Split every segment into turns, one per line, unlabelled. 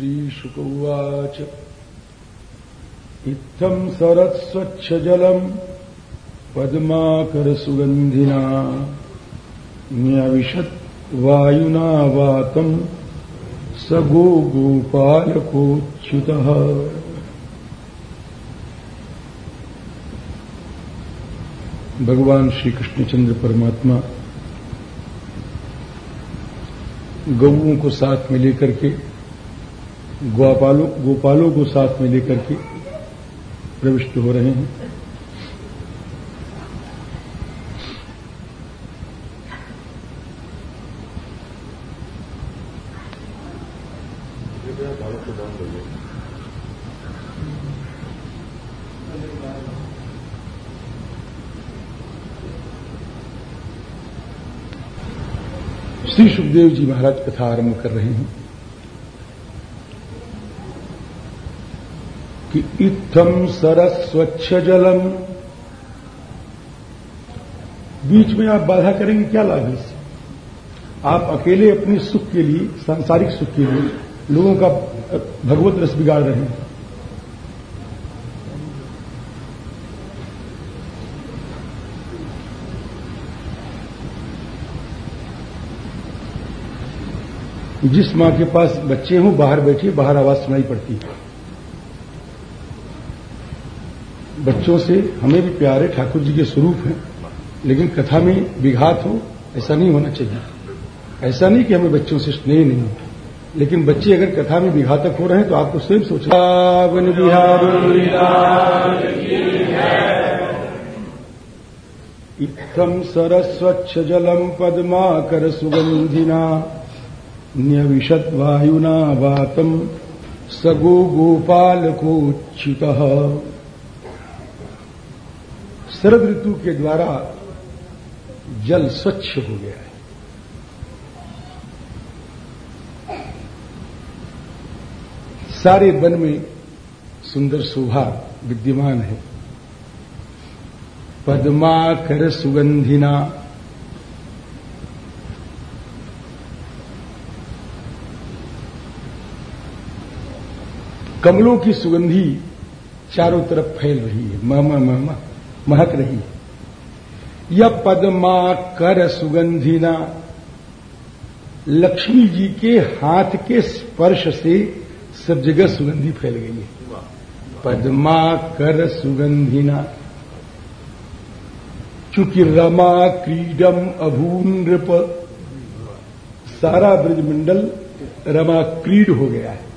श्रीशुक उवाच इत्थम् सरत्स्वच्छजलम् पद्माकरसुगन्धिना। न्यविशत् वायुना वातम् स गो गोपालकोच्युतः भगवान श्री कृष्णचंद्र परमात्मा गौओं को साथ में लेकर के, गोपालों गोपालों को साथ में लेकर के प्रविष्ट हो रहे हैं श्री सुखदेव जी महाराज कथा आरंभ कर रहे हैं कि इत्थम सरस्वच्छ जलम। बीच में आप बाधा करेंगे, क्या लाभ है इससे? आप अकेले अपने सुख के लिए, सांसारिक सुख के लिए लोगों का भगवत रस बिगाड़ रहे हैं। जिस माँ के पास बच्चे हों बाहर बैठी बाहर आवाज़ सुनाई पड़ती है। बच्चों से हमें भी प्यार है ठाकुर जी के स्वरूप हैं लेकिन कथा में विघात हो ऐसा नहीं होना चाहिए। ऐसा नहीं कि हमें बच्चों से स्नेह नहीं हो लेकिन बच्चे अगर कथा में विघातक हो रहे हैं तो आपको स्वयं सोचना वन बिहार इत्थम सरस्वच्छ जलम पद्माकर सुगंधिना न्यविशत वायुना वातम सगो गोपालकोच्युत शरद ऋतु के द्वारा जल स्वच्छ हो गया है। सारे वन में सुंदर शोभा विद्यमान है। पद्माकर सुगंधिना कमलों की सुगंधी चारों तरफ़ फैल रही है, मह मह महक रही है। यह पदमा कर सुगंधिना लक्ष्मी जी के हाथ के स्पर्श से सब जगह सुगंधी फैल गई है। पदमा कर सुगंधिना चूँकि रमा क्रीडम अभून नृप सारा ब्रजमंडल रमा क्रीड हो गया है।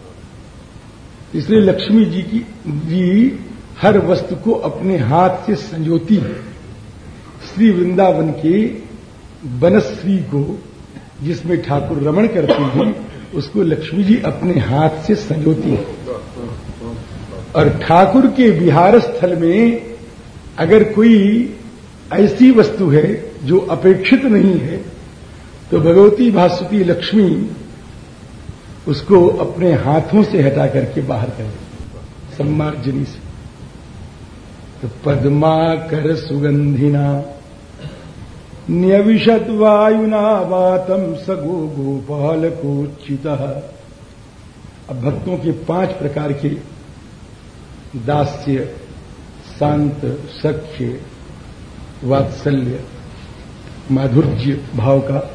इसलिए लक्ष्मी जी की जी हर वस्तु को अपने हाथ से संजोती है। श्री वृंदावन के बनश्री को, जिसमें ठाकुर रमण करती हैं, उसको लक्ष्मी जी अपने हाथ से संजोती है। और ठाकुर के विहार स्थल में अगर कोई ऐसी वस्तु है जो अपेक्षित नहीं है तो भगवती भास्वती लक्ष्मी उसको अपने हाथों से हटा करके बाहर कर सम्मार्जनी से। तो पद्मा कर सुगंधिना, न्यविशत वायुना वातम सगो गोपाल को अब भक्तों के पाँच प्रकार के दास्य, शांत, सख्य, वात्सल्य, माधुर्य भाव का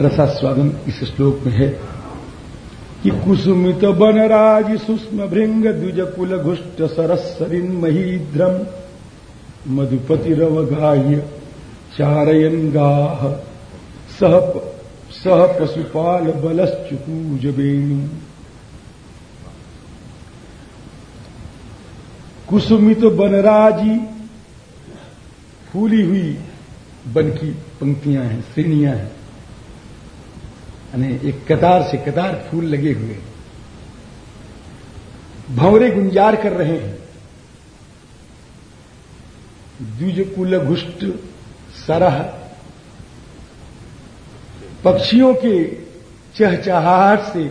रसास्वादन इस श्लोक में है। कि कुसुमित बनराज सुष्म भृंग द्विज कुल घुष्ट सरस्वरिन महीद्रम मधुपति रवगाह्य चारयन गाह सह सह पशुपाल बलश्चुकूज वेणु। कुसुमित बनराजी फूली हुई बन की पंक्तियाँ हैं, श्रेणियाँ हैं। यानी एक कतार से कतार फूल लगे हुए। भंवरे गुंजार कर रहे हैं। द्विज घुष्ट, सरह, पक्षियों के चहचहाट से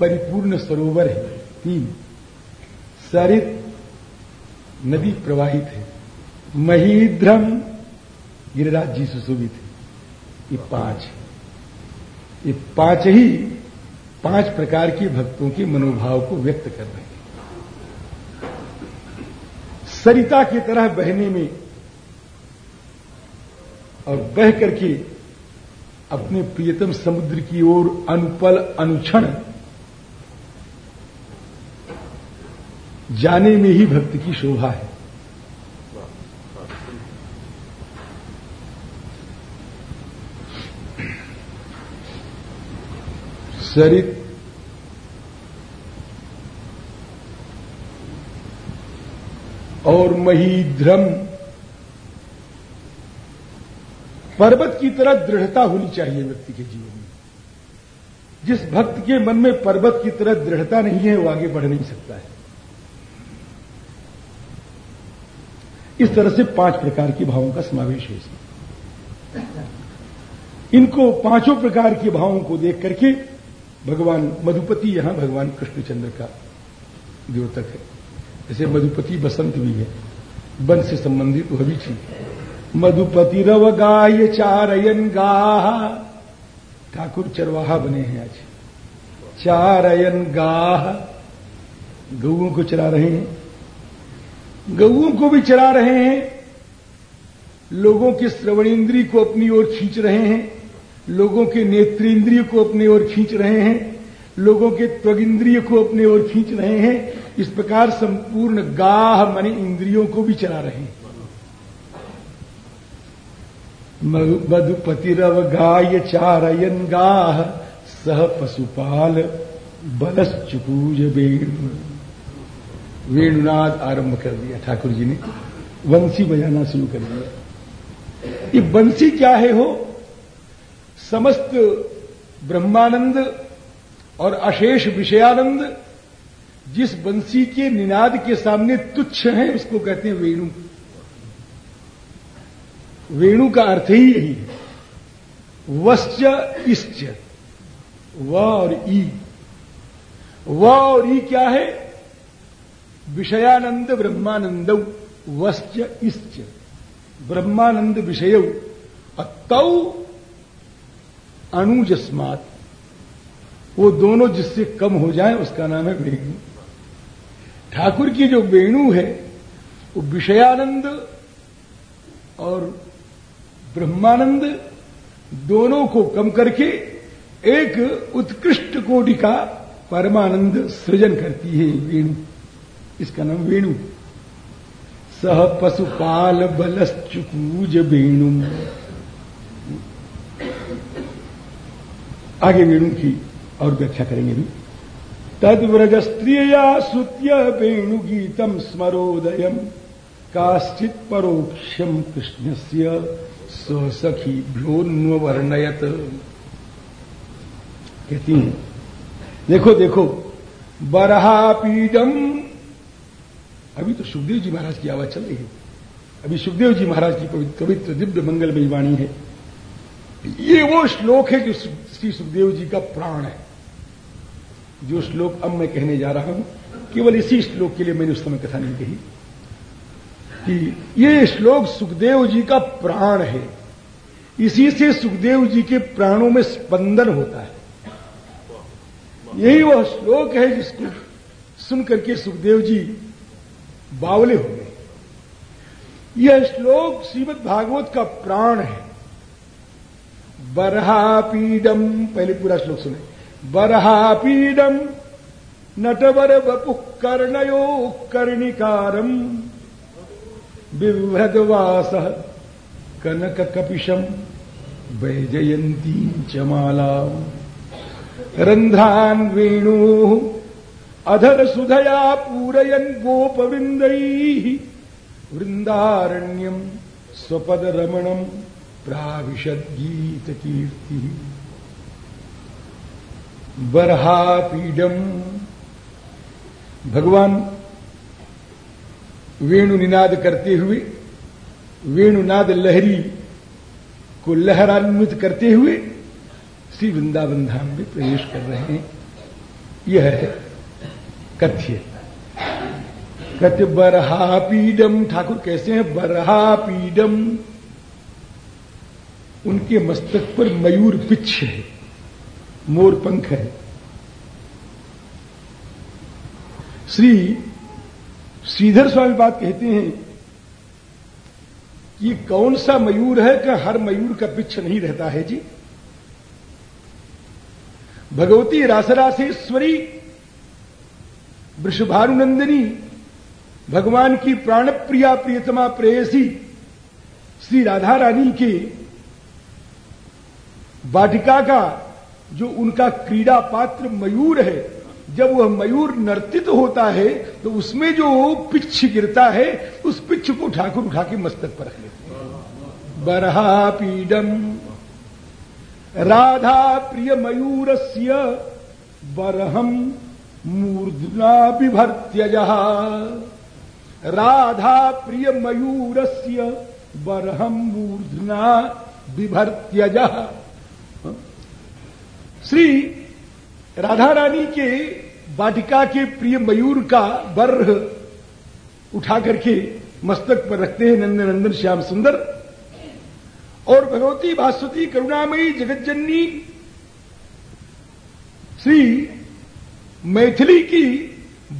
परिपूर्ण सरोवर है। तीन, सरित नदी प्रवाहित है। महीध्रम गिरिराज जी सुशोभित है। ये पाँच ये पाँच ही, पाँच प्रकार के भक्तों के मनोभाव को व्यक्त कर रहे हैं। सरिता की तरह बहने में और बह करके अपने प्रियतम समुद्र की ओर अनुपल अनुक्षण जाने में ही भक्त की शोभा है। सरित और महीध्रम पर्वत की तरह दृढ़ता होनी चाहिए व्यक्ति के जीवन में। जिस भक्त के मन में पर्वत की तरह दृढ़ता नहीं है, वो आगे बढ़ नहीं सकता है। इस तरह से पाँच प्रकार के भावों का समावेश है इसमें। इनको पाँचों प्रकार के भावों को देख करके भगवान मधुपति, यहाँ भगवान कृष्णचंद्र का द्योतक है। जैसे मधुपति बसंत भी है, वन से संबंधित वह भी है। मधुपति रव गाय चारयन गाह। ठाकुर चरवाहा बने हैं आज। चारयन गाह। गऊओं को चरा रहे हैं। गऊओं को भी चरा रहे हैं। लोगों के श्रवणेन्द्रिय को अपनी ओर खींच रहे हैं। लोगों के नेत्रेंद्रिय को अपनी ओर खींच रहे हैं, लोगों के त्वग इंद्रिय को अपने ओर खींच रहे हैं, इस प्रकार संपूर्ण गाह मनी इंद्रियों को भी चला रहे हैं। मधुपतिरव गाय चारयन गाह, सह पशुपाल बलश्चुकूज वेणु। वेणुनाद आरंभ कर दिया ठाकुर जी ने। वंशी बजाना शुरू कर दिया। ये बंसी क्या है हो? समस्त ब्रह्मानंद और अशेष विषयानंद जिस बंसी के निनाद के सामने तुच्छ है, उसको कहते हैं वेणु। वेणु का अर्थ ही यही है। वश्च इश्च। व और ई। व और ई क्या है? विषयानंद ब्रह्मानंद। वश्च इश्च। ब्रह्मानंद विषय। अतौ अणुजस्मात वो दोनों जिससे कम हो जाए, उसका नाम है वेणु। ठाकुर की जो वेणु है, वो विषयानंद और ब्रह्मानंद दोनों को कम करके एक उत्कृष्ट कोटि का परमानंद सृजन करती है वेणु। इसका नाम वेणु। सह पशुपाल बलश्चुकूज वेणु। आगे वेणु की और व्याख्या करेंगे भी। तद्व्रज स्त्रिया सुत्य वेणु गीतम स्मरोदयम काश्चित परोक्षम कृष्ण से स्वसखी भ्योन्वर्णयत कहती हैं, देखो देखो बरहापीडम अभी तो सुखदेव जी महाराज की आवाज़ चल रही है। अभी सुखदेव जी महाराज की पवित्र दिव्य मंगलमयी वाणी है। ये वो श्लोक है जो श्री सुखदेव जी का प्राण है। जो श्लोक अब मैं कहने जा रहा हूँ, केवल इसी श्लोक के लिए मैंने उस समय कथा नहीं कही कि ये श्लोक सुखदेव जी का प्राण है। इसी से सुखदेव जी के प्राणों में स्पंदन होता है। यही वह श्लोक है जिसको सुनकर के सुखदेव जी बावले हो गए। यह श्लोक श्रीमद भागवत का प्राण है। बरहापीडम पहले पूरा श्लोक सुने। बरहापीडम नटवर वपु कर्णयो कर्णिकारम बिभ्रदवास कनक कपिशम वैजयंती च माला। रंध्रान वेणु अधर सुधया पूरयन गोपवृंद वृंदारण्यम स्वपद रमणम प्राविशद गीत कीर्ति बरहापीडम भगवान वेणु निनाद करते हुए वेणुनाद लहरी को लहरान्वित करते हुए श्री वृंदावन धाम में प्रवेश कर रहे हैं। यह है कथ्य। कथ्य बरहापीडम ठाकुर कैसे हैं बरहापीडम उनके मस्तक पर मयूर पिच्छ है, मोर पंख है। श्री श्रीधर स्वामी बात कहते हैं कि कौन सा मयूर है कि हर मयूर का पिच्छ नहीं रहता है जी? भगवती रासरासेश्वरी, वृषभानुनंदिनी, भगवान की प्राण प्रिया प्रियतमा प्रेयसी, श्री राधा रानी के वाटिका का जो उनका क्रीड़ा पात्र मयूर है, जब वह मयूर नर्तित होता है तो उसमें जो पिच्छ गिरता है, उस पिच्छ को ठाकुर उठा के मस्तक पर रख लेते बरहा पीडम, राधा प्रिय मयूर से बरहम मूर्धना विभर्त्यज राधा प्रिय मयूर से बरहम मूर्धना विभर्त्यज श्री राधा रानी के वाटिका के प्रिय मयूर का बर्ह उठा करके मस्तक पर रखते हैं नंदन नंदन श्याम सुंदर और भगवती भास्वती करुणामयी जगज्जननी श्री मैथिली की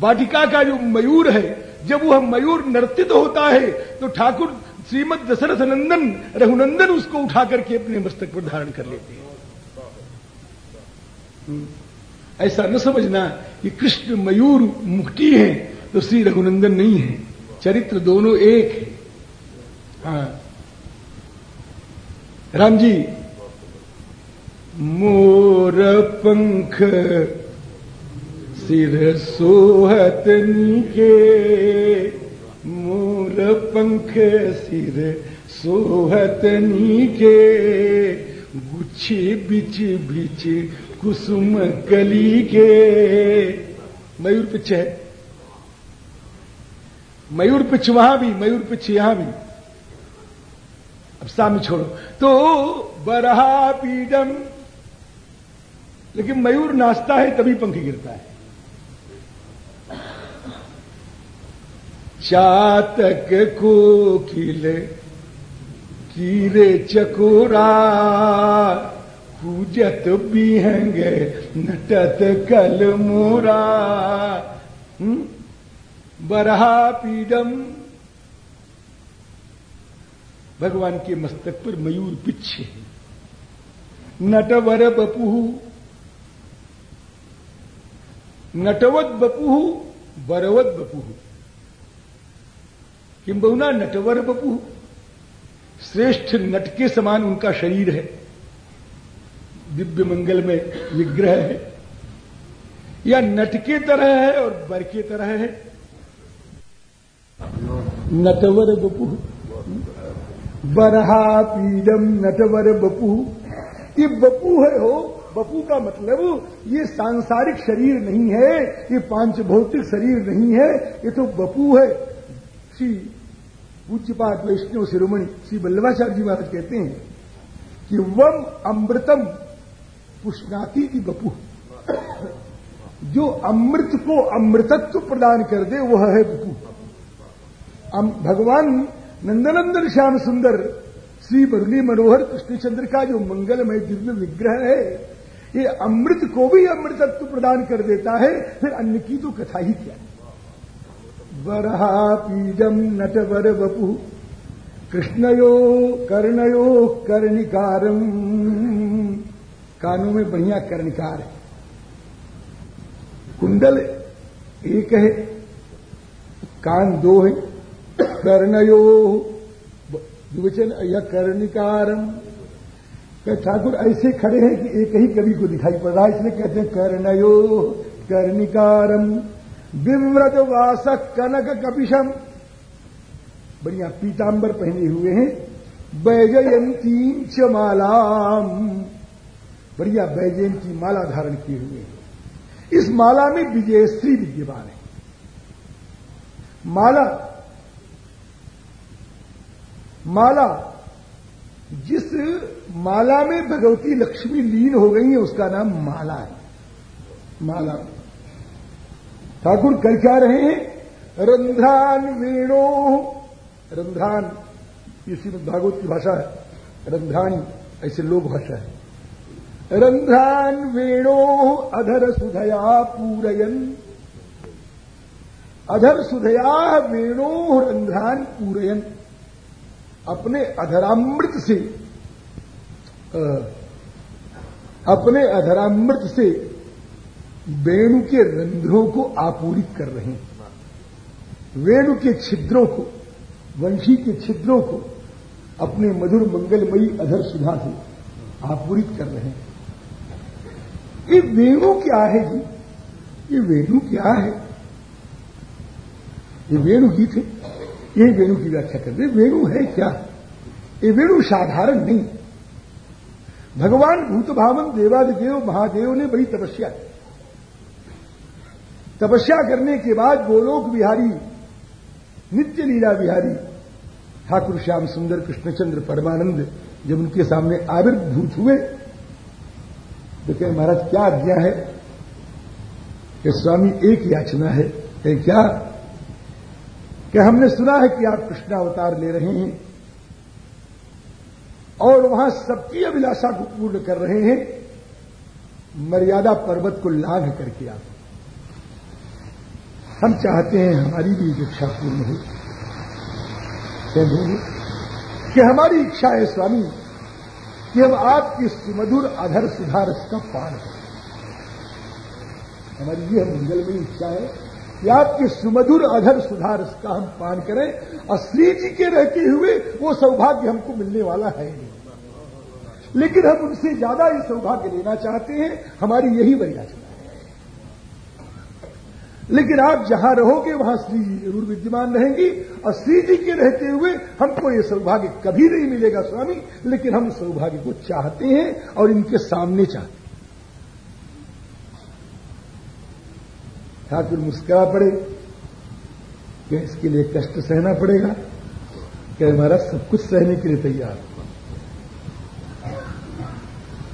वाटिका का जो मयूर है, जब वह मयूर नर्तित होता है तो ठाकुर श्रीमद दशरथ नंदन, रघुनंदन उसको उठा करके अपने मस्तक पर धारण कर लेते हैं। ऐसा न समझना कि कृष्ण मयूर मुक्ति है तो श्री रघुनंदन नहीं है। चरित्र दोनों एक है। हाँ। राम जी, मोर पंख सिर सोहत के मोर पंख सिर सोहत के गुच्छे बिच बिच कुसुम कली के मयूर पिछ है। मयूर पिछ वहाँ भी, मयूर पिछ यहाँ भी। अब सामने छोड़ो। तो बरहा पीडम, लेकिन मयूर नाचता है तभी पंख गिरता है। चातक को खिले कीरे चकोरा पूजत बिहंगे, नटत कल मोरा। हम्म? बरहा पीडम। भगवान के मस्तक पर मयूर पिछे नटवर बपू नटवत बपू बरवत बपू किंबहुना नटवर बपू श्रेष्ठ नट के समान उनका शरीर है। दिव्य मंगल में विग्रह है। या नट के तरह है और बर के तरह है। नटवर बपू। बरहा पीडम नटवर बपू। ये बपू है हो, बपू का मतलब ये सांसारिक शरीर नहीं है, ये पाँच भौतिक शरीर नहीं है, ये तो बपू है। श्री पूज्यपात वैष्णव शिरोमणि, श्री वल्लभाचार्य जी महाराज कहते हैं कि वम अमृतम पुष्णाती की बपू जो अमृत को अमृतत्व प्रदान कर दे, वह है बपू भगवान नंदनंदन श्याम सुंदर, श्री बरली मनोहर कृष्णचंद्र का जो मंगलमय दिव्य विग्रह है, ये अमृत को भी अमृतत्व प्रदान कर देता है, फिर अन्य की तो कथा ही क्या? वरहा पीडम नटवर बपु कृष्णयो कर्णयो कर्णिकारम। कानों में बढ़िया कर्णिकार है। कुंडल एक है कान दो है कर्णयो विवचन या कर्णिकारम। ठाकुर ऐसे खड़े हैं कि एक ही कवि को दिखाई पड़ रहा है इसलिए कहते हैं कर्णयो कर्णिकारम। विव्रत वासक कनक कपिशम। बढ़िया पीतांबर पहने हुए हैं। बैजयंती च मालाम। बढ़िया बैजयन की माला धारण किए हुए हैं। इस माला में विजयश्री विद्यमान है। माला माला, जिस माला में भगवती लक्ष्मी लीन हो गई है, उसका नाम माला है। माला। ठाकुर कर क्या रहे हैं? रंध्रान वेणो, रंध्रान, ये श्रीमद भागवत की भाषा है। रंध्रानी, ऐसे लोक भाषा है। रंध्रान वेणो अधर सुधया पूरयन। अधर सुधया वेणो रंध्रान पूरयन। अपने अधरामृत से अपने अधरामृत से वेणु के रंध्रों को आपूरित कर रहे हैं। वेणु के छिद्रों को, वंशी के छिद्रों को अपने मधुर मंगलमयी अधर सुधा से आपूरित कर रहे हैं। ये वेणु क्या है जी? ये वेणु क्या है? ये वेणु गीत है ये वेणु की व्याख्या कर रहे वेणु है क्या? ये वेणु साधारण नहीं। भगवान भूत भावन देवादिदेव महादेव ने बड़ी तपस्या की। तपस्या करने के बाद गोलोक बिहारी, नित्य लीला बिहारी, ठाकुर श्याम सुंदर, कृष्णचंद्र परमानंद जब उनके सामने आविर्भूत हुए तो महाराज, क्या आज्ञा है? कि स्वामी, एक याचना है। कहे, क्या? कि हमने सुना है कि आप कृष्णावतार ले रहे हैं और वहाँ सबकी अभिलाषा को पूर्ण कर रहे हैं। मर्यादा पर्वत को लाभ करके आप। हम चाहते हैं हमारी भी इच्छा पूर्ण हो। कि हमारी इच्छा है, स्वामी हम आपकी सुमधुर अधर सुधारस का पान करें, हमारी यह मंगलमयी इच्छा है कि आपके सुमधुर अधर सुधारस का हम पान करें, और श्री जी के रहते हुए वो सौभाग्य हमको मिलने वाला है नहीं। लेकिन हम उनसे ज़्यादा ये सौभाग्य लेना चाहते हैं, हमारी यही वरियाचना लेकिन आप जहाँ रहोगे, वहाँ श्री जी ज़रूर विद्यमान रहेंगी। और श्री जी के रहते हुए हमको ये सौभाग्य कभी नहीं मिलेगा, स्वामी। लेकिन हम सौभाग्य को चाहते हैं और इनके सामने चाहते हैं। ठाकुर मुस्करा पड़े। क्या इसके लिए कष्ट सहना पड़ेगा? क्या हमारा सब कुछ सहने के लिए तैयार।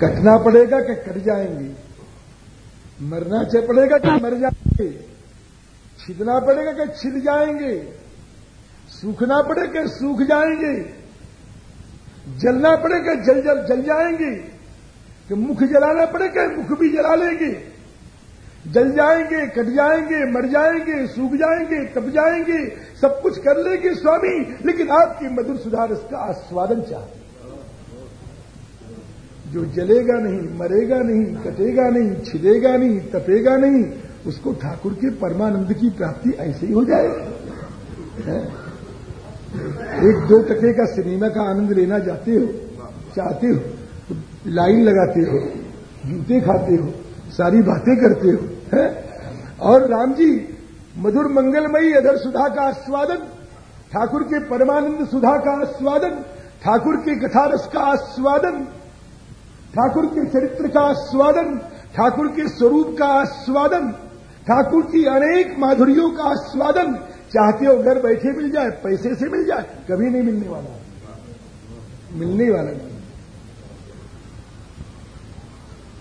कटना पड़ेगा कि कट जाएँगे? मरना चाह पड़ेगा कि मर जाएँगे? छिदना पड़ेगा कि छिद जाएँगे। सूखना पड़ेगा कि सूख जाएँगे। जलना पड़ेगा जल जल जल जाएँगे। कि मुख जलाना पड़ेगा मुख भी जला लेंगे। जल जाएँगे, कट जाएँगे, मर जाएँगे, सूख जाएँगे तप जाएँगे। सब कुछ कर लेंगे स्वामी, लेकिन आपकी मधुर सुधार इसका आस्वादन चाहते जो जलेगा नहीं, मरेगा नहीं, कटेगा नहीं, छिदेगा नहीं, तपेगा नहीं उसको ठाकुर के परमानंद की प्राप्ति ऐसे ही हो जाएगी एक दो टके का सिनेमा का आनंद लेना जाते हो, चाहते हो तो लाइन लगाते हो, जूते खाते हो, सारी बातें करते हो, है? और राम जी, मधुर मंगलमयी अधर सुधा का आस्वादन, ठाकुर के परमानंद सुधा का आस्वादन, ठाकुर के कथारस का आस्वादन, ठाकुर के चरित्र का आस्वादन, ठाकुर के स्वरूप का आस्वादन ठाकुर की अनेक माधुरियों का आस्वादन, चाहते हो घर बैठे मिल जाए, पैसे से मिल जाए, कभी नहीं मिलने वाला। मिलने वाला नहीं।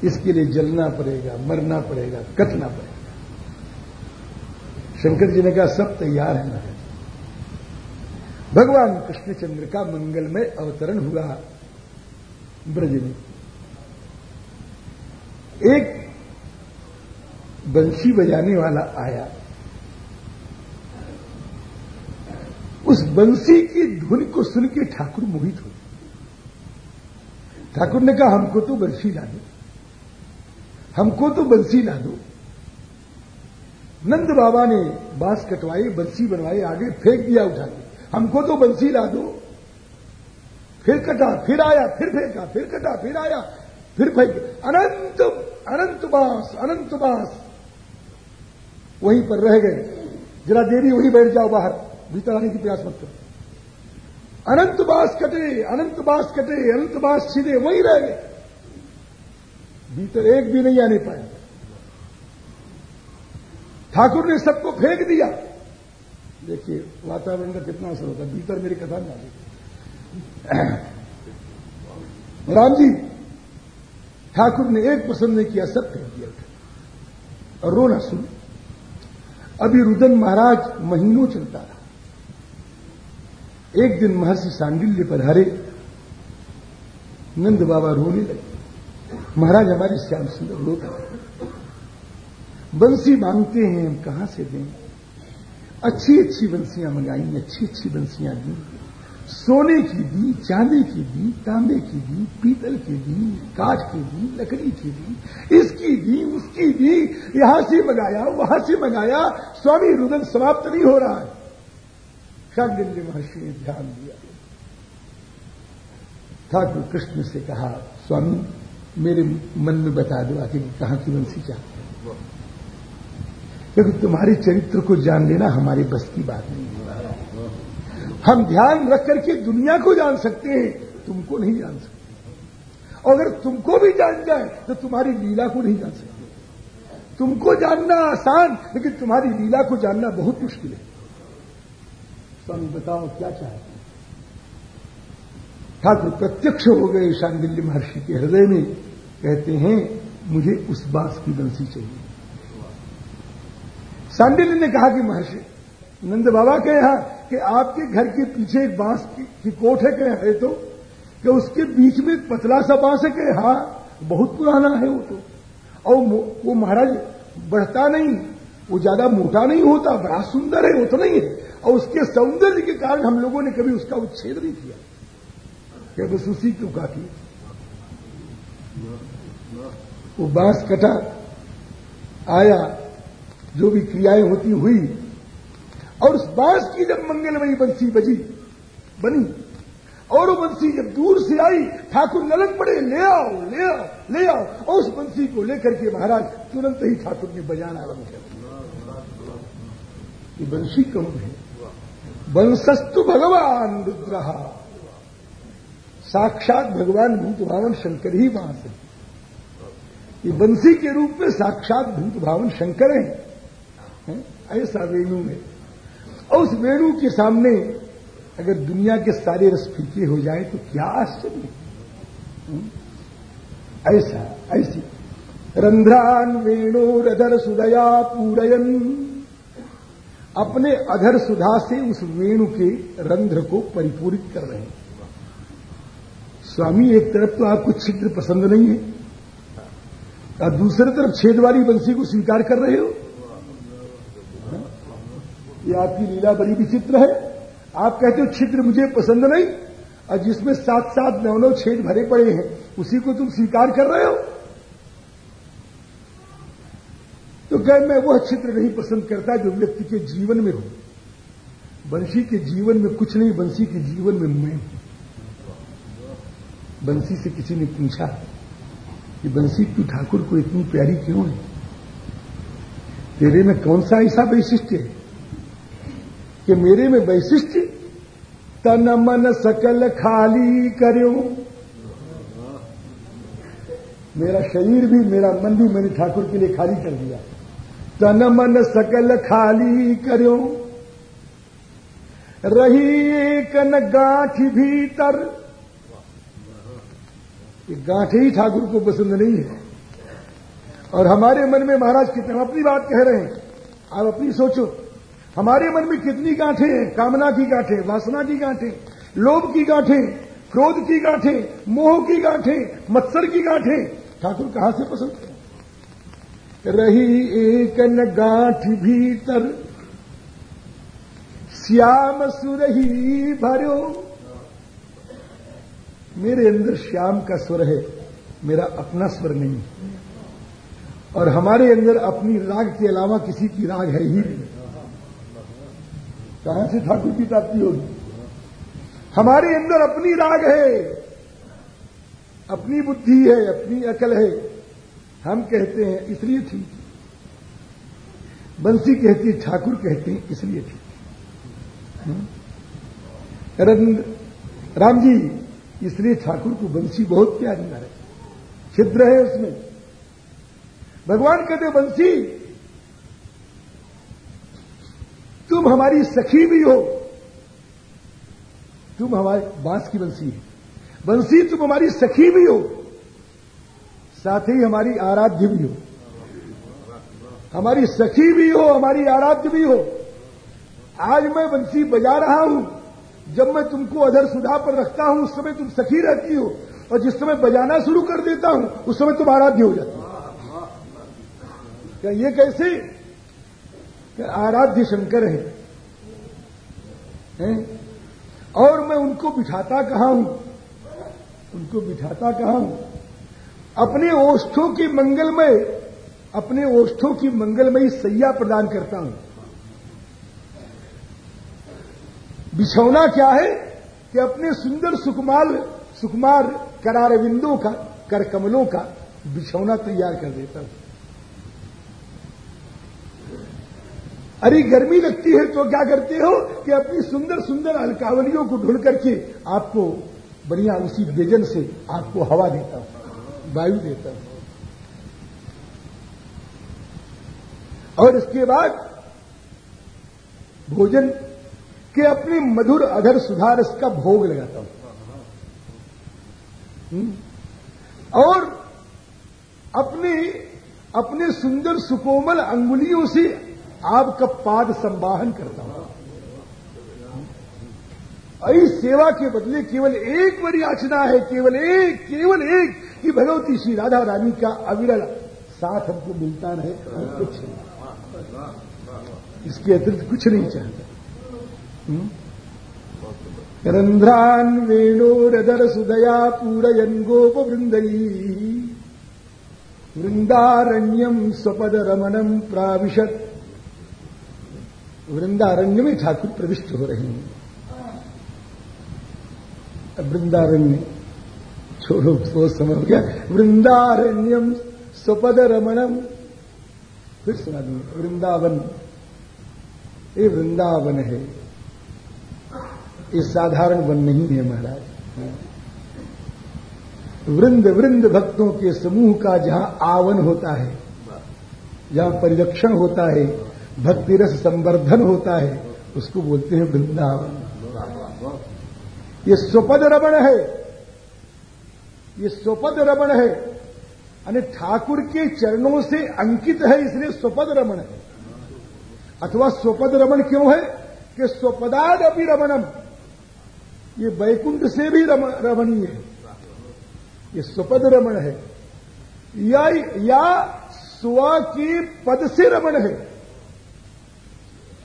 इसके लिए जलना पड़ेगा, मरना पड़ेगा, कटना पड़ेगा। शंकर जी ने कहा, सब तैयार है ना भगवान कृष्णचंद्र का मंगलमय अवतरण हुआ ब्रज में। एक बंसी बजाने वाला आया। उस बंसी की धुन को सुन के ठाकुर मोहित हो ठाकुर ने कहा, हमको तो बंसी ला दो। हमको तो बंसी ला दो। नंद बाबा ने बाँस कटवाई, बंसी बनवाई, आगे फेंक दिया उठा के। हमको तो बंसी ला दो। फिर कटा, फिर आया, फिर फेंका, फिर कटा, फिर आया, फिर फेंक। अनंत अनंत बाँस अनंत बाँस। वहीं पर रह गए। जरा देरी वहीं बैठ जाओ बाहर। भीतर आने की प्रयास मत करो। अनंत बास कटे, अनंत बास कटे, अनंत बास छिदे वहीं रह गए। भीतर एक भी नहीं आने पाया ठाकुर ने सबको फेंक दिया। देखिए, वातावरण का कितना असर होता भीतर मेरी कथा में आ राम जी, ठाकुर ने एक पसंद नहीं किया, सब फेंक दिया। और रोना सुन। अभी रुदन महाराज महीनों चलता रहा। एक दिन महर्षि सांडिल्य पर हरे, नंद बाबा रोने लगे। महाराज हमारे श्याम सुंदर लोग बंसी मांगते हैं, हम कहाँ से दें? अच्छी अच्छी बंसियाँ मंगाई अच्छी अच्छी बंसियाँ दी। सोने की दी, चांदी की दी, तांबे की दी, पीतल की दी, काठ की दी, लकड़ी की दी, इसकी दी, उसकी दी, यहाँ से मंगाया, वहाँ से मंगाया, स्वामी रुदन समाप्त नहीं हो रहा है। शांडिल्य महर्षि ने ध्यान दिया। ठाकुर कृष्ण से कहा, स्वामी, मेरे मन में बता दो आखिर कहाँ की वंशी चाहते हैं? क्योंकि तुम्हारे चरित्र को जान लेना हमारे बस की बात नहीं है। हम ध्यान रख करके दुनिया को जान सकते हैं, तुमको नहीं जान सकते। और अगर तुमको भी जान जाए तो तुम्हारी लीला को नहीं जान सकते। तुमको जानना आसान, लेकिन तुम्हारी लीला को जानना बहुत मुश्किल है। स्वामी, बताओ, क्या चाहते हैं? ठाकुर प्रत्यक्ष हो गए शांडिल्य महर्षि के हृदय में। कहते हैं, मुझे उस बाँस की बंसी चाहिए। सांडिल्य ने कहा कि महर्षि, नंद बाबा के यहाँ कि आपके घर के पीछे एक बाँस की, की कोठ है कहे है तो कि उसके बीच में एक पतला सा बाँस है कि हाँ बहुत पुराना है वो तो। और वो महाराज बढ़ता नहीं वो ज़्यादा मोटा नहीं होता बड़ा सुंदर है वो तो नहीं है। और उसके सौंदर्य के कारण हम लोगों ने कभी उसका उच्छेद नहीं किया। क्या बस उसी क्यों काटी वो बाँस कटा आया जो भी क्रियाएँ होती हुई और उस बाँस की जब मंगलमयी बंसी बजी, बनी, और वो बंसी जब दूर से आई, ठाकुर ललक पड़े, ले आओ ले आओ ले आओ, और उस बंसी को लेकर के महाराज तुरंत ही ठाकुर ने बजाना आरंभ कर ये बंशी कौन है? वंशस्तु भगवान रुद्रहा साक्षात भगवान भूत भावन शंकर ही वहाँ से। ये बंसी के रूप में साक्षात भूत भावन शंकर है? ऐसा वेणु में। उस वेणु के सामने अगर दुनिया के सारे रस फीके हो जाए तो क्या आश्चर्य? ऐसा, ऐसी। रंध्रान वेणु रधर सुदया पूरयन। अपने अधर सुधा से उस वेणु के रंध्र को परिपूरित कर रहे हैं। स्वामी, एक तरफ़ तो आपको छिद्र पसंद नहीं है। और दूसरी तरफ़ छेद वाली बंसी को स्वीकार कर रहे हो? ये आपकी लीला बड़ी विचित्र है। आप कहते हो, छिद्र मुझे पसंद नहीं। और जिसमें सात सात नौ नौ छेद भरे पड़े हैं, उसी को तुम स्वीकार कर रहे हो? तो कह मैं वह छिद्र नहीं पसंद करता जो व्यक्ति के जीवन में हो? बंशी के जीवन में कुछ नहीं, बंसी के जीवन में मैं हूँ। बंसी से किसी ने पूछा कि बंसी, तू ठाकुर को इतनी प्यारी क्यों है? तेरे में कौन सा ऐसा वैशिष्ट है? कि मेरे में वैशिष्ट तन मन सकल खाली करो। मेरा शरीर भी, मेरा मन भी मैंने ठाकुर के लिए खाली कर दिया। तन मन सकल खाली करो। रही एक न गांठ भीतर। ये गांठ ही ठाकुर को पसंद नहीं है। और हमारे मन में महाराज कितने अपनी बात कह रहे हैं। आप अपनी सोचो। हमारे मन में कितनी गांठें हैं? कामना की गांठें, वासना की गांठें, लोभ की गांठें, क्रोध की गांठें, मोह की गांठें, मत्सर की गांठें। ठाकुर कहाँ से पसंद है रही एक न गांठ भीतर, श्याम सुरही भरो। मेरे अंदर श्याम का स्वर है, मेरा अपना स्वर नहीं। और हमारे अंदर अपनी राग के अलावा किसी की राग है ही नहीं। कहाँ से ठाकुर की प्राप्ति होगी? हमारे अंदर अपनी राग है, अपनी बुद्धि है, अपनी अकल है। हम कहते हैं, इसलिए ठीक बंसी कहती है, ठाकुर कहते हैं, इसलिए ठीक हम्म? राम जी, इसलिए ठाकुर को बंसी बहुत प्यारी है छिद्र है उसमें। भगवान कहते बंसी तुम हमारी सखी भी हो। तुम हमारे बाँस की बंसी है। बंसी तुम हमारी सखी भी हो। साथ ही हमारी आराध्य भी हो। हमारी सखी भी हो, हमारी आराध्य भी हो। आज मैं बंसी बजा रहा हूँ। जब मैं तुमको अधर सुधा पर रखता हूँ, उस समय तुम सखी रहती हो। और जिस समय बजाना शुरू कर देता हूँ, उस समय तुम आराध्य हो जाती हो। क्या ये कैसे? आराध्य शंकर है, है? और मैं उनको बिठाता कहा हूँ? उनको बिठाता कहा हूँ? अपने ओष्ठों की मंगलमय अपने ओष्ठों की मंगलमयी सैया प्रदान करता हूँ। बिछौना क्या है कि अपने सुंदर सुकुमार सुकुमार करारविंदों का कर कमलों का बिछौना तैयार कर देता हूँ। अरे गर्मी लगती है तो क्या करते हो कि अपनी सुंदर सुंदर अलकावलियों को ढूंढ करके आपको बढ़िया उसी व्यजन से आपको हवा देता हूँ, वायु देता हूँ और इसके बाद भोजन के अपने मधुर अधर सुधार इसका भोग लगाता हूँ हम्म? और अपने अपने सुंदर सुकोमल अंगुलियों से आपका पाद संवाहन करता हूँ। इस सेवा के बदले केवल एक बड़ी याचना है, केवल एक केवल एक कि भगवती श्री राधा रानी का अविरल साथ हमको मिलता रहे, और कुछ नहीं। इसके अतिरिक्त कुछ नहीं चाहता। हम्म? रंध्रान वेणोरदर सुदया पूरयन गोप वृंदई वृंदारण्यम स्वपद रमणम प्राविशत। वृंदारण्य में ठाकुर प्रविष्ट हो रहे हैं। वृंदारण्य, छोड़ो सोच समझ गया। वृंदारण्यम स्वपद रमणम फिर सुना दूँगा वृंदावन। ये वृंदावन है। ये साधारण वन नहीं है, महाराज। वृंद वृंद भक्तों के समूह का जहाँ आवन होता है, जहाँ परिरक्षण होता है भक्ति रस संवर्धन होता है उसको बोलते हैं वृंदावन। ये स्वपद रमण है। ये स्वपद रमण है। यानी ठाकुर के चरणों से अंकित है इसलिए स्वपद रमण है। अथवा स्वपद रमण क्यों है? कि स्वपदाद अपनी रमणम। ये वैकुंठ से भी रमणीय है। ये स्वपद रमण है। या, या स्व के पद से रमण है।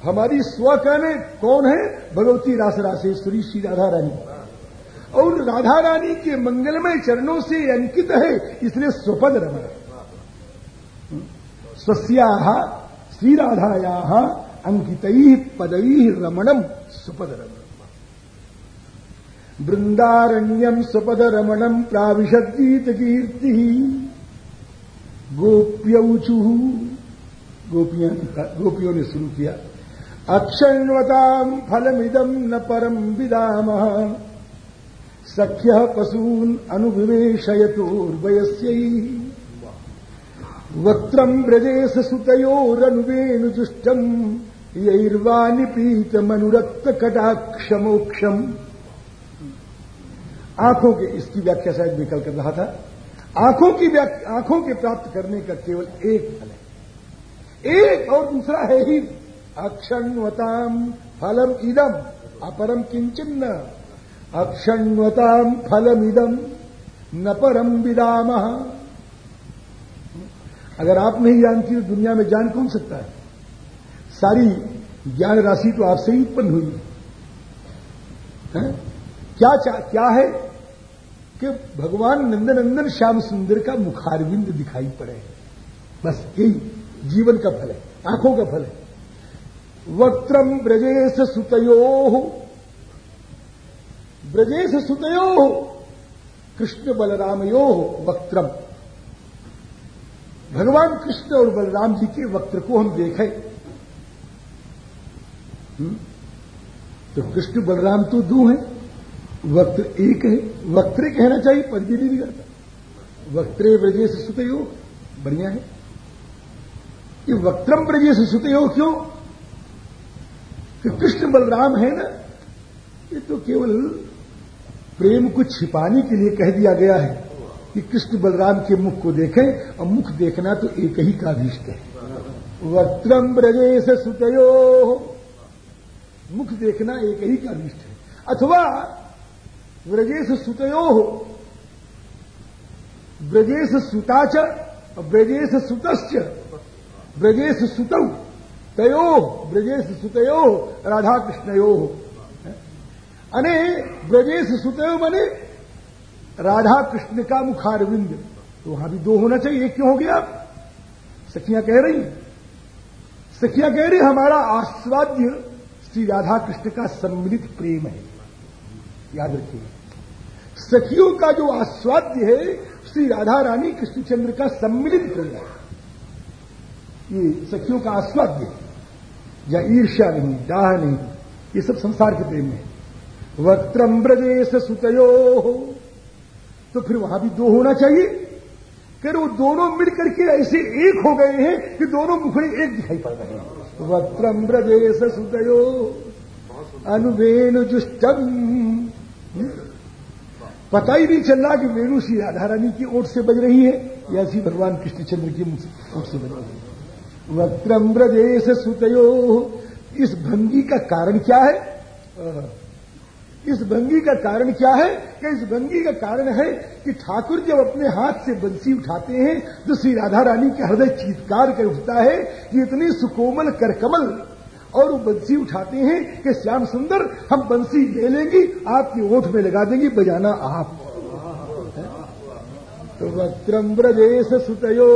हमारी स्व कहने कौन है? भगवती रास रासेश्वरी श्री राधा रानी। और राधा रानी के मंगलमय चरणों से अंकित है, इसलिए स्वपद रमण स्वस्या श्री राधाया अंकित पदई रमणम सुपद रमण वृंदारण्यम स्वपद रमणम प्राविशदीत कीर्ति। गोप्यौचु गोपियाँ, गोपियों ने शुरू किया। अक्षण्वताम फलमिदम न परम विदाम। सख्य पशून अनुविवेशयतोर्वयस्य वक्त्रम सुतयोरनुवेणुजुष्टम यैर्वानिपीतमनुरक्त कटाक्षमोक्षम आँखों के इसकी व्याख्या शायद निकल कर रहा था। आँखों की आँखों के प्राप्त करने का केवल एक फल है। एक और दूसरा है ही अक्षण्वताम फलम इदम। अपरम किंचन अक्षण्वताम फलम इदम न परम विदाम। अगर आप नहीं जानती तो दुनिया में जान कौन सकता है? सारी ज्ञान राशि तो आपसे ही उत्पन्न हुई। है? क्या क्या है कि भगवान नंदनंदन श्याम सुंदर का मुखारविंद दिखाई पड़े बस यही जीवन का फल है, आँखों का फल है। वक्त्रम ब्रजेश सुतयो। ब्रजेश सुतयो, कृष्ण बलरामयो वक्त्रम भगवान कृष्ण और बलराम जी के वक्त्र को हम देखें। हम्म? तो कृष्ण बलराम तो दो हैं। वक्त्र एक है। वक्त्रे कहना चाहिए पद भी नहीं बिगड़ता वक्त्रे ब्रजेश सुतयो, बढ़िया है। ये वक्त्रम ब्रजेश सुतयो क्यों? कि कृष्ण बलराम है ना, ये तो केवल प्रेम को छिपाने के लिए कह दिया गया है कि कृष्ण बलराम के मुख को देखें, और मुख देखना तो एक ही का अभिष्ट है। वक्त्रम ब्रजेश सुतयो। मुख देखना एक ही का अभिष्ट है। अथवा ब्रजेश सुतयो। हो ब्रजेश सुताच ब्रजेश सुतश्च, ब्रजेश सुतौ। तयो ब्रजेश सुतयो राधा कृष्ण कृष्णयो अने ब्रजेश सुतयो बने राधा कृष्ण का मुखारविंद। तो वहाँ भी दो होना चाहिए, एक क्यों हो गया? सखियाँ कह रही सखियाँ कह रही हमारा आस्वाद्य श्री राधा कृष्ण का सम्मिलित प्रेम है। याद रखिए। सखियों का जो आस्वाद्य है, श्री राधा रानी कृष्णचंद्र का सम्मिलित प्रेम है। ये सखियों का आस्वाद्य है। या ईर्ष्या नहीं डाह नहीं, ये सब संसार के प्रेम में वक्त्रम ब्रजेश सुतयो। तो फिर वहाँ भी दो होना चाहिए। फिर वो दोनों मिलकर के ऐसे एक हो गए हैं कि दोनों मुखड़े एक दिखाई पड़ रहे हैं। वक्त्रम ब्रजेश सुतयो। अनुवेणु जुष्टम पता ही नहीं चल रहा कि वेणु श्री राधा रानी की ओट से बज रही है या श्री भगवान कृष्णचंद्र की ओट से बज रही है। वक्रम ब्रजेश सुतयो। इस भंगी का कारण क्या है? इस भंगी का कारण क्या है? कि इस भंगी का कारण है कि ठाकुर जब अपने हाथ से बंसी उठाते हैं तो श्री राधा रानी के हृदय चीतकार कर उठता है कि इतनी सुकोमल करकमल और वो बंसी उठाते हैं कि श्याम सुंदर, हम बंसी ले लेंगी, आपकी ओठ में लगा देंगी, बजाना आप। तो वक्रम ब्रजेश सुतयो।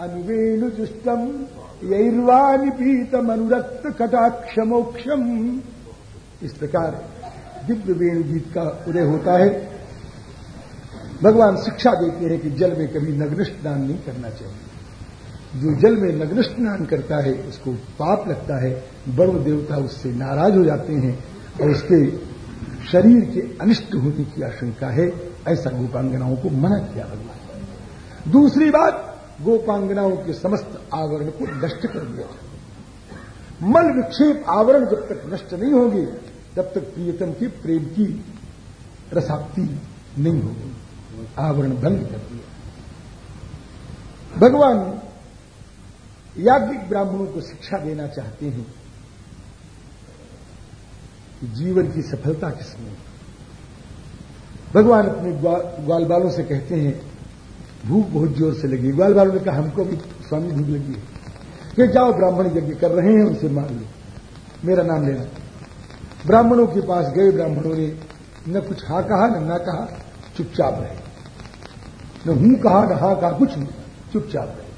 अनुवेणुजुष्टम यैर्वानि पीतम अनुरक्त कटाक्षमोक्षम। इस प्रकार दिव्य वेणु गीत का उदय होता है। भगवान शिक्षा देते हैं कि जल में कभी नग्न स्नान नहीं करना चाहिए। जो जल में नग्न स्नान करता है, उसको पाप लगता है। वरुण देवता उससे नाराज़ हो जाते हैं और उसके शरीर के अनिष्ट होने की आशंका है। ऐसा गोपांगनाओं को मना किया भगवान। दूसरी बात गोपांगनाओं के समस्त आवरण को नष्ट कर दिया मल विक्षेप आवरण जब तक नष्ट नहीं होगी, तब तक प्रियतम के प्रेम की रसाप्ति नहीं होगी। आवरण भंग कर दिया। भगवान याज्ञिक ब्राह्मणों को शिक्षा देना चाहते हैं कि जीवन की सफलता किसमें। भगवान अपने ग्वाल बालों से कहते हैं भूख बहुत ज़ोर से लगी। ग्वाल वालों ने कहा, हमको भी स्वामी भूख लगी है। कि जाओ, ब्राह्मण यज्ञ कर रहे हैं, उनसे मान लो। मेरा नाम लेना। ब्राह्मणों के पास गए ब्राह्मणों ने न कुछ हा कहा, न ना कहा, चुपचाप रहे। न हूँ कहा, न हा कहा, कुछ नहीं, चुपचाप रहे।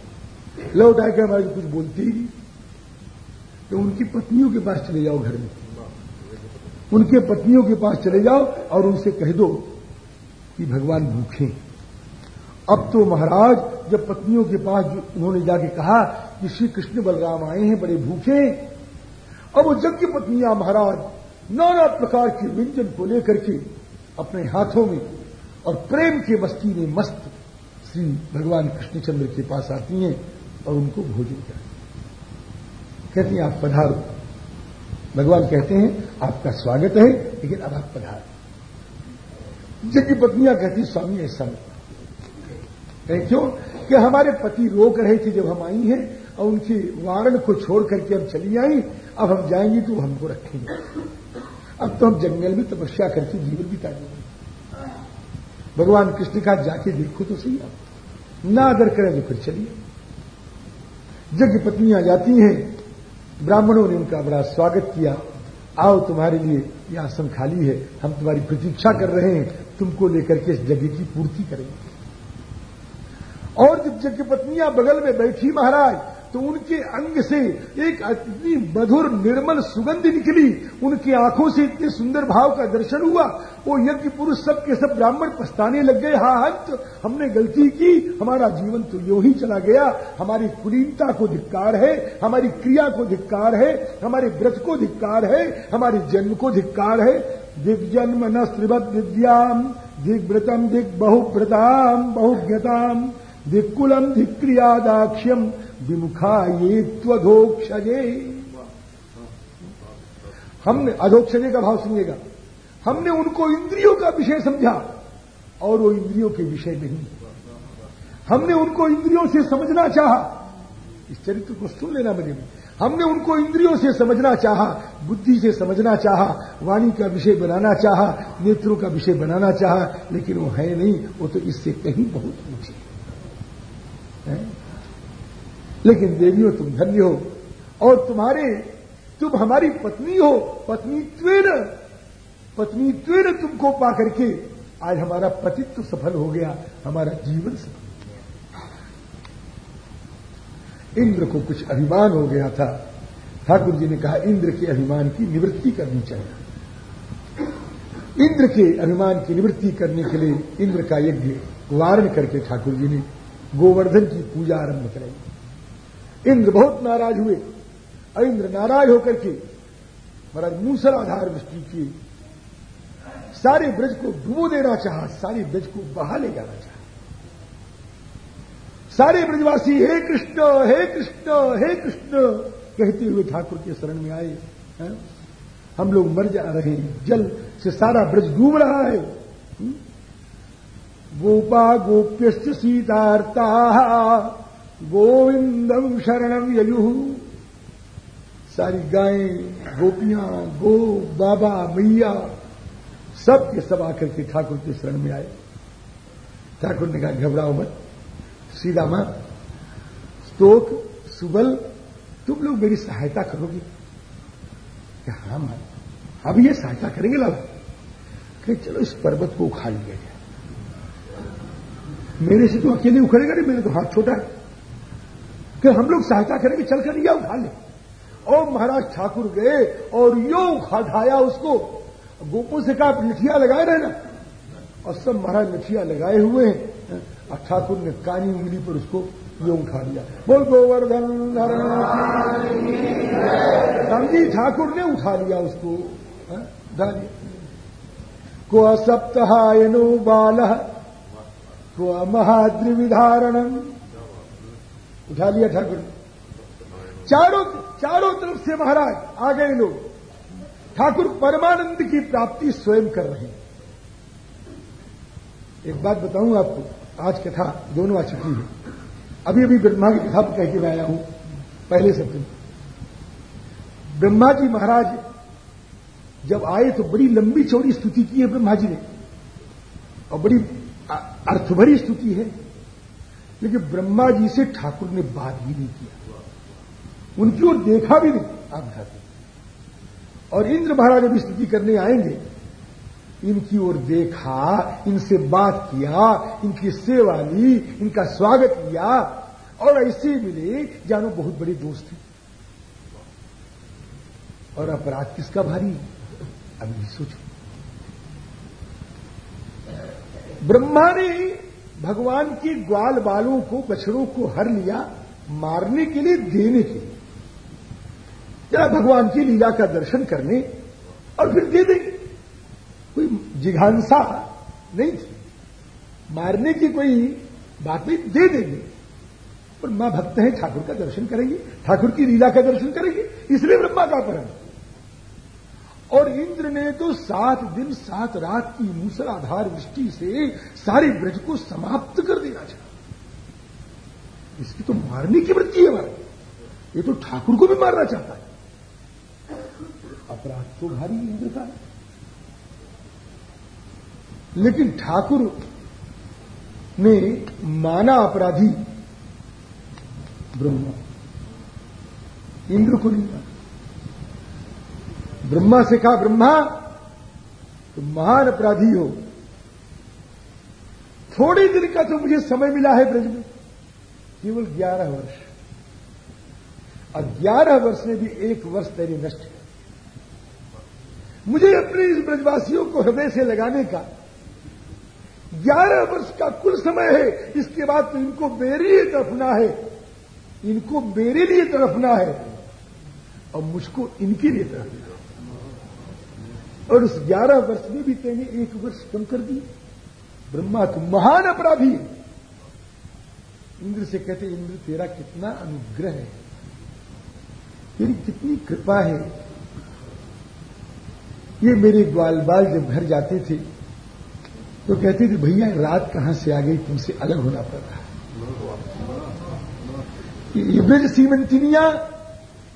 लौट आकर हमारी कुछ बोलती ही तो उनकी पत्नियों के पास चले जाओ घर में। उनके पत्नियों के पास चले जाओ और उनसे कह दो कि भगवान भूखे अब तो महाराज, जब पत्नियों के पास उन्होंने जाके कहा कि श्री कृष्ण बलराम आए हैं, बड़े भूखे, अब वो जग की पत्नियाँ महाराज, नाना प्रकार के व्यंजन को लेकर के अपने हाथों में और प्रेम के मस्ती में मस्त श्री भगवान कृष्णचंद्र के पास आती हैं और उनको भोजन करती कहती हैं, आप पधारो। भगवान कहते हैं, आपका स्वागत है, लेकिन अब आप पधारो। जग की पत्नियाँ कहती स्वामी, ऐसा नहीं। क्यों? कि हमारे पति रोक रहे थे जब हम आई हैं, और उनकी वारण को छोड़ करके हम चली आई। अब हम जाएँगी तो हमको रखेंगे। अब तो हम जंगल में तपस्या करके जीवन बिता देंगे भगवान कृष्ण का जाके देखो तो सही आप। ना अगर करें तो फिर चलिए। जग पत्नियाँ जाती हैं। ब्राह्मणों ने उनका बड़ा स्वागत किया। आओ तुम्हारे लिए यह आसन खाली है। हम तुम्हारी प्रतीक्षा कर रहे हैं। तुमको लेकर के इस जगह की पूर्ति करेंगे। और जब जग पत्नियाँ बगल में बैठी महाराज तो उनके अंग से एक इतनी मधुर, निर्मल सुगंध निकली। उनकी आँखों से इतने सुंदर भाव का दर्शन हुआ। वो यज्ञ पुरुष सब के सब ब्राह्मण पछताने लग गए। हा हंत हमने गलती की। हमारा जीवन तो यो ही चला गया। हमारी कुलीनता को धिक्कार है। हमारी क्रिया को धिक्कार है। हमारे व्रत को धिक्कार है। हमारे जन्म को धिक्कार है। दिग्जन्म न श्रीवद विद्याम दिग्व्रतम दिग बहुव्रताम बहुज्ञताम दिक्कुलम धिक्रियादाक्ष्यम विमुखा ये त्वधोक्षजे हमने अधोक्षजे का भाव सुनिएगा। हमने उनको इंद्रियों का विषय समझा, और वो इंद्रियों के विषय नहीं। हमने उनको इंद्रियों से समझना चाहा, इस चरित्र को सुन लेना मुझे हमने उनको इंद्रियों से समझना चाहा, बुद्धि से समझना चाहा, वाणी का विषय बनाना चाहा, नेत्रों का विषय बनाना चाहा, लेकिन वो है नहीं, वो तो इससे कहीं बहुत ऊँचे। लेकिन देवियों, तुम धन्य हो। और तुम्हारे, तुम हमारी पत्नी हो। पत्नी त्वेर पत्नी त्वेर तुमको पा करके आज हमारा पतित्व सफल हो गया, हमारा जीवन सफल हो गया। इंद्र को कुछ अभिमान हो गया था। ठाकुर जी ने कहा, इंद्र के अभिमान की निवृत्ति करनी चाहिए। इंद्र के अभिमान की निवृत्ति करने के लिए इंद्र का यज्ञ वारण करके ठाकुर जी ने गोवर्धन की पूजा आरंभ कराई। इंद्र बहुत नाराज़ हुए। और इंद्र नाराज़ होकर के महाराज मूसलाधार वृष्टि की सारे ब्रज को डुबो देना चाहा, सारे ब्रज को बहा ले जाना चाहा। सारे ब्रजवासी, हे कृष्ण हे कृष्ण हे कृष्ण, कहते हुए ठाकुर के शरण में आए? हम लोग मर जा रहे हैं। जल से सारा ब्रज डूब रहा है। हुँ? गोपा गोप्य सीतार्ता। गोविंदम शरणम ययु। सारी गायें, गोपियाँ, गो, बाबा, मैया, सब के सब आकर के ठाकुर के शरण में आए। ठाकुर ने कहा, घबराओ मत। सीधा माँ, स्तोक, सुबल, तुम लोग मेरी सहायता करोगे। क्या हाँ माँ अब ये सहायता करेंगे लाभ कि चलो इस पर्वत को उखाड़ लिया जाए। मेरे से तो अकेले उखड़ेगा नहीं मेरे तो हाथ छोटा है। कि हम लोग सहायता करेंगे, चलकर या उठा ले। और महाराज ठाकुर गए और यो उठाया उसको। गोपो से कहा मिठिया लगाए रहे ना और सब महाराज मिठिया लगाए हुए हैं। और ठाकुर ने कानी उंगली पर उसको यो उठा लिया। बोल गोवर्धन समझी ठाकुर ने उठा लिया उसको। धारिया को सप्तहायनो बाल को महाद्रिविधारणम उठा लिया ठाकुर। चारों चारों तरफ़ से महाराज, आ गए लोग। ठाकुर परमानंद की प्राप्ति स्वयं कर रहे हैं। एक बात बताऊँ आपको, आज कथा दोनों आ चुकी है। अभी अभी ब्रह्मा की कथा कह के मैं आया हूँ, पहले सप्तम ब्रह्मा जी महाराज, जब आए तो बड़ी लंबी चौड़ी स्तुति की है ब्रह्मा जी ने। और बड़ी अर्थभरी स्तुति है। लेकिन ब्रह्मा जी से ठाकुर ने बात भी नहीं किया। उनकी ओर देखा भी नहीं, आप ठाकुर और इंद्र महाराज अभी स्तुति करने आएँगे। इनकी ओर देखा, इनसे बात किया, इनकी सेवा ली, इनका स्वागत किया, और ऐसे मिले जानो बहुत बड़े दोस्त हैं। और अपराध किसका भारी अभी सोचो। ब्रह्मा ने भगवान के ग्वाल बालों को, बछड़ों को हर लिया, मारने के लिए, देने के लिए। जरा भगवान की लीला का दर्शन करने और फिर दे देंगे। कोई जिघांसा नहीं थी। मारने की कोई बात नहीं, दे देंगे। पर माँ भक्त हैं, ठाकुर का दर्शन करेंगे, ठाकुर की लीला का दर्शन करेंगे, इसलिए ब्रह्मा का अपहरण। और इंद्र ने तो सात दिन, सात रात की मूसलाधार वृष्टि से सारे ब्रज को समाप्त कर देना चाहता इसकी तो मारने की वृत्ति है हमारा ये तो ठाकुर को भी मारना चाहता है। अपराध तो भारी इंद्र का लेकिन ठाकुर ने माना अपराधी ब्रह्मा। इंद्र को नहीं माना। ब्रह्मा से कहा, ब्रह्मा, तुम महान अपराधी हो। थोड़े दिन का तो मुझे समय मिला है ब्रज में। केवल ग्यारह वर्ष। और ग्यारह वर्ष में भी एक वर्ष तेरे नष्ट है। मुझे अपने इस ब्रजवासियों को हृदय से लगाने का ग्यारह वर्ष का कुल समय है। इसके बाद तो इनको मेरे लिए तरफना है। इनको मेरे लिए तरफना है। और मुझको इनके लिए तरफना और उस ग्यारह वर्ष में भी तेने एक वर्ष कम कर दी। ब्रह्मा तुम महान अपराधी इंद्र से कहते, इंद्र, तेरा कितना अनुग्रह है। तेरी कितनी कृपा है। ये मेरे ग्वाल बाल जब घर जाते थे तो कहते थे, भैया, रात कहाँ से आ गई? तुमसे अलग होना पड़ रहा ये ब्रज सीमंतिनिया,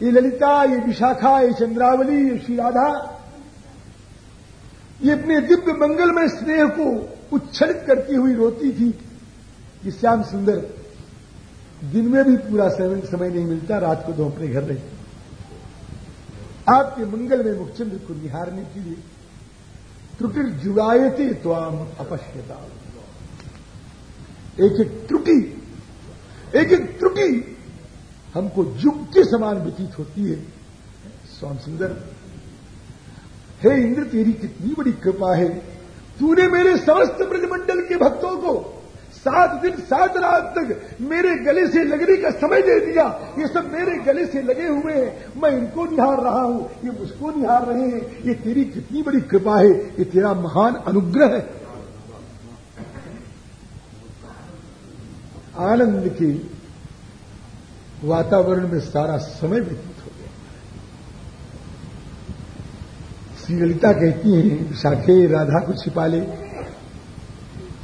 ये ललिता, ये विशाखा, ये चंद्रावली, ये श्री राधा ये अपने दिव्य मंगलमय स्नेह को उच्छलित करती हुई रोती थी कि श्याम सुंदर, दिन में भी पूरा सेवन समय नहीं मिलता, रात को तो अपने घर रहे। आपके मंगल में मुखचंद्र को निहारने के लिए त्रुटि जुड़ाए थे तो आम अपश्यता। एक एक त्रुटि, एक एक त्रुटि हमको युग के समान व्यतीत होती है। स्वाम सुंदर हे इंद्र, तेरी कितनी बड़ी कृपा है। तूने मेरे समस्त ब्रजमंडल के भक्तों को सात दिन, सात रात तक मेरे गले से लगने का समय दे दिया। ये सब मेरे गले से लगे हुए हैं। मैं इनको निहार रहा हूँ। ये मुझको निहार रहे हैं। ये तेरी कितनी बड़ी कृपा है। ये तेरा महान अनुग्रह है। आनंद के वातावरण में सारा समय व्यतीत हो गया श्री ललिता कहती हैं विशाखे राधा को छिपा ले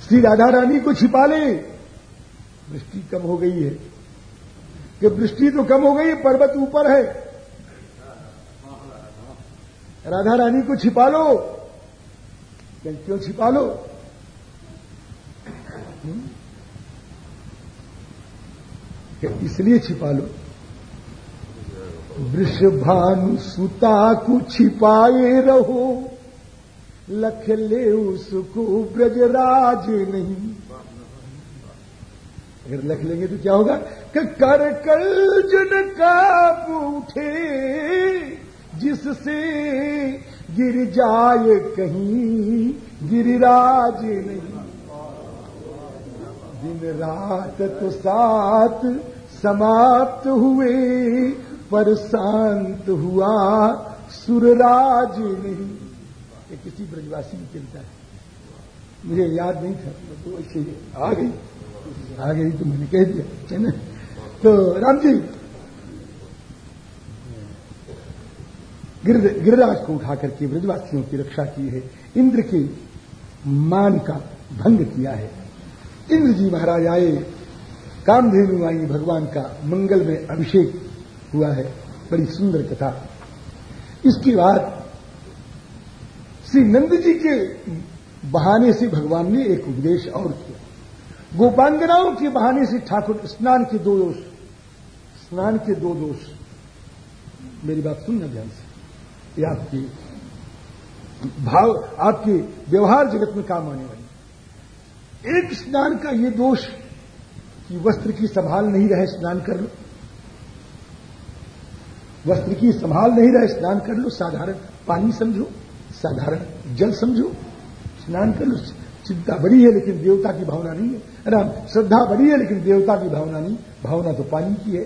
श्री राधा रानी को छिपा ले वृष्टि कम हो गई है। कि वृष्टि तो कम हो गई है, पर्वत ऊपर है। राधा रानी को छिपा लो क्यों छिपा लो? इसलिए छिपा लो वृषभानु सुता को छिपाए रहो। लख ले उसको ब्रजराज नहीं। अगर लख लेंगे तो क्या होगा? कि कर कल जन काप उठे, जिससे गिर जाए कहीं गिरिराज नहीं। दिन रात तो साथ समाप्त हुए पर शांत हुआ, सुरराज नहीं। ये किसी ब्रजवासी की चिंता है। मुझे याद नहीं था तो ऐसे आ गई। आ गई तो मैंने कह दिया, है ना? तो राम जी गिरिराज को उठा करके ब्रजवासियों की रक्षा की है। इंद्र के मान का भंग किया है। इंद्र जी महाराज आए, कामधेनु आई भगवान का मंगल में अभिषेक हुआ है। बड़ी सुंदर कथा। इसके बाद श्री नंद जी के बहाने से भगवान ने एक उपदेश और किया। गोपांगनाओं के बहाने से ठाकुर स्नान के दो दोष, स्नान के दो दोष। मेरी बात सुनना ध्यान से। ये आपकी भाव, आपके व्यवहार जगत में काम आने वाली। एक स्नान का ये दोष कि वस्त्र की संभाल नहीं रहे, स्नान कर लो। वस्त्र की संभाल नहीं रहे, स्नान कर लो, साधारण पानी समझो, साधारण जल समझो, स्नान कर लो, चिंता बड़ी है लेकिन देवता की भावना नहीं है। राम श्रद्धा बड़ी है लेकिन देवता की भावना नहीं, भावना तो पानी की है।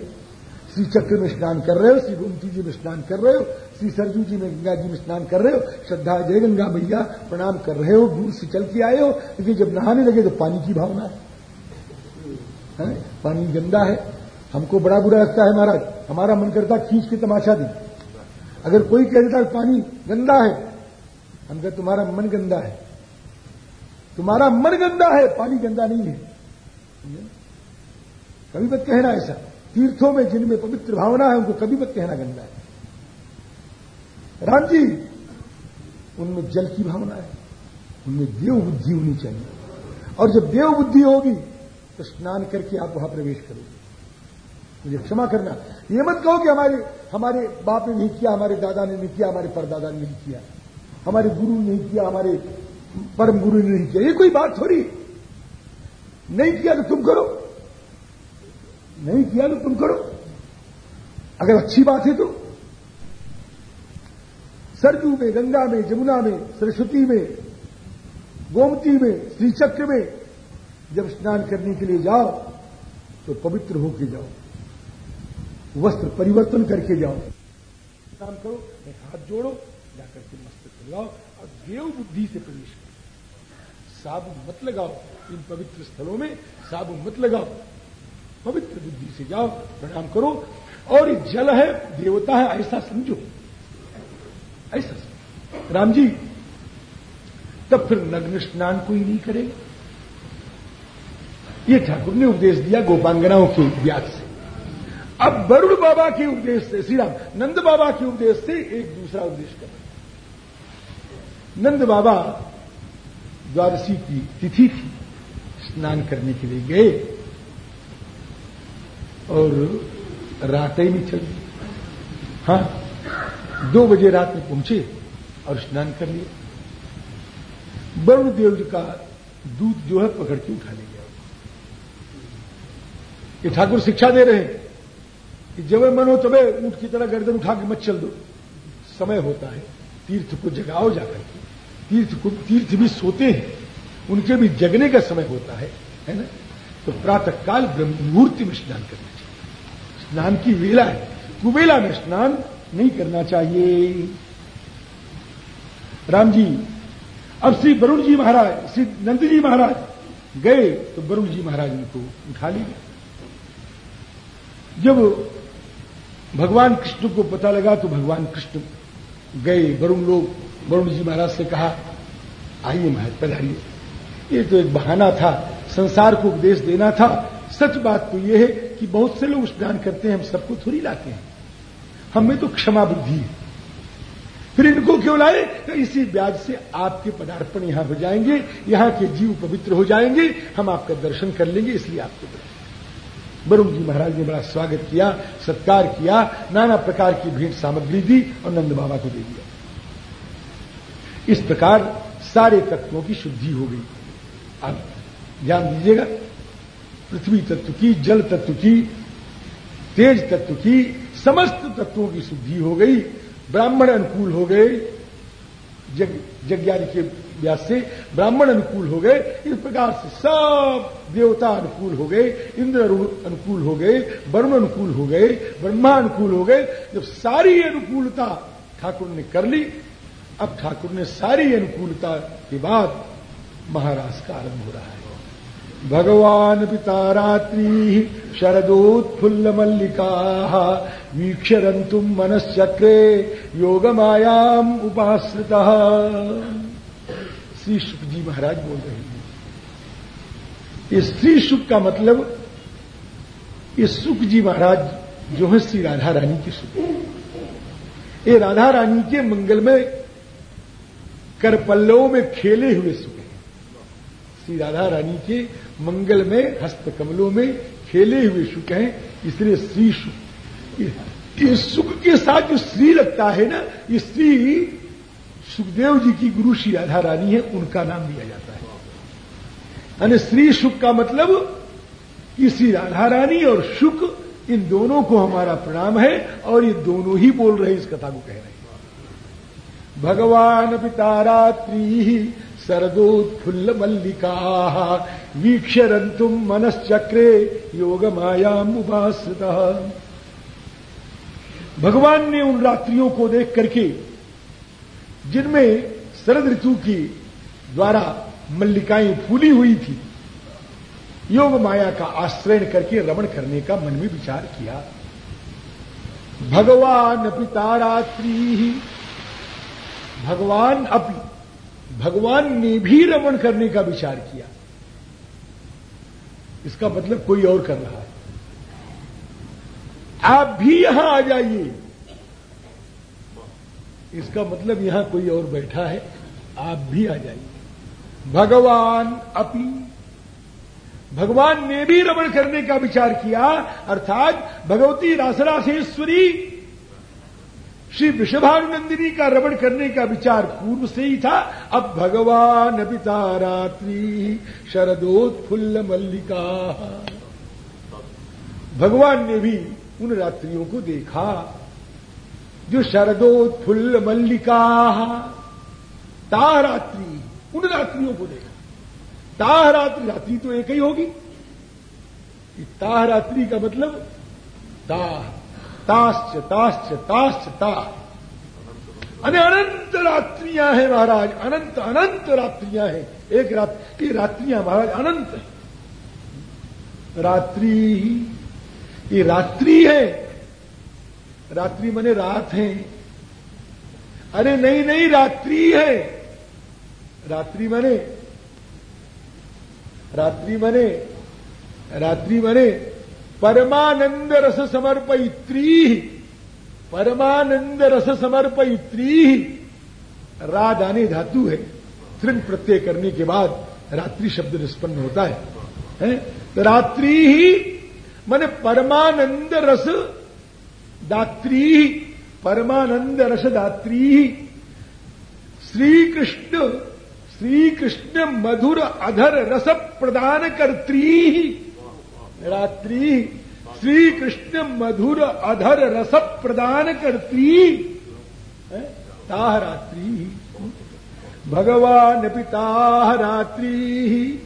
श्री चक्र में स्नान कर रहे हो, श्री गोमती जी में स्नान कर रहे हो, श्री सरजू जी में गंगा जी में स्नान कर रहे हो, श्रद्धा जय गंगा मैया, प्रणाम कर रहे हो, दूर से चल के आए हो, लेकिन जब नहाने लगे तो पानी की भावना है। है? पानी गंदा है। हमको बड़ा बुरा लगता है महाराज। हमारा मन करता खींच के तमाशा दी। अगर कोई कह देता पानी गंदा है, हम कहते तुम्हारा मन गंदा है। तुम्हारा मन गंदा है, पानी गंदा नहीं है। कभी मत कहना ऐसा। तीर्थों में जिनमें पवित्र भावना है, उनको कभी मत कहना गंदा है। राम जी, उनमें जल की भावना है। उनमें देव बुद्धि होनी चाहिए। और जब देव बुद्धि होगी तो स्नान करके आप वहाँ प्रवेश करोगे। मुझे क्षमा करना। ये मत कहो कि हमारे हमारे बाप ने नहीं किया, हमारे दादा ने नहीं किया, हमारे परदादा ने नहीं किया। हमारे गुरु ने नहीं किया, हमारे परम गुरु ने नहीं किया। ये कोई बात थोड़ी। नहीं किया तो तुम करो। नहीं किया तो तुम करो। अगर अच्छी बात है तो। सरजू में, गंगा में जमुना में, सरस्वती में, गोमती में, श्रीचक्र में, जब स्नान करने के लिए जाओ तो पवित्र होके जाओ। वस्त्र परिवर्तन करके जाओ। काम करो हाथ जोड़ो, जाकर के मस्तक लगाओ और देव बुद्धि से प्रवेश करो। साबु मत लगाओ इन पवित्र स्थलों में, साबु मत लगाओ। पवित्र बुद्धि से जाओ, प्रणाम करो और जल है, देवता है, ऐसा समझो। ऐसा समझो। राम जी, तब फिर नग्न स्नान कोई नहीं करेगा। ये ठाकुर ने उपदेश दिया गोपांगनाओं के व्यास से। अब वरुण बाबा के उपदेश से श्री राम नंद बाबा के उपदेश से एक दूसरा उपदेश कर नंद बाबा द्वादशी की तिथि थी, स्नान करने के लिए गए और रात ही नहीं चली हाँ दो बजे रात में पहुँचे और स्नान कर लिया वरुण देव जी का दूध जो है पकड़ के उठा ले गया। ये ठाकुर शिक्षा दे रहे हैं। कि जब मन हो तबे ऊँट की तरह गर्दन उठा के मत चल दो। समय होता है, तीर्थ को जगाओ जाकर के। तीर्थ को, तीर्थ भी सोते हैं, उनके भी जगने का समय होता है है ना? तो प्रातः काल मुहूर्ति में स्नान करना चाहिए। स्नान की वेला है। कुबेला में स्नान नहीं करना चाहिए। राम जी, अब श्री वरुण जी महाराज, श्री नंद जी महाराज गए तो वरुण जी महाराज उनको उठा लिए जब भगवान कृष्ण को पता लगा तो भगवान कृष्ण गए। वरुण लोग, वरुण जी महाराज से कहा, आइए महाराज पधारिए ये तो एक बहाना था। संसार को उपदेश देना था। सच बात तो यह है कि बहुत से लोग स्नान करते हैं, हम सबको थोड़ी लाते हैं। हमें तो क्षमा बुद्धि है। फिर इनको क्यों लाए? तो इसी ब्याज से आपके पदार्पण यहाँ हो जाएँगे, यहाँ के जीव पवित्र हो जाएँगे, हम आपका दर्शन कर लेंगे, इसलिए आपको वरुण जी महाराज ने बड़ा स्वागत किया, सत्कार किया, नाना प्रकार की भेंट सामग्री दी और नंद बाबा को दे दिया। इस प्रकार सारे तत्वों की शुद्धि हो गई। अब ध्यान दीजिएगा, पृथ्वी तत्व की, जल तत्व की, तेज तत्व की, समस्त तत्वों की शुद्धि हो गई, ब्राह्मण अनुकूल हो गए, जग यज्ञादि के व्यास से ब्राह्मण अनुकूल हो गए, इस प्रकार से सब देवता अनुकूल हो गए, इंद्र अनुकूल हो गए, वरुण अनुकूल हो गए, ब्रह्मा अनुकूल हो गए। जब सारी अनुकूलता ठाकुर ने कर ली, अब ठाकुर ने सारी अनुकूलता के बाद महाराज का आरंभ हो रहा है। भगवान पिता रात्रि शरदोत्फुल्ल मल्लिका वीक्षरंतुम मनश्चक्रे योग मायाम उपाश्रिता। श्री शुक जी महाराज बोल रहे हैं। ये श्री शुक का मतलब ये सुख जी महाराज जो है श्री राधा रानी के सुख। ये राधा रानी के मंगल में करपल्लवों में खेले हुए सुख हैं। श्री राधा रानी के मंगल में, हस्त कमलों में खेले हुए सुख हैं, इसलिए श्री सुख। इस सुख के साथ जो श्री लगता है ना, ये श्री सुखदेव जी की गुरु श्री राधा रानी है, उनका नाम दिया जाता है। यानी श्री सुख का मतलब कि श्री राधा रानी और सुख, इन दोनों को हमारा प्रणाम है, और ये दोनों ही बोल रहे इस कथा को कह रहे हैं। भगवान पिता रात्रि शरदोत्फुल्ल मल्लिका वीक्षरंतुम मनश्चक्रे योग उपाश्रित। भगवान ने उन रात्रियों को देख करके जिनमें शरद ऋतु की द्वारा मल्लिकाएँ फूली हुई थी, योग माया का आश्रय करके रमण करने का मन में विचार किया। भगवान पिता रात्रि भगवान अपि, भगवान ने भी रमण करने का विचार किया। इसका मतलब कोई और कर रहा है। आप भी यहाँ आ जाइए। इसका मतलब यहाँ कोई और बैठा है, आप भी आ जाइए। भगवान अपी भगवान ने भी रमण करने का विचार किया, अर्थात भगवती रासरासेश्वरी श्री विषभानुनंदिनी का रमण करने का विचार पूर्व से ही था। अब भगवान पिता रात्रि शरदोत्फुल्ल मल्लिका भगवान ने भी उन रात्रियों को देखा। जो शरदोत्फुल्ल मल्लिका। तारात्रि, उन रात्रियों को देखा। ताहरात्रि रात्रि तो एक ही होगी। ताहरात्रि का मतलब ताश्च ताश्च ताश्च, ता। अरे अनंत रात्रियाँ हैं महाराज, अनंत अनंत रात्रियाँ हैं। एक रात ये रात्रियाँ महाराज अनंत है। रात्रि ये रात्रि है रात्रि मने रात है। अरे नहीं नहीं रात्रि है। रात्रि मने रात्रि मने रात्रि मने परमानंद रस समर्पयित्री परमानंद रस समर्पयित्री। राधानी धातु है। तृण प्रत्यय करने के बाद रात्रि शब्द निष्पन्न होता है, है? तो रात्रि ही मैंने परमानंद रस दात्री, परमानंद रस दात्री। श्री कृष्ण श्री कृष्ण मधुर अधर रस प्रदान कर्त्री। रात्रि श्री कृष्ण मधुर अधर रस प्रदान करती ताह रात्रि। भगवान पिता रात्रि।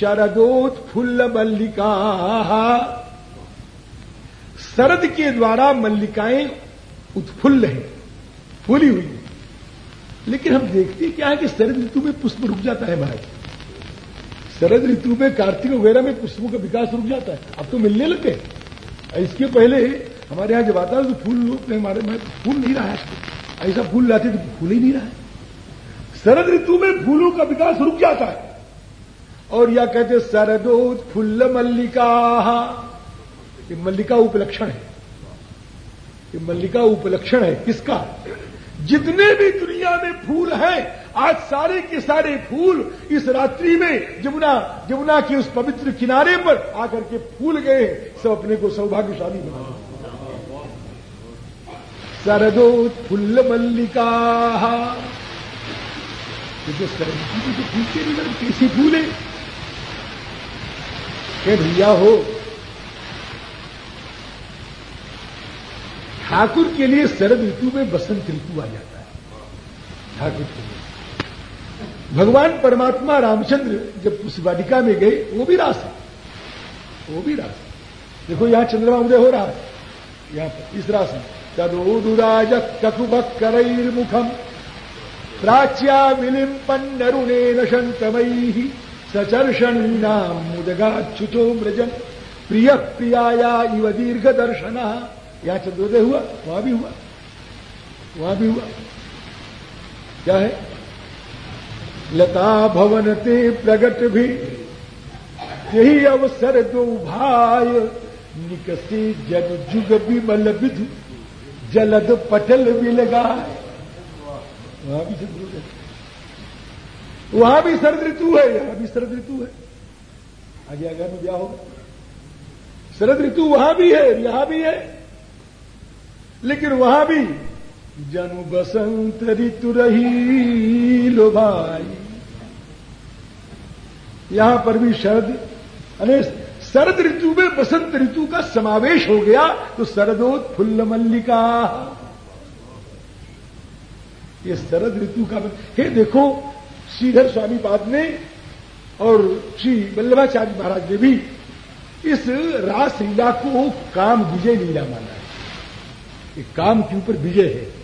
शरदोत्फुल्ल मल्लिका। शरद के द्वारा मल्लिकाएँ उत्फुल्ल हैं, फूली हुई है। लेकिन हम देखते क्या है कि शरद ऋतु में पुष्प रुक जाता है महाराज। शरद ऋतु में कार्तिक वगैरह में पुष्पों का विकास रुक जाता है। अब तो मिलने लगे इसके पहले हमारे यहाँ जब आता है तो फूल हमारे में फूल नहीं रहा है। ऐसा फूल लाते तो फूल ही नहीं रहा है। शरद ऋतु में फूलों का विकास रुक जाता है। और या कहते शरदोत फुल्ल मल्लिका। ये मल्लिका उपलक्षण है। ये मल्लिका उपलक्षण है किसका? जितने भी दुनिया में फूल हैं, आज सारे के सारे फूल इस रात्रि में जमुना जमुना के उस पवित्र किनारे पर आकर के फूल गए सब अपने को सौभाग्यशाली बना सरदो फुल्ल मल्लिका। तो सरस्वती तो फूल के नहीं कैसे फूले के भैया हो ठाकुर के लिए शरद ऋतु में बसंत ऋतु आ जाता है। ठाकुर के लिए। भगवान परमात्मा रामचंद्र जब उस वाटिका में गए, वो भी रास है। वो भी रास है। देखो, यहाँ चंद्रमा उदय हो रहा है। यहाँ पर इस रास में। तदोदुराज कर मुखम प्राच्या विलिम्पन्नरुणे नशंतमयी सचर्षणीनाम मुदगाच्युतो मृजन। प्रिय प्रियाया इव दीर्घ दर्शन यहाँ चंद्रोदय हुआ, वहाँ भी हुआ, वहाँ भी हुआ। क्या है? लता भवन ते प्रगट भी। यही अवसर दो भाई, निकसी जन जुग विमल विधु। जलद पटल भी लगा वहाँ भी चंद्रोदय वहाँ भी शरद ऋतु है, यहाँ भी शरद ऋतु है। आगे आगे में क्या होगा? शरद ऋतु वहाँ भी है, यहाँ भी है। लेकिन वहाँ भी जनु बसंत ऋतु रही लो भाई यहाँ पर भी शरद, अरे, शरद ऋतु में बसंत ऋतु का समावेश हो गया तो शरदोत फुल्ल मल्लिका ये शरद ऋतु का, हे, देखो, श्रीधर स्वामी पाद ने और श्री वल्लभाचार्य महाराज ने भी इस रास लीला को काम विजय लीला माना है। ये काम के ऊपर विजय है।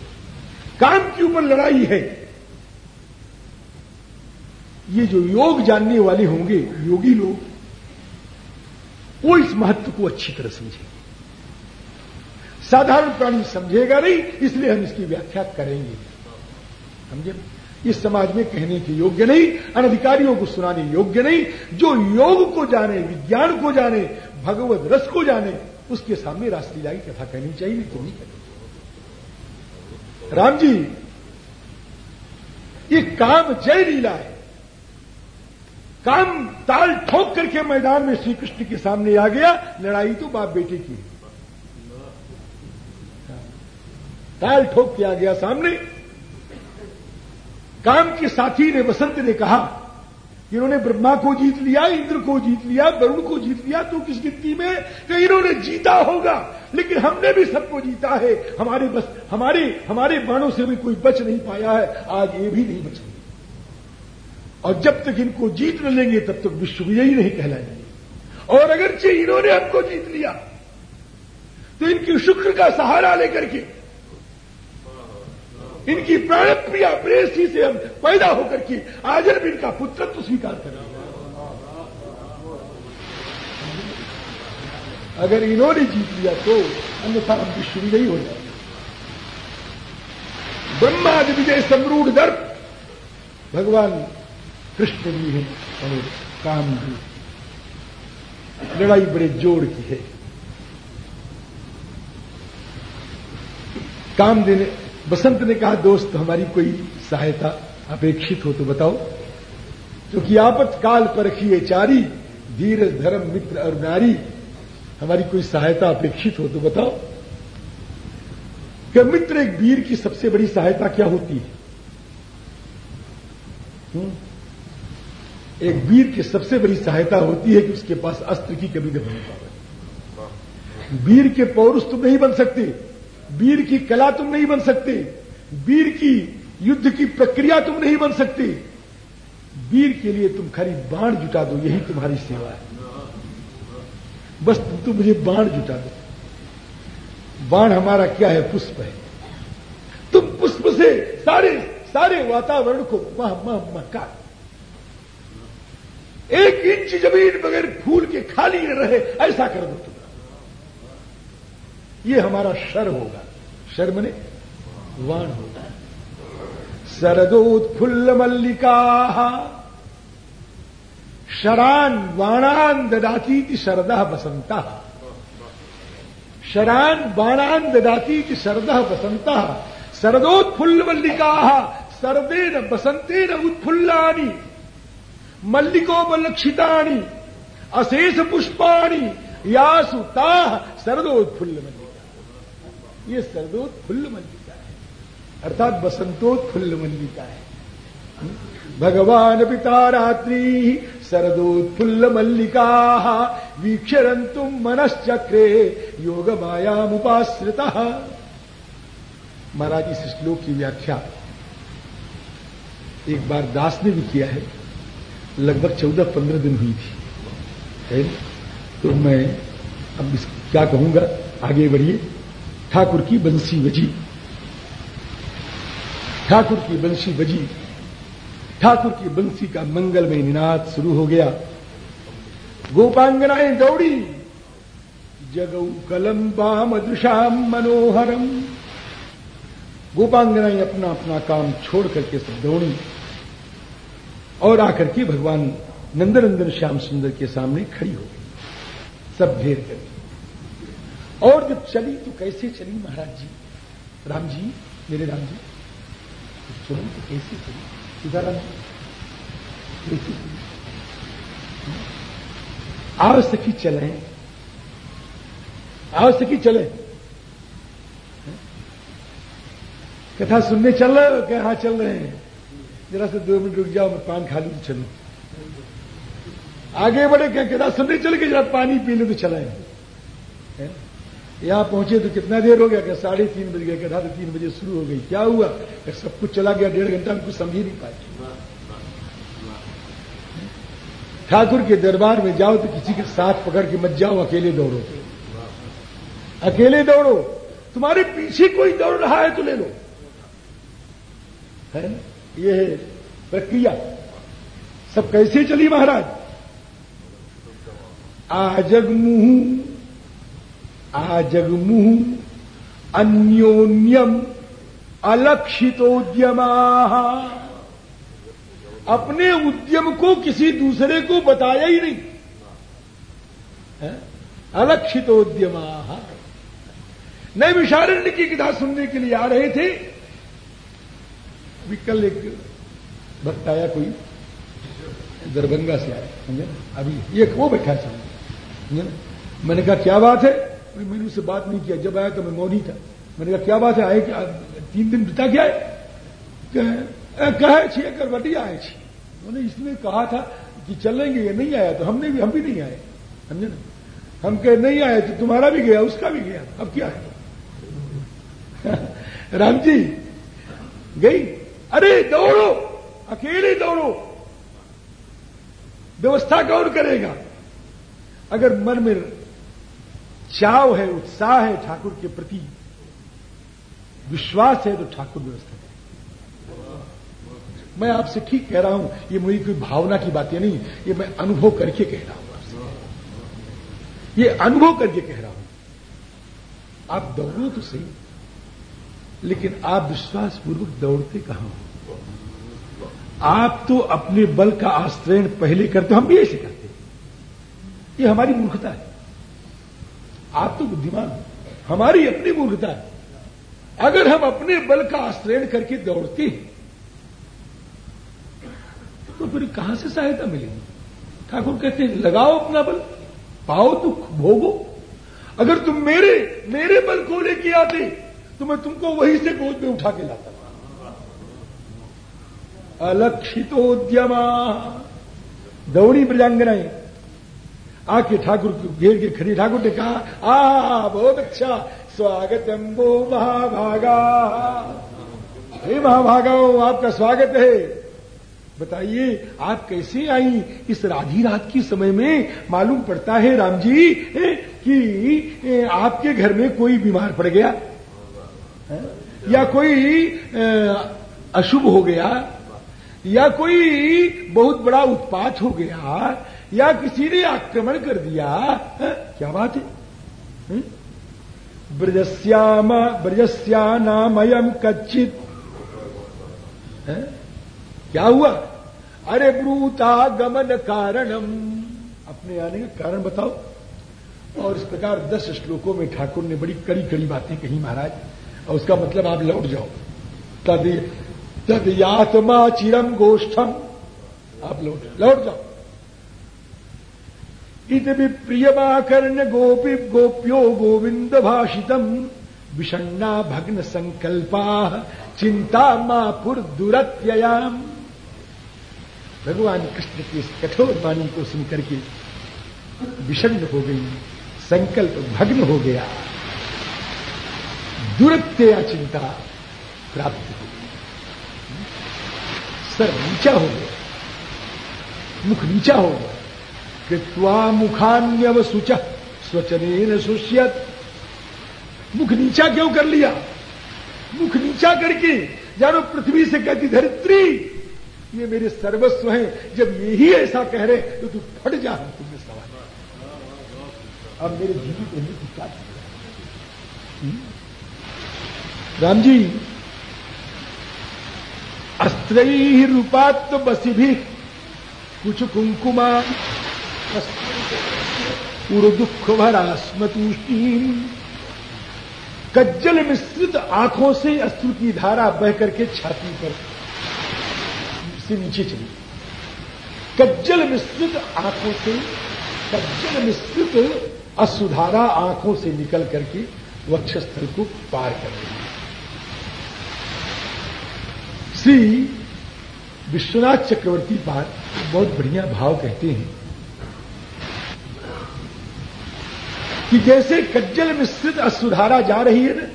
काम के ऊपर लड़ाई है। ये जो योग जानने वाले होंगे, योगी लोग, वो इस महत्व को अच्छी तरह समझेंगे। साधारण प्राणी समझेगा नहीं, इसलिए हम इसकी व्याख्या करेंगे। समझे? इस समाज में कहने के योग्य नहीं, अनधिकारियों को सुनाने योग्य नहीं। जो योग को जाने, विज्ञान को जाने, भगवत रस को जाने उसके सामने रासलीला की कथा कहनी चाहिए तो नहीं कहनी राम जी, ये काम जय लीला है। काम ताल ठोक करके मैदान में श्री कृष्ण के सामने आ गया, लड़ाई तो बाप बेटे की ताल ठोक के आ गया सामने। काम के साथी ने वसंत ने कहा इन्होंने ब्रह्मा को जीत लिया, इंद्र को जीत लिया, वरुण को जीत लिया तो किस गिनती में? कि इन्होंने जीता होगा। लेकिन हमने भी सबको जीता है। हमारे बस, हमारे हमारे बाणों से भी कोई बच नहीं पाया है। आज ये भी नहीं बचेंगे और जब तक इनको जीत न लेंगे, तब तक विश्व विजयी नहीं कहलाएँगे। और अगरचे इन्होंने हमको जीत लिया तो इनकी शुक्र का सहारा लेकर के इनकी प्राण प्रिया प्रेसी से हम पैदा होकर के आजर भी इनका पुत्रत्व स्वीकार करें अगर इन्होंने जीत लिया तो अन्यथा हम विश्व नहीं हो जाए ब्रह्मादि विजय समरूढ़ दर्प, भगवान कृष्ण भी है और काम भी। लड़ाई बड़े जोड़ की है। काम देने बसंत ने कहा, दोस्त, हमारी कोई सहायता अपेक्षित हो तो बताओ। क्योंकि तो आपत्काल परखिए चारी धीरज धर्म मित्र और नारी, हमारी कोई सहायता अपेक्षित हो तो बताओ। कि मित्र एक वीर की सबसे बड़ी सहायता क्या होती है? हुँ? एक वीर की सबसे बड़ी सहायता होती है कि उसके पास अस्त्र की कभी न बन पावे। वीर के पौरुष तुम नहीं बन सकते। वीर की कला तुम नहीं बन सकते, वीर की युद्ध की प्रक्रिया तुम नहीं बन सकते। वीर के लिए तुम खाली बाण जुटा दो, यही तुम्हारी सेवा है। बस तुम तो मुझे बाण जुटा दो। बाण हमारा क्या है? पुष्प है। तुम पुष्प से सारे सारे वातावरण को मह मह महका एक इंच ज़मीन बगैर फूल के खाली रहे, ऐसा कर दो तुम। ये हमारा शर होगा। शर मने वाण होगा शरदोत्फुल्ल मल्लिका शरान वाणान ददाती शरद बसंता शरान बाणान ददाती शरद बसंता शरदोत्फुल्ल मल्लिका शरदेन बसंतेन उत्फुल्लानी। मल्लिकोपलक्षिताणी अशेष पुष्पाणी यासु ताह शरदोत्फुल्ल मल्लिका ये शरदोत्फुल्ल मल्लिका है। अर्थात बसंतोत्फुल्ल मल्लिका है। भगवान पिता रात्रि सरदोत्फुल्ल मल्लिका वीक्षरंतुम मनश्चक्रे योग मायामुपाश्रिता महाराज, इस श्लोक की व्याख्या एक बार दास ने भी किया है। लगभग चौदह पंद्रह दिन हुई थी। है तो मैं अब इस क्या कहूँगा? आगे बढ़िए। ठाकुर की बंसी बजी ठाकुर की बंसी बजी ठाकुर की बंसी का मंगलमय निनाद शुरू हो गया। गोपांगनाएँ दौड़ी। जगऊ कलम बाम दुषाम मनोहरम। गोपांगनाएँ अपना अपना काम छोड़ करके सब दौड़ी। और आकर के भगवान नंदनंदन श्याम सुंदर के सामने खड़ी हो गई। सब घेर कर और जब चली तो कैसे चली महाराज जी? राम जी, मेरे राम जी। चलो तो कैसे चली? सीताराम जी, कैसे चली? आओ सखी चले। आओ सखी चले। कथा सुनने चल रहे हो? क्या? हाँ चल रहे हैं। जरा से दो मिनट रुक जाओ, मैं पान खा लू तो चलू। आगे बढ़े, क्या? कथा सुनने चल के जरा पानी पी ले तो चला। यहाँ पहुँचे तो कितना देर हो गया क्या साढ़े तीन बज गया कहता तो तीन बजे शुरू हो गई। क्या हुआ? क्या सब कुछ चला गया, डेढ़ घंटा में कुछ समझ ही नहीं पाए। ठाकुर के दरबार में जाओ तो किसी के साथ पकड़ के मत जाओ, अकेले दौड़ो। अकेले दौड़ो? तुम्हारे पीछे कोई दौड़ रहा है तो ले लो। है ये है प्रक्रिया। सब कैसे चली महाराज? आजगमुह आजगमुह अन्योन्यम अलक्षितोद्यमा। अपने उद्यम को किसी दूसरे को बताया ही नहीं। अलक्षितोद्यमा। नए विशारण्य की कथा सुनने के लिए आ रहे थे। कल एक भक्त आया कोई, दरभंगा से आया। समझे? अभी एक वो बैठा समझे? मैंने कहा, क्या बात है? मैंने उससे बात नहीं किया। जब आया तो मैं मौनी था। मैंने कहा, क्या बात है? आए कि तीन दिन बिता गया कहे छे करवटी आए छे। उन्होंने इसने कहा था कि चलेंगे ये नहीं आया तो हमने भी, हम भी नहीं आए। समझे ना? हम कहे, नहीं आए तो तुम्हारा भी गया, उसका भी गया। अब क्या है? राम जी, गई? अरे, दौड़ो! अकेले दौड़ो। व्यवस्था कौन करेगा? अगर मन में चाव है, उत्साह है ठाकुर के प्रति। विश्वास है तो ठाकुर व्यवस्था है मैं आपसे ठीक कह रहा हूँ, ये मेरी कोई भावना की बातें नहीं, ये मैं अनुभव करके कह रहा हूँ आपसे। ये अनुभव करके कह रहा हूँ। आप दौड़ो तो सही, लेकिन आप विश्वास पूर्वक दौड़ते कहाँ हो? आप तो अपने बल का आश्रय पहले करते हो, हम भी ऐसे करते ये हमारी मूर्खता है। आप तो बुद्धिमान हो। हमारी अपनी मूर्खता है। अगर हम अपने बल का आश्रय करके दौड़ते हैं तो फिर कहाँ से सहायता मिलेगी? ठाकुर कहते हैं, लगाओ अपना बल, पाओ दुख, भोगो। अगर तुम मेरे मेरे बल को लेके आते तो मैं तुमको वहीं से गोद में उठा के लाता। अलक्षितोद्यमा। दौड़ी ब्रजांगनाएँ। आके ठाकुर घेर के खड़ी ठाकुर ने कहा आ बहुत अच्छा स्वागतम वो महाभागा। हे महाभागा आपका स्वागत है। बताइए, आप कैसे आई? इस राधी रात की समय में मालूम पड़ता है राम जी कि आपके घर में कोई बीमार पड़ गया? है? या कोई अशुभ हो गया? या कोई बहुत बड़ा उत्पात हो गया? या किसी ने आक्रमण कर दिया? क्या बात है? ब्रजस्याम ब्रजस्या नामयम कच्चित क्या हुआ? अरे ब्रूता गमन कारणम। अपने आने का कारण बताओ। और इस प्रकार दस श्लोकों में ठाकुर ने बड़ी कड़ी कड़ी बातें कही महाराज। और उसका मतलब आप लौट जाओ। तद तद यात्मा चिरम गोष्ठम। आप लौट लौट जाओ। इत विप्रियमाकर्ण गोपी गोप्यो गोविंद भाषितम विषण्णा भग्न संकल्पा चिंता मापुर दुरत्ययाम भगवान कृष्ण की इस कठोर वाणी को सुनकर के विषण्ण हो गई, संकल्प भग्न हो गया। दुरत्यया चिंता प्राप्त हो गई। सर नीचा हो गया, मुख नीचा हो गया। कृत्वा मुखान्यव सुच स्वचन सुष्यत। मुख नीचा क्यों कर लिया? मुख नीचा करके जानो पृथ्वी से कहती, धरित्री, ये मेरे सर्वस्व हैं, जब यही ऐसा कह रहे तो तू फट जा, हम सवाल अब मेरे जीवित रहने की क्या हम्म? राम जी, अस्त्र रूपात्व बसी भी कुछ कुंकुमा दुख भरा स्मतुष्टि। कज्जल मिश्रित आँखों से अश्रु की धारा बह करके छाती पर से नीचे चली। कज्जल मिश्रित आँखों से, कज्जल मिश्रित अश्रुधारा आँखों से निकल करके वक्षस्थल को पार कर रही श्री विश्वनाथ चक्रवर्ती पार बहुत बढ़िया भाव कहते हैं। कि जैसे कज्जल मिश्रित अश्रुधारा जा रही है ना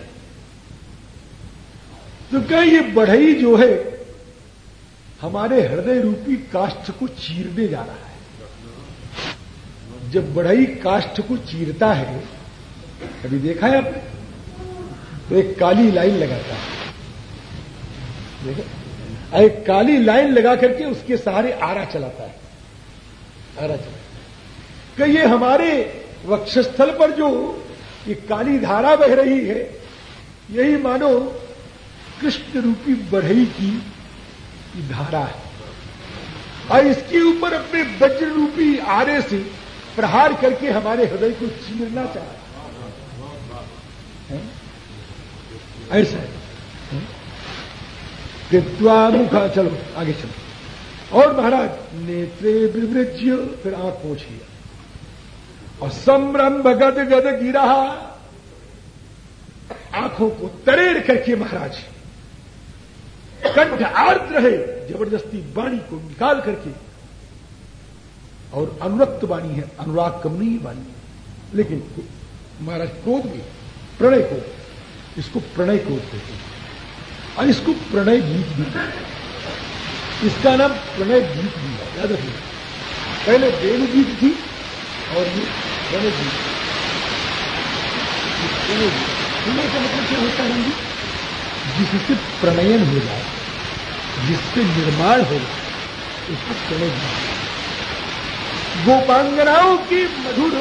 तो क्या ये बढ़ई जो है, हमारे हृदय रूपी काष्ठ को चीरने जा रहा है। जब बढ़ई काष्ठ को चीरता है, कभी देखा है आपने? तो एक काली लाइन लगाता है। देखा? एक काली लाइन लगा करके उसके सहारे आरा चलाता है। आरा चलाता है। कि ये हमारे वक्षस्थल पर जो ये काली धारा बह रही है, यही मानो कृष्ण रूपी बढ़ई की धारा है। और इसके ऊपर अपने वज्र रूपी आरे से प्रहार करके हमारे हृदय को चीरना चाह ऐसा है। कृत्वा मुखा, चलो, आगे चलो। और महाराज, नेत्रे विवृज्य, फिर आँख पहुँच लिया और संरंभ गद गद गिरा। आँखों को तरेड़ करके महाराज। कंठ आर्द्र रहे ज़बरदस्ती वाणी को निकाल करके। और अनुरक्त वाणी है, अनुराग कमनी वाणी। लेकिन महाराज क्रोध भी प्रणय को, इसको प्रणय क्रोध कहते हैं। और इसको प्रणय गीत भी इसका नाम प्रणय गीत भी है। याद रखिए, पहले देव गीत थी और ये प्रणय का मतलब क्या होता है जिससे प्रणयन हो जाए, जिससे निर्माण हो जाए, उसको प्रणय गोपांगनाओं की मधुर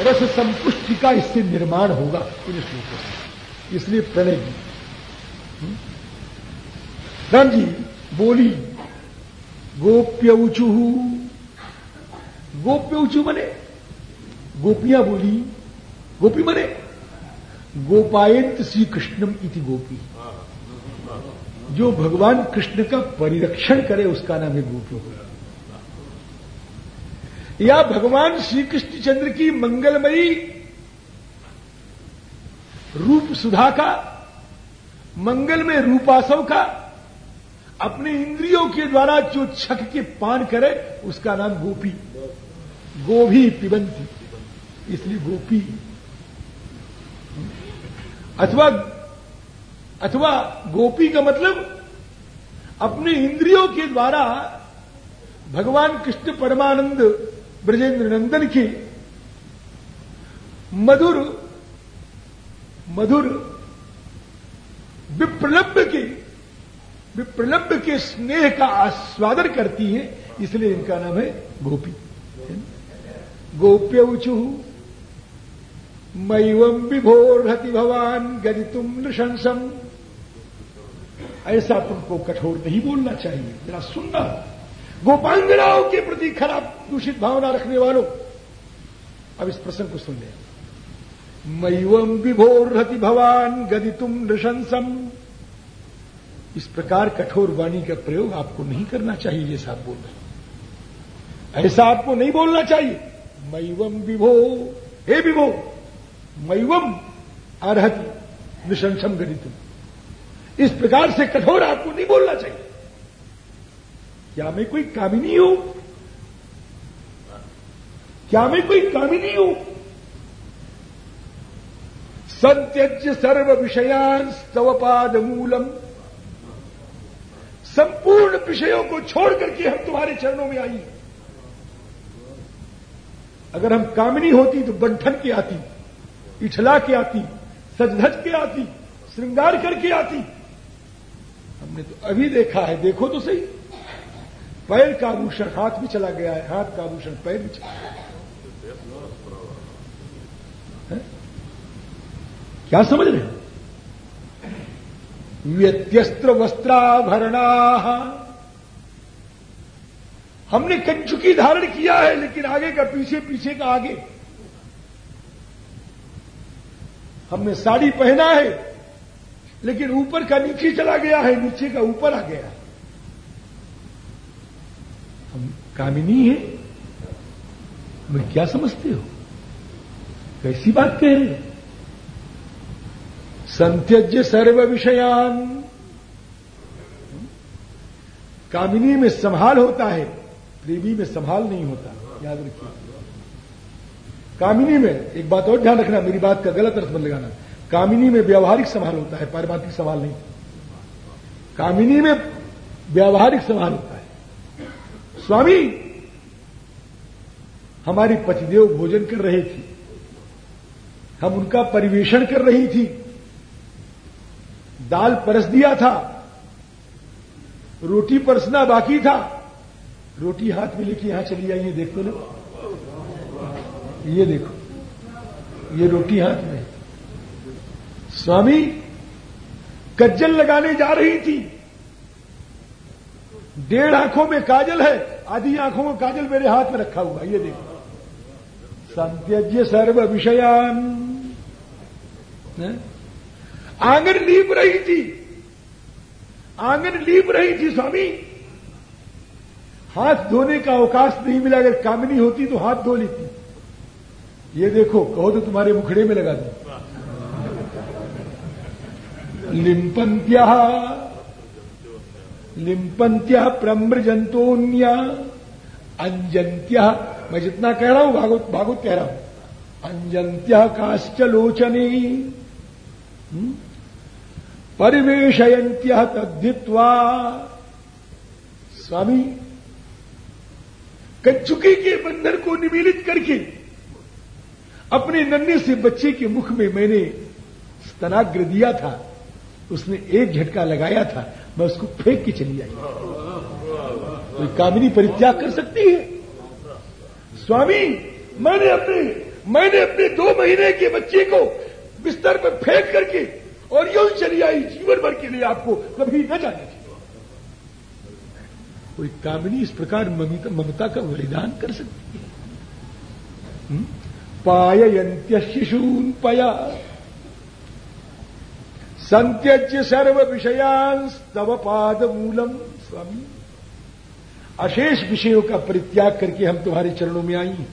रस संपुष्टि का इससे निर्माण होगा इन श्लोकों से इसलिए प्रणय हम्म? राम जी बोली गोप्य ऊंचू गोप्य ऊंचू बने गोपियाँ बोली, गोपी बने गोपायंत श्री कृष्णम इति गोपी। जो भगवान कृष्ण का परिरक्षण करे, उसका नाम है गोपी या भगवान श्री कृष्ण चंद्र की मंगलमयी रूप सुधा का, मंगल में रूपासव का, अपने इंद्रियों के द्वारा जो छक के पान करे, उसका नाम गोपी। गोभी पिबंती। इसलिए गोपी। अथवा अथवा गोपी का मतलब अपने इंद्रियों के द्वारा भगवान कृष्ण परमानंद, ब्रजेंद्र नंदन के मधुर मधुर विप्रलब्ध के विप्रलब्ध के स्नेह का आस्वादन करती है, इसलिए इनका नाम है गोपी। गोप्य उचु मैवम विभोरहति भवान गदितुम नृशंसम। ऐसा तुमको कठोर नहीं बोलना चाहिए, जरा सुनना। गोपांगनाओं के प्रति खराब दूषित भावना रखने वालों, अब इस प्रसंग को सुन ले। मैवम विभोरहति भवान गदितुम नृशंसम। इस प्रकार कठोर वाणी का प्रयोग आपको नहीं करना चाहिए जैसा आप बोल रहे ऐसा आपको नहीं बोलना चाहिए। मैवम विभो, हे विभो मैवम अर्हति निशंसम गणित इस प्रकार से कठोर आपको नहीं बोलना चाहिए। क्या मैं कोई कामिनी हूँ? क्या मैं कोई कामिनी हूँ? संत्यज्य सर्व विषयान स्तवपाद मूलम। संपूर्ण विषयों को छोड़ करके हम तुम्हारे चरणों में आई। अगर हम कामिनी होती तो बंठन की आती। इठला के आती, सजधज के आती, श्रृंगार करके आती। हमने तो अभी देखा है, देखो तो सही। पैर का आभूषण, हाथ भी चला गया है, हाथ का आभूषण, पैर भी चला गया क्या समझ रहे व्यत्यस्त्र वस्त्राभरणा। हमने कंचुकी धारण किया है, लेकिन आगे का, पीछे पीछे का आगे हमने साड़ी पहना है, लेकिन ऊपर का नीचे चला गया है, नीचे का ऊपर आ गया हम कामिनी है मैं क्या समझते हो? कैसी बात कह रहे संत्यज्य सर्व विषयान। कामिनी में संभाल होता है, प्रेमी में संभाल नहीं होता, याद रखिए। कामिनी में एक बात और ध्यान रखना, मेरी बात का गलत अर्थ मत लगाना। कामिनी में व्यावहारिक सवाल होता है पारमार्थिक सवाल नहीं। कामिनी में व्यावहारिक सवाल होता है। स्वामी, हमारी पतिदेव भोजन कर रहे थे। हम उनका परिवेषण कर रही थी। दाल परस दिया था। रोटी परसना बाकी था। रोटी हाथ में लेके यहाँ चली आइए देखो लो ये देखो, ये रोटी हाथ में। स्वामी कज्जल लगाने जा रही थी। डेढ़ आँखों में काजल है, आधी आँखों में काजल मेरे हाथ में रखा हुआ ये देखो। संत्यज्य सर्व विषयान। आँगन लीप रही थी। आँगन लीप रही थी, स्वामी। हाथ धोने का अवकाश नहीं मिला, अगर कामनी होती तो हाथ धो लेती। ये देखो, कहो तो तुम्हारे मुखड़े में लगा दो। लिम्पंत्या लिम्पंत्या प्रम्रजंतोन्या अंजंत्या मैं जितना कह रहा हूँ भागवत भागवत कह रहा हूँ। अंजंत्या काश्चलोचने हम्म? परिवेशयंत्य तद्धित्वा। स्वामी कच्चुकी के बंधन को निमीलित करके अपने नन्हे से बच्चे के मुख में मैंने स्तनाग्र दिया था। उसने एक झटका लगाया था। मैं उसको फेंक के चली आई। कोई कामिनी परित्याग कर सकती है? स्वामी, मैंने अपने मैंने अपने दो महीने के बच्चे को बिस्तर पर फेंक करके और यूँ चली आई जीवन भर के लिए आपको कभी न जाने चाहिए कोई कामिनी इस प्रकार ममता का बलिदान कर सकती है? हम्म? पाययंत्य शिशून पया संत्यज्य सर्व विषयान पाद मूलम स्वामी। अशेष विषयों का परित्याग करके हम तुम्हारे चरणों में आई।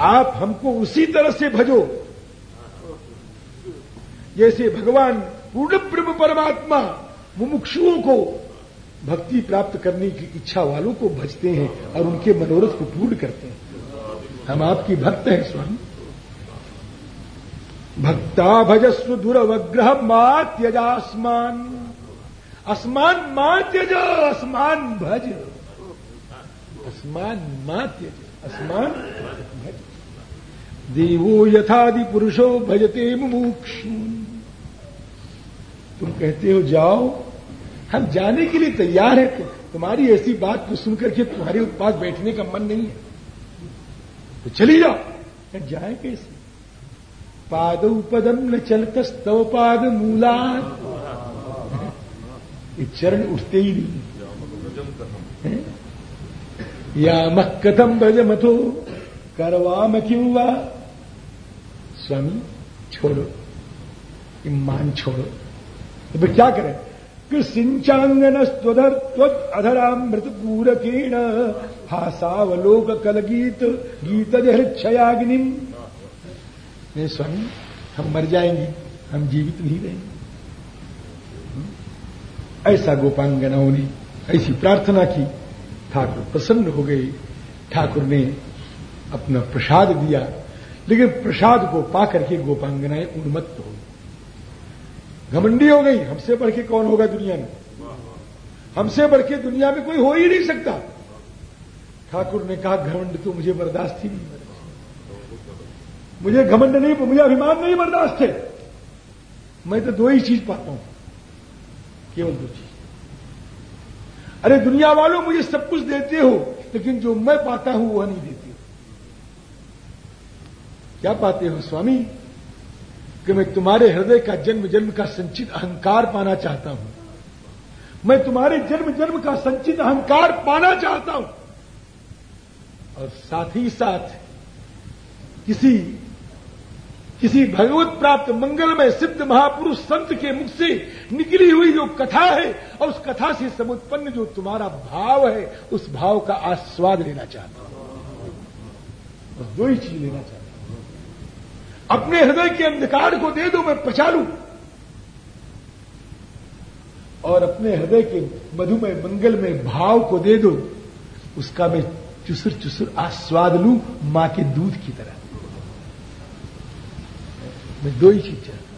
आप हमको उसी तरह से भजो। जैसे भगवान पूर्ण ब्रह्म परमात्मा मुमुक्षुओं को भक्ति प्राप्त करने की इच्छा वालों को भजते हैं और उनके मनोरथ को पूर्ण करते हैं। हम आपकी भक्त हैं, स्वामी। भक्ता भजस्व दुरवग्रह मा त्यजास्मान। असमान मा त्यज, असमान भज। असमान मा त्यज, असमान भज। देवो यथादि पुरुषो भजते मुमुक्षु। तुम कहते हो, जाओ। हम जाने के लिए तैयार है तो तुम्हारी ऐसी बात को सुनकर के तुम्हारे पास बैठने का मन नहीं है। तो चली जाओ। जाए कैसे? पाद उपदम न चलत स्तव पाद मूला चरण उठते ही नहीं। या मह कथम भज मथो करवा म वा? स्वामी, छोड़ो। मान छोड़ो। तो फिर क्या करें? कि सिंचांगन स्वधर त्वत अधरामृत पूरकेण हासावलोक कल गीत गीत हृक्षयाग्नि नहीं, स्वामी, हम मर जाएँगे, हम जीवित नहीं रहेंगे। ऐसा गोपांगनाओं ने ऐसी प्रार्थना की, ठाकुर प्रसन्न हो गए। ठाकुर ने अपना प्रसाद दिया, लेकिन प्रसाद को पाकर के गोपांगनाएँ उन्मत्त हो गई। घमंडी हो गई, हमसे बढ़ के कौन होगा दुनिया में? हमसे बढ़ के दुनिया में कोई हो ही नहीं सकता। ठाकुर ने कहा, घमंड तो मुझे बर्दाश्त ही नहीं। मुझे घमंड नहीं, मुझे अभिमान नहीं, बर्दाश्त है। मैं तो दो ही चीज़ पाता हूँ, केवल दो चीज़। अरे, दुनिया वालों मुझे सब कुछ देते हो, लेकिन जो मैं पाता हूँ, वह नहीं देते क्या पाते हो, स्वामी? कि मैं तुम्हारे हृदय का जन्म जन्म का संचित अहंकार पाना चाहता हूँ। मैं तुम्हारे जन्म जन्म का संचित अहंकार पाना चाहता हूँ। और साथ ही साथ किसी किसी भगवत प्राप्त मंगलमय सिद्ध महापुरुष संत के मुख से निकली हुई जो कथा है और उस कथा से समुत्पन्न जो तुम्हारा भाव है, उस भाव का आस्वाद लेना चाहता हूँ। बस दो ही चीज़ लेना चाहता हूँ। अपने हृदय के अंधकार को दे दो, मैं पचा लू और अपने हृदय के मधुमय मंगल में भाव को दे दो, उसका मैं चुसुर चुसुर आस्वाद लू माँ के दूध की तरह। मैं दो ही चीज़ चाहता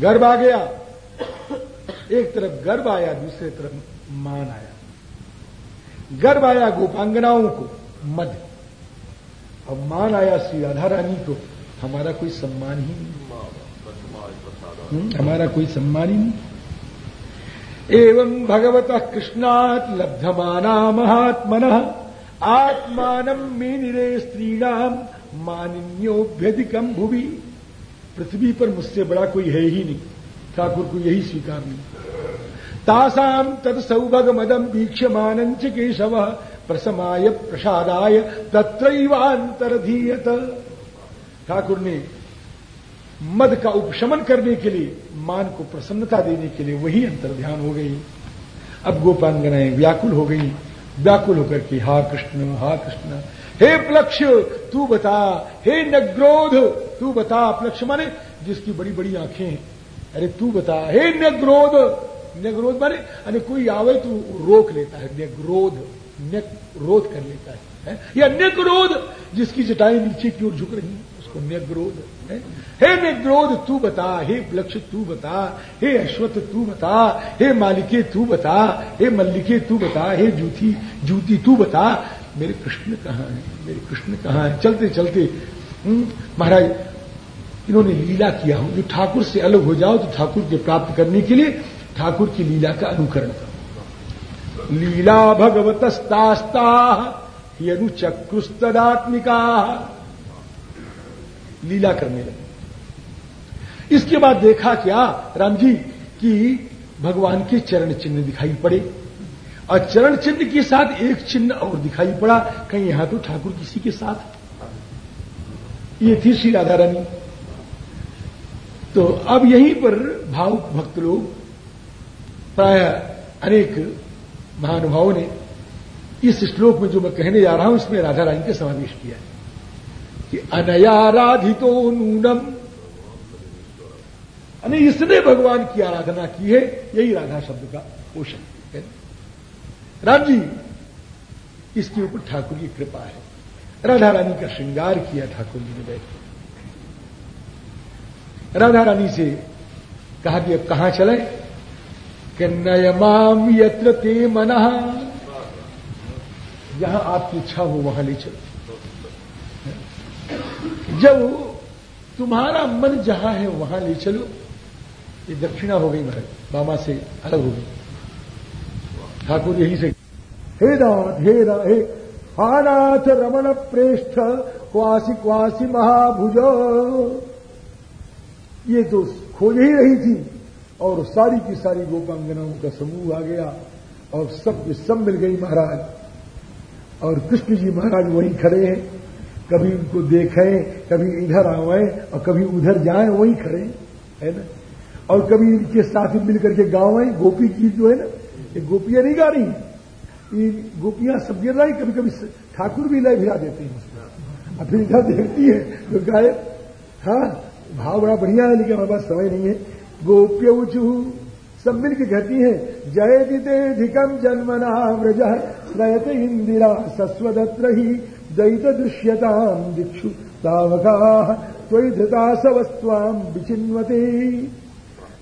गर्भ आ गया। एक तरफ़ गर्भ आया दूसरे तरफ़ मान आया। गर्भ आया गोपांगनाओं को मध्य अब मान आया श्री राधा रानी को हमारा कोई सम्मान ही नहीं। हम्म, हमारा कोई सम्मान ही नहीं। एवं भगवत कृष्णात लब्धमाना महात्मन। आत्मान मे निरे स्त्रीणाम मानिन्योभ्यधिकम भुवि। पृथ्वी पर मुझसे बड़ा कोई है ही नहीं। ठाकुर को यही स्वीकार नहीं। तासाम तद सौभग मदम वीक्षमान केशव। प्रसमाय प्रसादाय तत्रैवांतरधीयत ठाकुर ने मद का उपशमन करने के लिए मान को प्रसन्नता देने के लिए वही अंतर ध्यान हो गई। अब गोपांगनाएँ व्याकुल हो गई। व्याकुल होकर के हा कृष्ण हा कृष्ण हे प्लक्ष तू बता हे नग्रोध तू बता प्लक्ष माने जिसकी बड़ी बड़ी आँखें हैं। अरे तू बता हे नग्रोध नग्रोध माने अरे कोई आवे तू रोक लेता है नग्रोध रोध कर लेता है, है? या न्यग्रोध जिसकी जटाएँ नीचे की ओर झुक रही है उसको न्यग्रोध है। हे न्यग्रोध तू बता। हे प्लक्ष तू बता। हे अश्वत्थ तू बता। हे मालिके तू बता। हे मल्लिके तू बता। हे जूती जूती तू बता। मेरे कृष्ण कहाँ है? मेरे कृष्ण कहाँ है? चलते चलते। हम्म, महाराज इन्होंने लीला किया हो। जो ठाकुर से अलग हो जाओ तो ठाकुर के प्राप्त करने के लिए ठाकुर की लीला का अनुकरण करो। लीला भगवतस्तास्ता यदुचक्रुस्तदात्मिका लीला करने लगे। इसके बाद देखा क्या राम जी कि भगवान के चरण चिन्ह दिखाई पड़े और चरण चिन्ह के साथ एक चिन्ह और दिखाई पड़ा। कहीं यहाँ तो ठाकुर किसी के साथ? ये थी श्री राधा रानी। तो अब यहीं पर भावुक भक्त लोग, प्राय अनेक महानुभावों ने इस श्लोक में जो मैं कहने जा रहा हूँ, इसमें राधा रानी का समावेश किया है। कि अनयाराधितो नूनम। इसने भगवान की आराधना की है, यही राधा शब्द का पोषण है। राम जी इसके ऊपर ठाकुर की कृपा है। राधा रानी का श्रृंगार किया ठाकुर जी ने बैठ राधा रानी से कहा कि अब कहाँ चले? कि नयमाम यत्र ते मना। जहाँ आपकी इच्छा हो वहाँ ले चलो। जब तुम्हारा मन जहाँ है, वहाँ ले चलो। ये दक्षिणा हो गई महाराज। मामा से अलग हो गई। ठाकुर यही से हे नाथ, हे रा हे हानाथ रमण प्रेष्ठ, क्वासी क्वासी महाभुज। ये तो खोज ही रही थी और सारी की सारी गोपांगनाओं का समूह आ गया और सब सब मिल गई महाराज। और कृष्ण जी महाराज वहीं खड़े हैं। कभी उनको देखें, कभी इधर आवे और कभी उधर जाएँ, वहीं खड़े, है ना? और कभी इनके साथ मिलकर के गाँव आए, गोपी गीत जो है ना, ये गोपियाँ नहीं गा रही ये गोपियाँ सब गिर रही कभी कभी ठाकुर भी लय भिरा देते हैं और फिर इधर देखती है तो गाय हाँ भाव बड़ा बढ़िया है, लेकिन हमारे पास समय नहीं है। गोप्य उचू, सब मिल के कहती है, जय दिते धिकम जन्मना व्रज श्रयत इंदिरा सस्वदत्र ही दैत दृश्यताम दिक्षु तावका त्वयि धृता सवस्वाम विचिन्वते।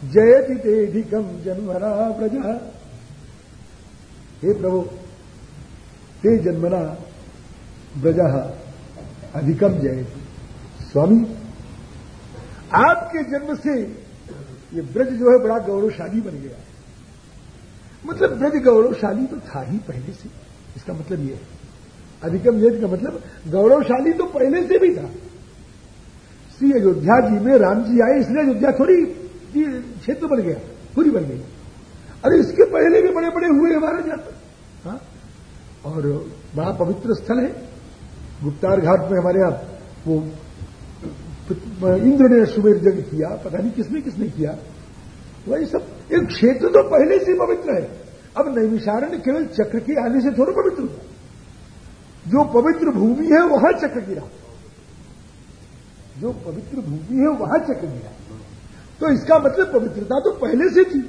जयति तेधिकम जन्मना व्रज हे प्रभु, ते जन्मना ब्रज अधिकम जयति। स्वामी, आपके जन्म से ये ब्रज जो है बड़ा गौरवशाली बन गया। मतलब ब्रज गौरवशाली तो था ही पहले से। इसका मतलब ये है। अधिकम यज्ञ का मतलब गौरवशाली तो पहले से भी था। श्री अयोध्या जी में राम जी आए, इसलिए अयोध्या थोड़ी क्षेत्र बन गया, पूरी बन गई। अरे इसके पहले भी बड़े बड़े हुए हमारे यहाँ पर। हाँ? और बड़ा पवित्र स्थल है। गुप्तार घाट में हमारे यहाँ वो इंद्र ने सुमेर जग किया, पता नहीं किसने किसने किया। वही सब, एक क्षेत्र तो पहले से पवित्र है। अब नैमिषारण्य केवल चक्र के आने से थोड़ा पवित्र हुआ जो पवित्र भूमि है वहाँ चक्र गिरा जो पवित्र भूमि है वहाँ चक्र गिरा तो इसका मतलब पवित्रता तो पहले से थी।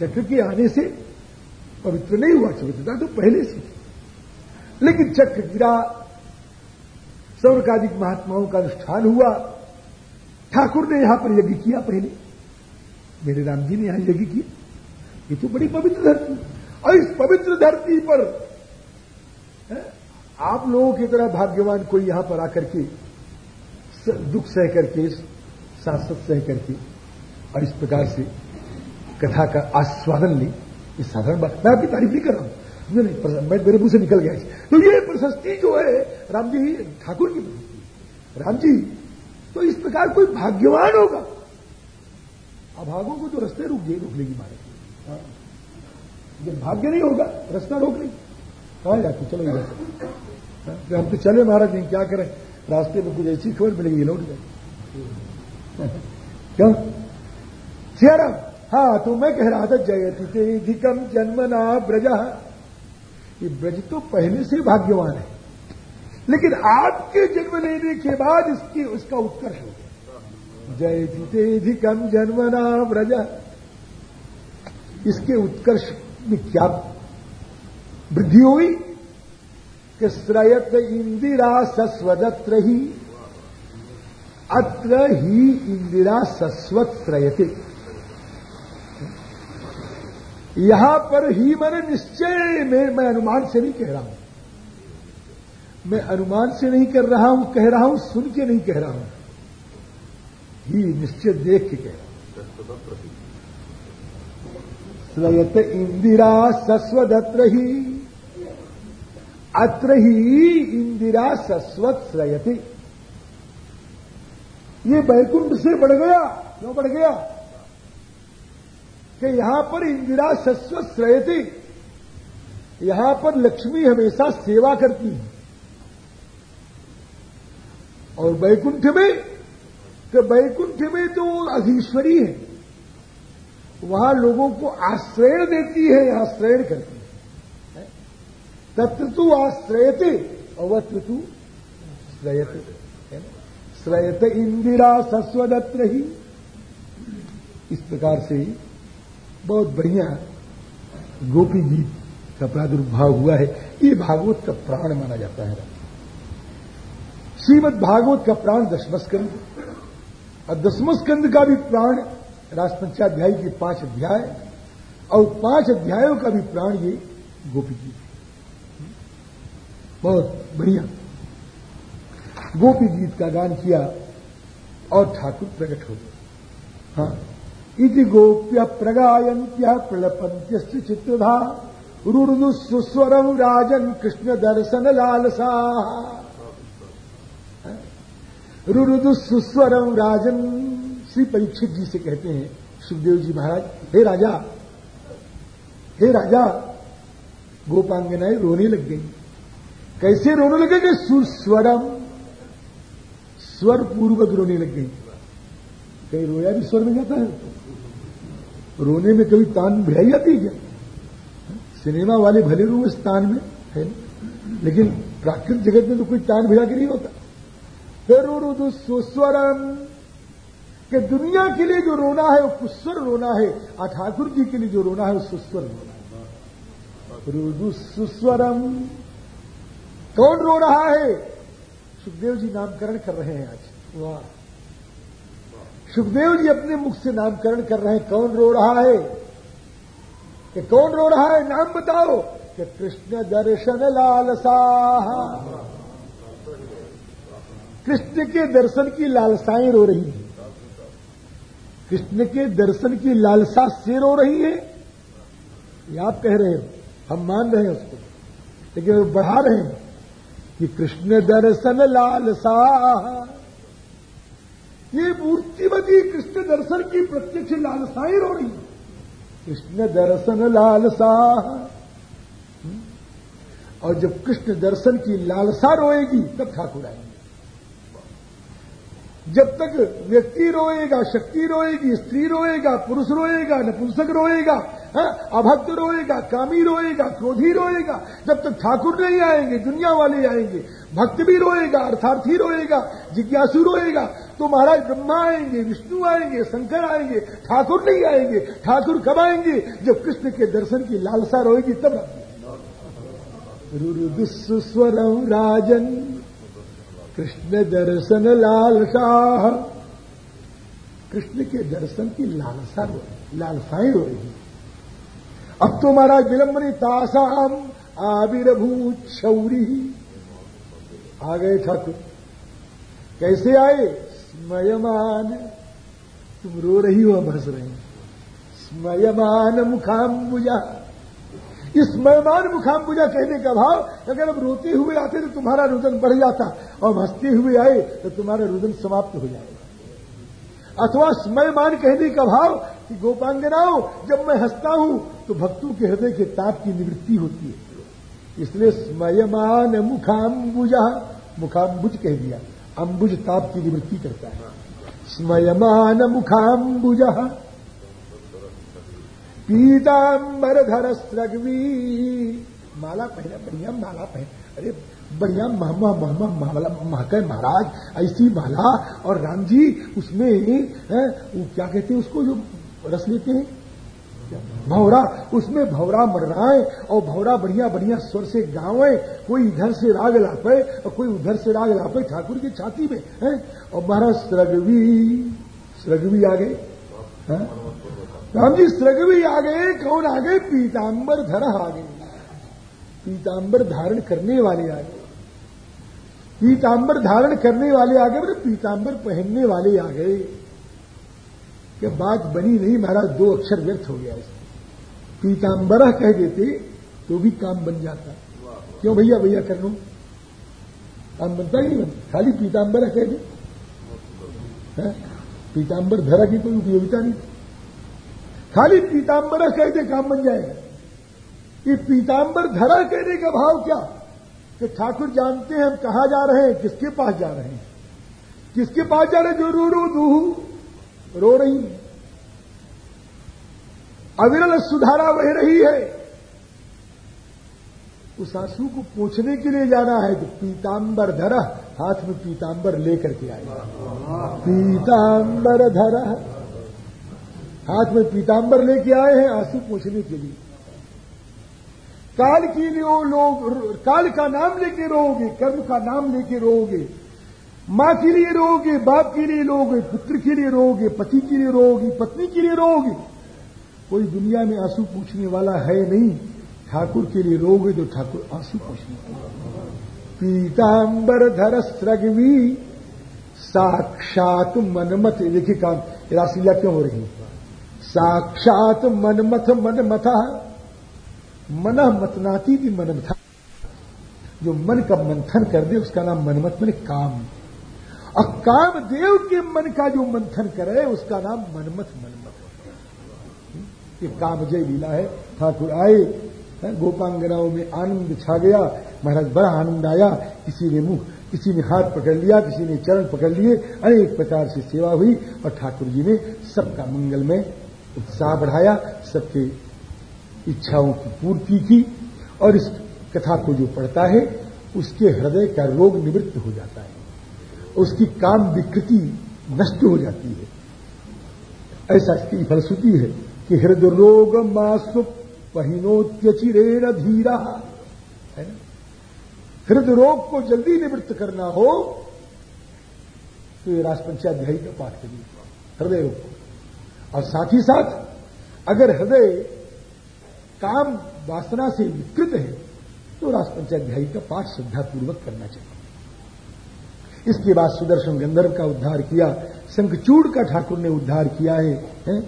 चक्र के आने से पवित्र नहीं हुआ पवित्रता तो पहले से थी। लेकिन चक्र गिरा सौरकादिक महात्माओं का अनुष्ठान हुआ। ठाकुर ने यहाँ पर यज्ञ किया पहले। मेरे राम जी ने यहाँ यज्ञ किया। ये तो बड़ी पवित्र धरती। और इस पवित्र धरती पर आप लोगों की तरह भाग्यवान कोई यहाँ पर आकर के दुख सह करके सांसद सह करके और इस प्रकार से कथा का आस्वादन ली। ये साधारण बात। मैं आपकी तारीफ़ नहीं कर रहा हूँ। नहीं मैं मेरे मुँह से निकल गया तो ये प्रशस्ति जो है, राम जी ठाकुर की प्रशस्ति। राम जी तो इस प्रकार कोई भाग्यवान होगा। अभागों को तो रस्ते रुक गए रोक लेगी मारे हाँ। जब भाग्य नहीं होगा, रास्ता रोक लेगी। कहा जाती चलो इधर। तो हम तो चले महाराज नहीं क्या करें? रास्ते में कुछ ऐसी खबर मिलेगी, लौट जाए। क्यों? सियारा हाँ तो मैं कह रहा था, जयति तेधिकम जन्मना ब्रज। ये ब्रज तो पहले से भाग्यवान है। लेकिन आपके जन्म लेने के बाद इसकी, उसका उत्कर्ष हो गया। जयति तेधिकम जन्मना ब्रज। इसके उत्कर्ष में क्या वृद्धि हुई कि श्रयत इंदिरा सस्वदत्र ही अत्र ही इंदिरा सस्वत श्रयते यहाँ पर ही मैंने निश्चय, में, मैं अनुमान से नहीं कह रहा हूँ। मैं अनुमान से नहीं कर रहा हूँ, कह रहा हूँ, सुन के नहीं कह रहा हूँ। ही निश्चय देख के कह रहा हूँ। श्रयत इंदिरा सस्वदत्र ही अत्र ही इंदिरा सस्वत श्रयती। ये बैकुंठ से बढ़ गया। क्यों बढ़ गया? कि यहाँ पर इंदिरा सस्वत श्रयती। यहाँ पर लक्ष्मी हमेशा सेवा करती है। और बैकुंठ में, कि वैकुंठ में तो अधीश्वरी है। वहाँ लोगों को आश्रय देती है आश्रय करती है। तत्र तु आश्रयते। अवत्र तु श्रयते। श्रयत इंदिरा सस्वदत्र ही। इस प्रकार से बहुत बढ़िया गोपी गीत का प्रादुर्भाव हुआ है। ये भागवत का प्राण माना जाता है। श्रीमद भागवत का प्राण दशमस्कंद। और दशमस्कंद का भी प्राण राजपंचाध्यायी के पाँच अध्याय। और पाँच अध्यायों का भी प्राण ये गोपी गीत बहुत बढ़िया। गोपी गीत का गान किया और ठाकुर प्रकट हो गए। हाँ। इति गोप्य प्रगायंत्य प्रलपंत्य चित्रधा रुर्दु सुस्वरम राजन कृष्ण दर्शन लालसा। रुरुदु सुस्वरम राजन, श्री परीक्षित जी से कहते हैं, सुखदेव जी महाराज, हे राजा हे राजा, गोपांगनाएँ रोने लग गई। कैसे रोने लगे कि सुस्वरम स्वर पूर्वक रोने लग गई। कहीं रोया भी स्वर में जाता है? रोने में कभी तान भिड़ाई जाती है? क्या सिनेमा वाले भले रो इस तान में, है लेकिन प्राकृतिक जगत में तो कोई तान भिड़ा के नहीं होता। फिर सुस्वरम कि दुनिया के लिए जो रोना है वो कुस्वर रोना है। और ठाकुर जी के लिए जो रोना है वो सुस्वर रोना है। रुदु सुस्वरम कौन रो रहा है? सुखदेव जी नामकरण कर रहे हैं आज। वाह। सुखदेव जी अपने मुख से नामकरण कर रहे हैं। कौन रो रहा है? कि कौन रो रहा है? नाम बताओ। कि कृष्ण दर्शन लालसा। कृष्ण के दर्शन की लालसाएँ रो रही हैं। कृष्ण के दर्शन की लालसा से रो रही है। ये आप कह रहे हो। हम मान रहे हैं उसको। लेकिन वो बढ़ा रहे हैं। कि कृष्ण दर्शन लालसा। ये मूर्तिवती कृष्ण दर्शन की प्रत्यक्ष लालसाएँ रो रही कृष्ण दर्शन लालसा। और जब कृष्ण दर्शन की लालसा रोएगी, तब ठाकुर आएँगे। जब तक व्यक्ति रोएगा, शक्ति रोएगी, स्त्री रोएगा, पुरुष रोएगा, नपुंसक रोएगा? अभक्त रोएगा, कामी रोएगा, क्रोधी रोएगा। जब तक ठाकुर नहीं आएँगे, दुनिया वाले आएँगे, भक्त भी रोएगा, अर्थार्थी रोएगा, जिज्ञासु रोएगा तो महाराज ब्रह्मा आएँगे, विष्णु आएँगे, शंकर आएँगे, ठाकुर नहीं आएँगे। ठाकुर कब आएँगे? जब कृष्ण के दर्शन की लालसा रोएगी, तब रुरुदुस्वरम राजन, कृष्ण दर्शन लालसा कृष्ण के दर्शन की लालसा लालसाएँ हो रही अब तो महाराज विलंबनी तासाम आविर्भूत शौरी आ गए ठाकुर। कैसे आए? स्मयमान। तुम रो रही हो हंस रहे स्मयमान मुखाम्बुजा। इस मेहमान मुखाम्बुजा कहने का भाव, अगर हम रोते हुए आते तो तुम्हारा रुदन बढ़ जाता, और हँसते हुए आए तो तुम्हारा रुदन समाप्त हो जाएगा। अथवा स्मयमान कहने का भाव कि गोपांगनाओं, जब मैं हंसता हूँ तो भक्तों के हृदय के ताप की निवृत्ति होती है। इसलिए स्मयमान मुखाम्बुजा, मुखाम्बुज कह दिया। अंबुज ताप की निवृत्ति करता है। स्मयमान मुखाम्बुजा। पीताम्बरधर स्रगवी माला पहना, बढ़िया माला पहन। अरे बढ़िया महमा महमा माला महके महाराज ऐसी माला और राम जी उसमें है, वो क्या कहते हैं उसको जो रस लेते हैं? भौरा उसमें भौरा है और भौरा बढ़िया बढ़िया स्वर से गावे कोई इधर से राग लापे और कोई उधर से राग लापे ठाकुर की छाती में है? और महाराज स्रगवी स्रगवी आ गए राम जी स्रगवी आ गए। कौन आ गए? पीताम्बर धर आ गए। पीताम्बर धारण करने वाले आ गए। पीताम्बर धारण करने वाले आ गए पीताम्बर पहनने वाले आ गए। कि बात बनी नहीं, महाराज, दो अक्षर व्यर्थ हो गया इसमें। पीताम्बर कह देते तो भी काम बन जाता। क्यों भैया भैया कर लो? काम बनता ही नहीं खाली पीताम्बर कह दे। पीताम्बर धरा की कोई उपयोगिता नहीं। खाली पीताम्बर कह दे, काम बन जाएगा। ये पीताम्बर धरा कहने का भाव क्या? कि ठाकुर जानते हैं हम कहा जा रहे हैं, किसके पास जा रहे हैं। किसके पास जा रहे जो रो रो दू रो रही अविरल सुधारा बह रही है। उस आँसू को पूछने के लिए जाना है तो पीताम्बर धरा, हाथ में पीताम्बर लेकर के आए। पीताम्बर धरा। हाथ में पीताम्बर लेके आए हैं आँसू पूछने के लिए। काल के लिए लोग, काल का नाम लेके रोगे कर्म का नाम लेके रोगे माँ के लिए रोगे बाप के लिए रोगे पुत्र के लिए रोगे पति के लिए रोगी पत्नी के लिए रोगे कोई दुनिया में आँसू पूछने वाला है नहीं। ठाकुर के लिए रोगे तो ठाकुर आँसू पूछने पीताम्बर धर स्रगवी साक्षात मनमथ देखिए काम राशिला क्यों हो रही साक्षात मनमथ, मनमथा। मन मतनाती भी मनमथा जो मन का मंथन कर दे, उसका नाम मनमत, मैंने काम। और काम देव के मन का जो मंथन करे, उसका नाम मनमत मनमत। ये कामजय लीला है। ठाकुर आए गोपांगनाओं में आनंद छा गया। महाराज, बड़ा आनंद आया। किसी ने मुँह, किसी ने हाथ पकड़ लिया, किसी ने चरण पकड़ लिए। अनेक प्रकार से सेवा हुई और ठाकुर जी ने सबका मंगल में उत्साह बढ़ाया। सबके इच्छाओं की पूर्ति की और इस कथा को जो पढ़ता है, उसके हृदय का रोग निवृत्त हो जाता है। उसकी काम विकृति नष्ट हो जाती है। ऐसा इसकी फलश्रुति है कि हृदय रोग मासु पहिनोत्यचिरेण धीरा, है ना? हृदय रोग को जल्दी निवृत्त करना हो तो ये राजपंचाध्यायी का पाठ करिए। हृदय रोग और साथ ही साथ, अगर हृदय काम वासना से विकृत है तो राजपंचाध्यायी का पाठ श्रद्धापूर्वक करना चाहिए। इसके बाद सुदर्शन गंधर्व का उद्धार किया शंखचूड़ का ठाकुर ने उद्धार किया है, है?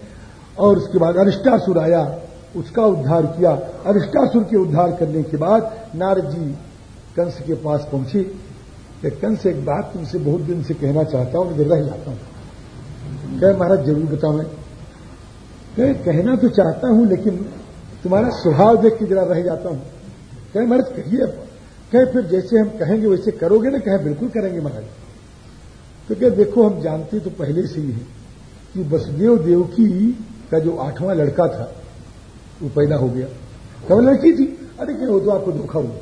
और उसके बाद अरिष्टासुर आया उसका उद्धार किया। अरिष्टासुर के उद्धार करने के बाद नारद जी कंस के पास पहुँचे। कि कंस एक बात तुमसे बहुत दिन से कहना चाहता हूँ मैं रह जाता हूँ। कहे महाराज ज़रूर बताओ मैं। कहना तो चाहता हूँ लेकिन तुम्हारा स्वभाव देख के जरा रह जाता हूँ। कहे, महाराज कहिए कहे, फिर जैसे हम कहेंगे, वैसे करोगे ना? कहे, बिल्कुल करेंगे, महाराज। तो कहे, देखो, हम जानते तो पहले से ही है कि वसुदेव देव की का जो आठवां लड़का था, वो पैदा हो गया। कब लड़की थी? अरे क्या वो तो आपको धोखा हुआ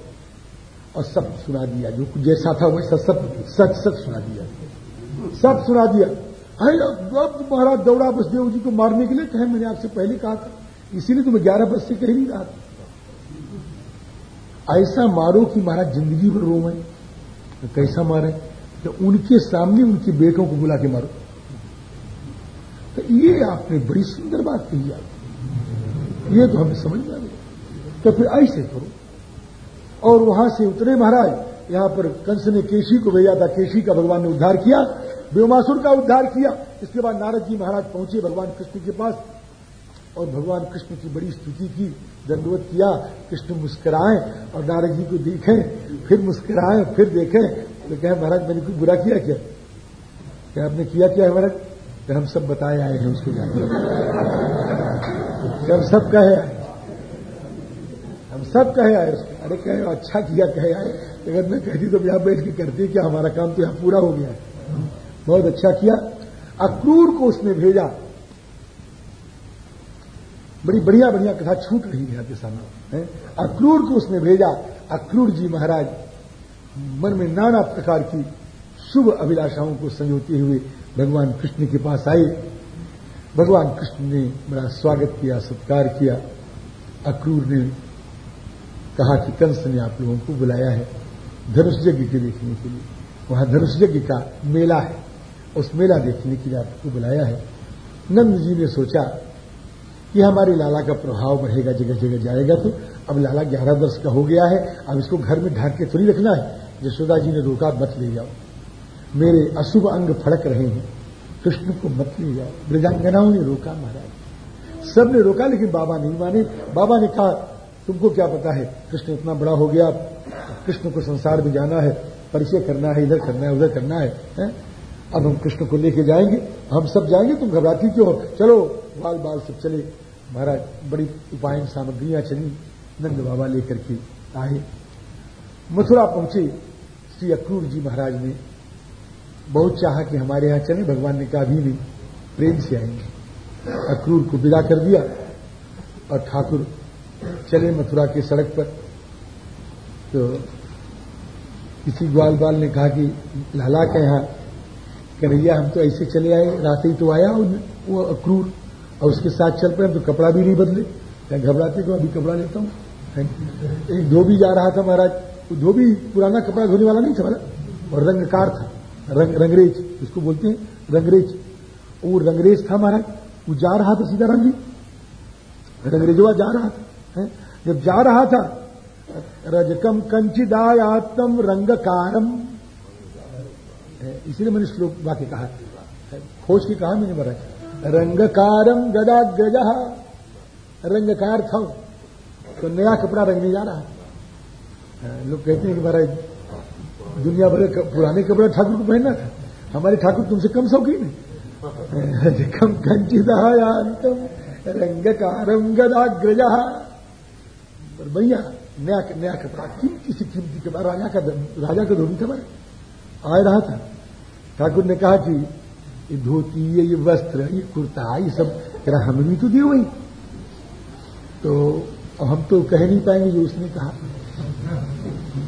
और सब सुना दिया, जो जैसा था, वैसा सब सच सच सुना दिया। सब सुना दिया। अरे, अब महाराज, दौड़ा बसदेव जी को मारने के लिए, कहे, मैंने आपसे पहले कहा था। इसीलिए तुम्हें ग्यारह बज से कह नहीं था। ऐसा मारो कि महाराज ज़िंदगी भर रो मैं। तो कैसा मारे? तो उनके सामने उनके बेटों को बुला के मारो। तो ये आपने बड़ी सुंदर बात कही आप ये तो हमें समझ में आ गया। तो फिर ऐसे करो। और वहाँ से उतरे महाराज, यहाँ पर कंस ने केशी को भेजा था। केशी का भगवान ने उद्धार किया व्योमासुर का उद्धार किया। इसके बाद नारद जी महाराज पहुँचे भगवान कृष्ण के पास। और भगवान कृष्ण की बड़ी स्तुति की, दंडवत किया, कृष्ण मुस्कुराए और नारद जी को देखें, फिर मुस्कुराए, फिर देखें। तो कहे, महाराज, मैंने कोई बुरा किया क्या? क्या आपने किया क्या है, महाराज? तो हम सब बताए आए हैं उसको हम सब कहे आए हम सब कहे आए उसको। अरे, कहे अच्छा किया, कहे आए। अगर मैं कहती तो यहाँ बैठ के करती क्या? हमारा काम तो यहाँ पूरा हो गया बहुत अच्छा किया। अक्रूर को उसने भेजा। बड़ी बढ़िया बढ़िया कथा छूट रही है आपके सामने अक्रूर को उसने भेजा अक्रूर जी महाराज, मन में नाना प्रकार की शुभ अभिलाषाओं को संजोते हुए भगवान कृष्ण के पास आए भगवान कृष्ण ने बड़ा स्वागत किया, सत्कार किया अक्रूर ने कहा कि कंस ने आप लोगों को बुलाया है धनुष यज्ञ के देखने के लिए। वहाँ धनुष यज्ञ का मेला है, उस मेला देखने के लिए आपको बुलाया है। नंद जी ने सोचा कि हमारे लाला का प्रभाव बढ़ेगा जगह जगह जाएगा तो। अब लाला ग्यारह वर्ष का हो गया है अब इसको घर में ढाक के थोड़ी रखना है। यशोदा जी ने रोका मत ले जाओ। मेरे अशुभ अंग फड़क रहे हैं कृष्ण को मत ले जाओ। ब्रजांगनाओं ने रोका महाराज। सबने रोका लेकिन बाबा नहीं माने। बाबा ने कहा तुमको क्या पता है कृष्ण इतना बड़ा हो गया कृष्ण को संसार में जाना है परिचय करना है इधर करना है उधर करना है, है? अब हम कृष्ण को लेके जाएँगे हम सब जाएँगे तुम घबराती क्यों चलो बाल बाल सब चले। महाराज, बड़ी उपायन सामग्रियाँ चली, नंद बाबा लेकर के आए। मथुरा पहुँचे श्री अक्रूर जी महाराज ने। बहुत चाहा कि हमारे यहाँ चले, भगवान ने कहा भी नहीं, प्रेम से आएँगे। अक्रूर को विदा कर दिया और ठाकुर चले मथुरा की सड़क पर। तो किसी ग्वाल बाल ने कहा कि, लाला के यहाँ, कन्हैया, हम तो ऐसे चले आए, रात ही तो आया वो अक्रूर। और उसके साथ चल पड़े तो कपड़ा भी नहीं बदले। क्या घबराते तो अभी कपड़ा लेता हूँ। एक धोबी जा रहा था महाराज। धोबी पुराना कपड़ा धोने वाला नहीं था महाराज। और रंगकार था। रंग, रंगरेज। इसको बोलते हैं रंगरेज। वो रंगरेज था महाराज। वो जा रहा था सीताराम जी। रंगरेजवा जा रहा था। है? जब जा रहा था, रजकम कंचिदायातम रंगकारम। इसीलिए मैंने श्लोक वाक्य कहा। खोज की कहा मैंने महाराज। रंगकारम गदाग्रज। रंगकार था। तो नया कपड़ा रंगने जा रहा लोग कहते हैं कि महाराज, दुनिया भर पुराने कपड़े ठाकुर को पहनना था हमारे ठाकुर तुमसे कम शौकीन है। कम कंचिदायांतम रंगकारम गदाग्रज। पर भैया, नया नया कपड़ा कीमती से कीमती कपड़ा राजा का राजा का धोबी था आ रहा था। ठाकुर ने कहा कि ये धोती ये ये वस्त्र ये कुर्ता ये सब कह हमें भी तो दिए वही तो हम तो कह नहीं पाएँगे जो उसने कहा।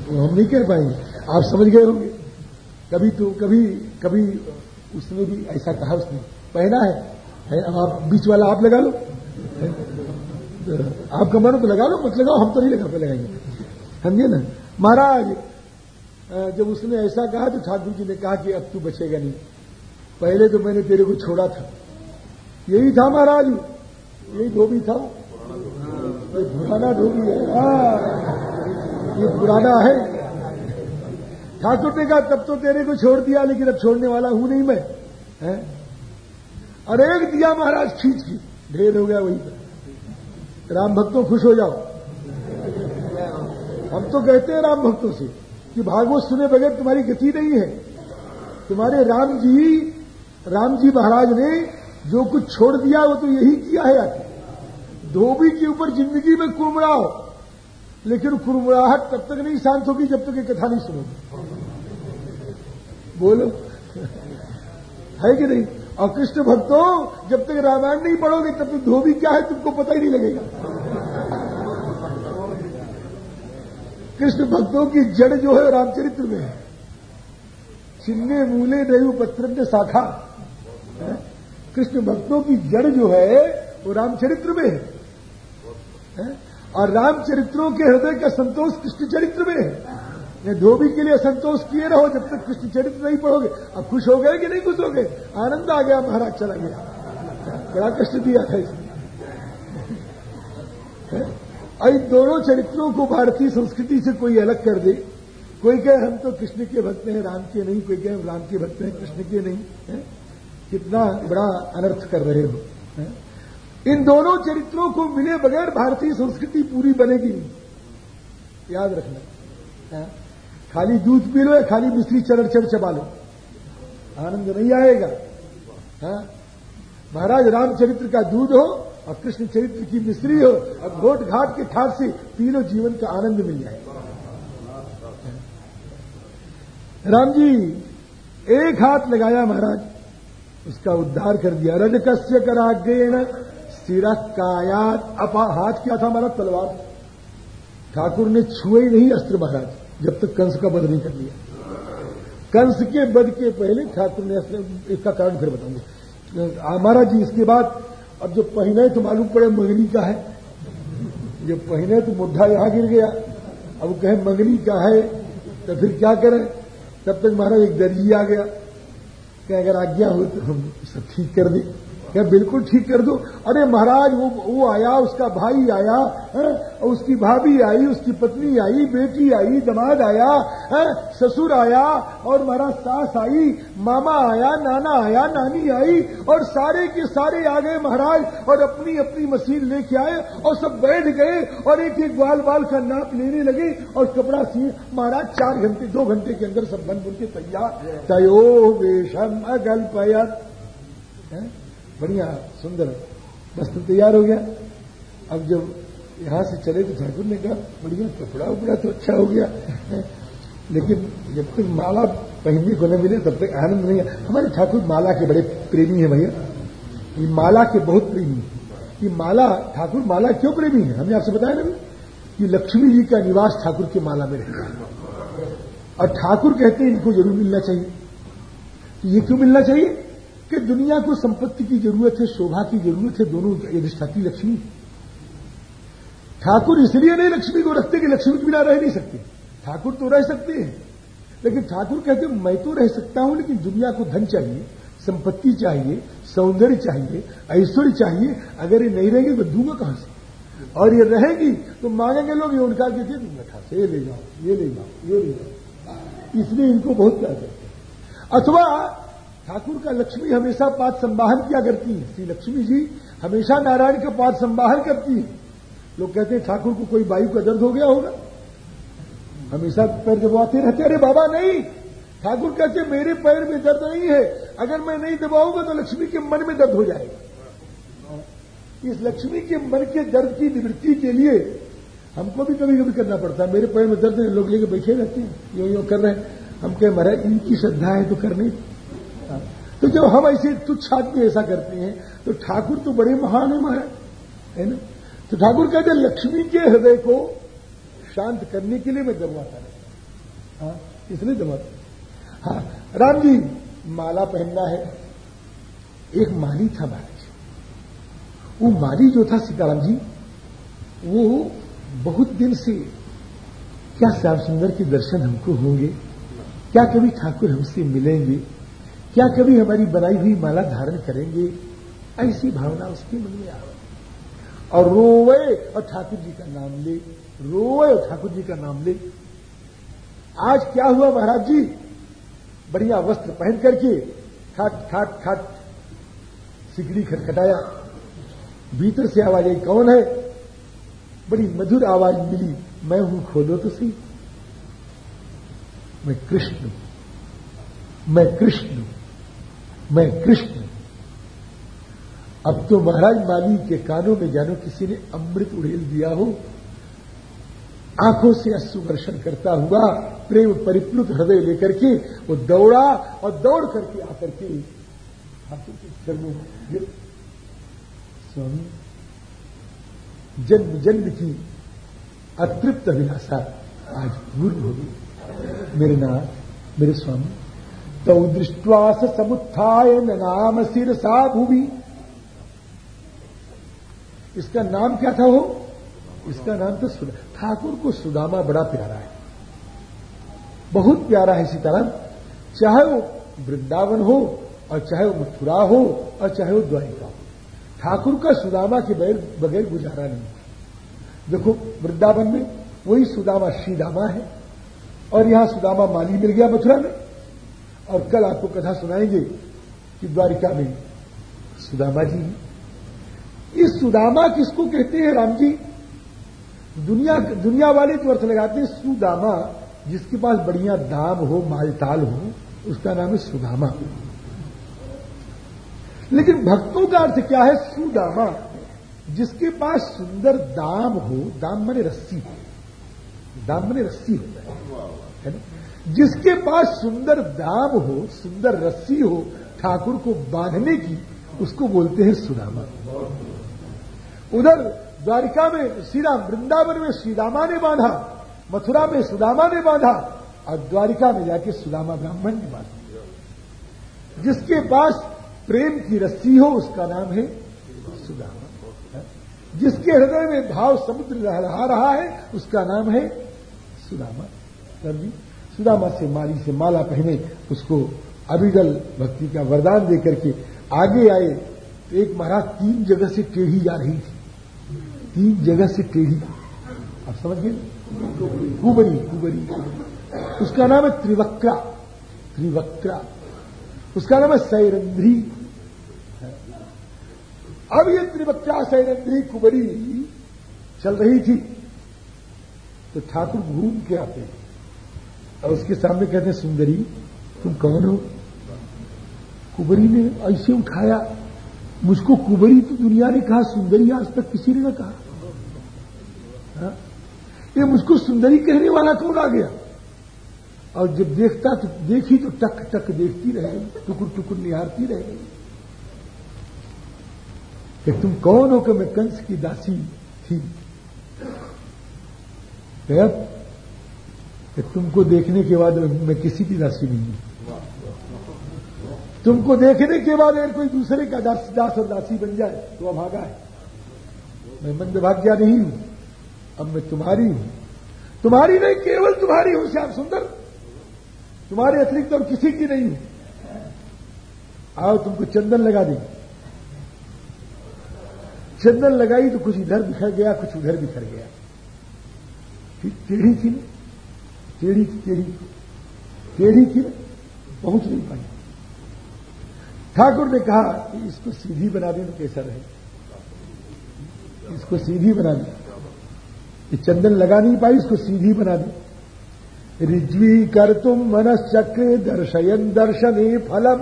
वो हम नहीं कह पाएँगे। आप समझ गए होंगे। कभी तो कभी कभी उसने भी ऐसा कहा उसने। पहना है, है अब आप बीच वाला आप लगा लो। तो आपका मन तो लगा लो मत लगाओ हम तो नहीं लगा पे लगाएँगे। समझे ना? महाराज जब उसने ऐसा कहा तो ठाकुर जी ने कहा कि अब तू बचेगा नहीं। पहले तो मैंने तेरे को छोड़ा था। यही था महाराज। यही धोबी था। ये पुराना धोबी है। हाँ, ये पुराना है। ठाकुर ने कहा तब तो तेरे को छोड़ दिया लेकिन अब छोड़ने वाला हूँ नहीं मैं। है? और एक दिया महाराज खींच की। ढेर हो गया वही पर। राम भक्तों खुश हो जाओ। हम तो कहते हैं राम भक्तों से कि भागवत सुने बगैर तुम्हारी गति नहीं है। तुम्हारे राम जी राम जी महाराज ने जो कुछ छोड़ दिया, वो तो यही किया है। धोबी के ऊपर ज़िंदगी में कुरमराओ, लेकिन कुरमुराहट तब तक नहीं शांत होगी जब तक ये कथा नहीं सुनोगे। बोलो। है कि नहीं? और कृष्ण भक्तों, जब तक रामायण नहीं पढ़ोगे, तब तक धोबी क्या है, तुमको पता ही नहीं लगेगा। कृष्ण भक्तों की जड़ जो है रामचरित्र में है। चिन्ने मूले नयु पत्र शाखा। कृष्ण भक्तों की जड़ जो है, वो रामचरित्र में है। और रामचरित्रों के हृदय का संतोष कृष्ण चरित्र में है। धोबी के लिए संतोष किए रहो, जब तक कृष्ण चरित्र नहीं पढ़ोगे। अब खुश हो गए कि नहीं खुश हो गए? आनंद आ गया, महाराज चला गया। बड़ा कष्ट दिया था इसने। इन दोनों चरित्रों को भारतीय संस्कृति से कोई अलग कर दे। कोई कहे, हम तो कृष्ण के भक्त हैं, राम के नहीं। कोई कहे, हम राम के भक्त हैं, कृष्ण के नहीं। है? कितना बड़ा अनर्थ कर रहे हो? इन दोनों चरित्रों को मिले बगैर भारतीय संस्कृति पूरी बनेगी नहीं याद रखना? खाली दूध पी लो या खाली मिश्री चरण चढ़ चबा लो आनंद नहीं आएगा? महाराज रामचरित्र का दूध हो और कृष्ण चरित्र की मिश्री हो और घोट घाट के ठाट से तीनों जीवन का आनंद मिल जाएगा राम जी, एक हाथ लगाया महाराज उसका उद्धार कर दिया। रजकस्य कराग्रेण स्थिर कायात अपा हाथ क्या था हमारा तलवार। ठाकुर ने छुए ही नहीं अस्त्र महाराज, जब तक कंस का बध नहीं कर लिया। कंस के बध के पहले ठाकुर ने अस्त्र इसका कारण फिर बताऊँगा। महाराज जी, इसके बाद अब जो पहने तो मालूम पड़े मंगनी का है। जब पहने तो मुद्दा यहाँ गिर गया। अब कहे, मंगनी का है तो फिर क्या करें? तब तक महाराज एक दर्जी आ गया। कि अगर आज्ञा हो तो हम सब ठीक कर दें। क्या बिल्कुल ठीक कर दो अरे महाराज, वो वो आया, उसका भाई आया, है? उसकी भाभी आई, उसकी पत्नी आई, बेटी आई दमाद आया, है? ससुर आया, और महाराज सास आई, मामा आया, नाना आया, नानी आई, और सारे के सारे आ गए महाराज, और अपनी अपनी मशीन लेके आए, और सब बैठ गए, और एक एक बाल बाल का नाप लेने लगे, और कपड़ा सी, महाराज चार घंटे, दो घंटे के अंदर सब बन बुन के तैयार तयो वेशम अगल्पयत बढ़िया, सुंदर। वस्त्र तैयार हो गया। अब जब यहाँ से चले तो ठाकुर ने कहा, बढ़िया, कपड़ा उपड़ा तो अच्छा हो गया। लेकिन जब तक माला पहनने को न मिले, तब तक आनंद नहीं हमारे ठाकुर माला के बड़े प्रेमी है भैया। ये माला के बहुत प्रेमी कि माला, ठाकुर माला क्यों प्रेमी है? हमने आपसे बताया ना कि लक्ष्मी जी का निवास ठाकुर की माला में रहता है। और ठाकुर कहते हैं, इनको ज़रूर मिलना चाहिए। तो ये क्यों मिलना चाहिए? कि दुनिया को संपत्ति की ज़रूरत है, शोभा की ज़रूरत है, दोनों अधिष्ठाती लक्ष्मी। ठाकुर इसलिए नहीं लक्ष्मी को रखते कि लक्ष्मी के बिना रह नहीं सकते। ठाकुर तो रह सकते हैं। लेकिन ठाकुर कहते मैं तो रह सकता हूँ, लेकिन दुनिया को धन चाहिए, संपत्ति चाहिए, सौंदर्य चाहिए, ऐश्वर्य चाहिए। अगर ये नहीं रहेंगे तो दूँगा कहाँ से? और ये रहेगी तो मांगेंगे लोग, ये उनका के दे दूँगा से? ये ले जाओ, ये ले जाओ, ये ले जाओ। इसलिए इनको बहुत प्यार करते हैं। अथवा ठाकुर का लक्ष्मी हमेशा पाठ संवाहन किया करती है। श्री लक्ष्मी जी हमेशा नारायण का पाठ संवाहन करती है। लोग कहते हैं, ठाकुर को कोई वायु का दर्द हो गया होगा? हमेशा पैर दबाते रहते अरे बाबा, नहीं! ठाकुर कहते मेरे पैर में दर्द नहीं है। अगर मैं नहीं दबाऊँगा तो लक्ष्मी के मन में दर्द हो जाएगा। इस लक्ष्मी के मन के दर्द की निवृत्ति के लिए हमको भी कभी कभी करना पड़ता है। मेरे पैर में दर्द है, लोग लेके बैठे रहते हैं यो यो कर रहे हैं। हम कह, महाराज, इनकी श्रद्धा है तो करने। तो जब हम ऐसे तुच्छ आदमी ऐसा करते हैं तो ठाकुर तो बड़े महान है महाराज, है ना? तो ठाकुर कहते लक्ष्मी के हृदय को शांत करने के लिए मैं दबाता रहता हाँ। इसलिए दबाता हाँ राम जी, माला पहनना है। एक माली था महाराज। वो माली जो था सीताराम जी, वो बहुत दिन से क्या श्याम सुंदर के दर्शन हमको होंगे? क्या कभी ठाकुर हमसे मिलेंगे? क्या कभी हमारी बनाई हुई माला धारण करेंगे? ऐसी भावना उसके मन में आ और रोवे और ठाकुर जी का नाम ले रोवे और ठाकुर जी का नाम ले। आज क्या हुआ महाराज जी? बढ़िया वस्त्र पहन करके खाट खाट खाट, सिगड़ी खटखटाया। भीतर से आवाज़ आई, कौन है? बड़ी मधुर आवाज़ मिली, मैं हूँ खोलो तो सही मैं कृष्ण मैं कृष्ण मैं कृष्ण। अब तो महाराज माली के कानों में जानो किसी ने अमृत उड़ेल दिया हो। आँखों से अश्रु वर्षण करता हुआ प्रेम परिप्लुत हृदय लेकर के वो दौड़ा और दौड़ करके आकर के ठाकुर के चरणों में स्वामी जन्म जन्म की अतृप्त अभिलाषा आज पूर्ण हो गई। मेरे नाथ, मेरे स्वामी तो दृष्टवास समुत्थाय नाम सिर सा भूमि इसका नाम क्या था वो? इसका नाम तो ठाकुर को सुदामा बड़ा प्यारा है। बहुत प्यारा है सीताराम। चाहे वो वृंदावन हो, और चाहे वो मथुरा हो, और चाहे वो द्वारिका हो। ठाकुर का सुदामा के बगैर गुजारा नहीं। देखो, वृंदावन में वही सुदामा श्रीदामा है, और यहाँ सुदामा माली मिल गया मथुरा में। और कल आपको कथा सुनाएँगे कि द्वारिका में सुदामा जी इस सुदामा किसको कहते हैं राम जी? दुनिया दुनिया वाले तो अर्थ लगाते हैं सुदामा, जिसके पास बढ़िया दाम हो, मालताल हो, उसका नाम है सुदामा। लेकिन भक्तों का अर्थ क्या है? सुदामा, जिसके पास सुंदर दाम हो, दाम मने रस्सी। हो दाम मने रस्सी होता है। है ना? जिसके पास सुंदर दाम हो, सुंदर रस्सी हो, ठाकुर को बांधने की, उसको बोलते हैं सुदामा। उधर द्वारिका में श्रीराम वृंदावन में श्रीरामा ने बांधा, मथुरा में सुदामा ने बांधा, और द्वारिका में जाके सुदामा ब्राह्मण ने बांधा। जिसके पास प्रेम की रस्सी हो, उसका नाम है सुदामा। जिसके हृदय में भाव समुद्र लहरा रहा है, उसका नाम है सुदामा। सुदामा से, माली से, माला पहने उसको अभिगल भक्ति का वरदान देकर के आगे आए। तो एक महाराज, तीन जगह से टेढ़ी जा रही थी। तीन जगह से टेढ़ी। आप समझ गए कुबरी कुबरी। उसका नाम है त्रिवक्रा। त्रिवक्रा। उसका नाम है सैरंध्री। अब ये त्रिवक्रा, सैरंध्री, कुबरी चल रही थी। तो ठाकुर घूम के आते हैं। और उसके सामने कहते हैं, सुंदरी, तुम कौन हो? कुबरी ने ऐसे उठाया, मुझको कुबरी तो दुनिया ने कहा, सुंदरी आज तक किसी ने ना कहा। हाँ? ये मुझको सुंदरी कहने वाला कौन आ गया? और जब देखता तो देखी तो टक टक देखती रह गई टुकुर टुकुर निहारती रह। गई कि तुम कौन हो कि मैं कंस की दासी थी? कि तुमको देखने के बाद मैं किसी की दासी नहीं हूँ। तुमको देखने के बाद अगर कोई दूसरे का दास, दास और दासी बन जाए तो अभागा है। मैं मंदभाग्या नहीं हूँ अब मैं तुम्हारी हूँ। तुम्हारी नहीं केवल तुम्हारी हूँ श्याम सुंदर। तुम्हारे अतिरिक्त और किसी की नहीं हूँ। आओ तुमको चंदन लगा देंगे चंदन लगाई तो कुछ इधर बिखर गया कुछ उधर बिखर गया। फिर टेढ़ी थी टेढ़ी थी टेढ़ी टेढ़ी थी पहुँच नहीं पाई। ठाकुर ने कहा कि इसको सीधी बना दें तो कैसा रहे? इसको सीधी बना दे। ये चंदन लगा नहीं पाई इसको सीधी बना दे। रिज्वी कर तुम मनश्चक्र दर्शयन दर्शन ए फलम।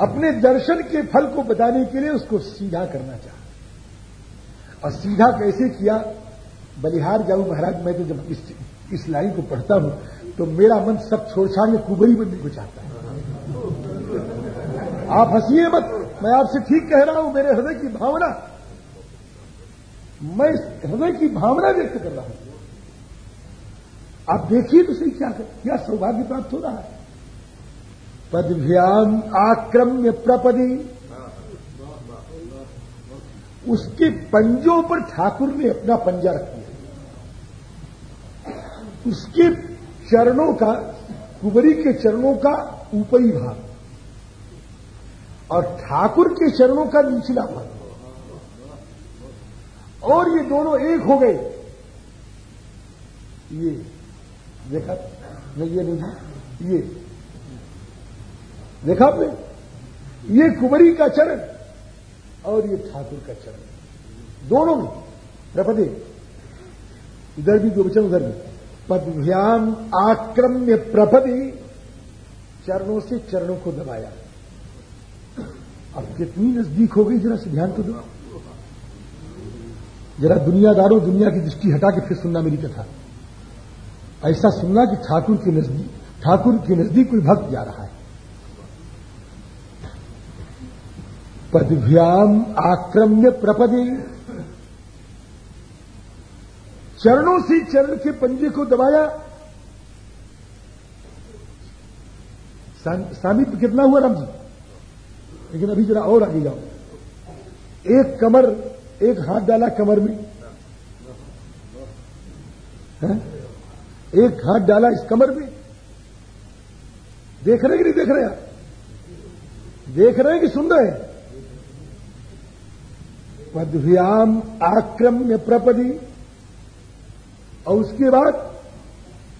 अपने दर्शन के फल को बताने के लिए उसको सीधा करना चाहा। और सीधा कैसे किया? बलिहार जाऊ महाराज मैं तो जब इस, इस लाइन को पढ़ता हूँ तो मेरा मन सब छोड़ छाड़ के कुबरी बनने को चाहता है। आप हंसिए मत, मैं आपसे ठीक कह रहा हूँ, मेरे हृदय की भावना, मैं हृदय की भावना व्यक्त कर रहा हूँ। आप देखिए तो सही क्या कर, क्या सौभाग्य प्राप्त हो रहा है। पदभ्याम आक्रम्य प्रपदी। उसके पंजों पर ठाकुर ने अपना पंजा रख। उसके चरणों का कुबरी के चरणों का ऊपरी भाग। और ठाकुर के चरणों का निचला भाग। और ये दोनों एक हो गए। ये, देखा, नहीं, ये नहीं ये, देखा आपने? ये कुबरी का चरण और ये ठाकुर का चरण। दोनों में, प्रपदे। इधर भी दो उधर भी। पदभ्याम आक्रम्य प्रपदे चरणों से चरणों को दबाया। अब कितनी नज़दीक हो गई, जरा से ध्यान तो दो जरा दुनियादारों, दुनिया की दृष्टि हटा के फिर सुनना मेरी कथा। ऐसा सुनना कि ठाकुर के नज़दीक ठाकुर के नज़दीक कोई भक्त जा रहा है। पदभ्याम आक्रम्य प्रपदे। चरणों से चरण के पंजे को दबाया। सामिप्य कितना हुआ, राम जी? लेकिन अभी जरा और आगे जाओ। एक कमर, एक हाथ डाला कमर में। है? एक हाथ डाला इस कमर में। देख रहे कि नहीं देख रहे आप देख रहे हैं कि सुन रहे हैं? पदभ्याम आक्रम्य प्रपदी। और उसके बाद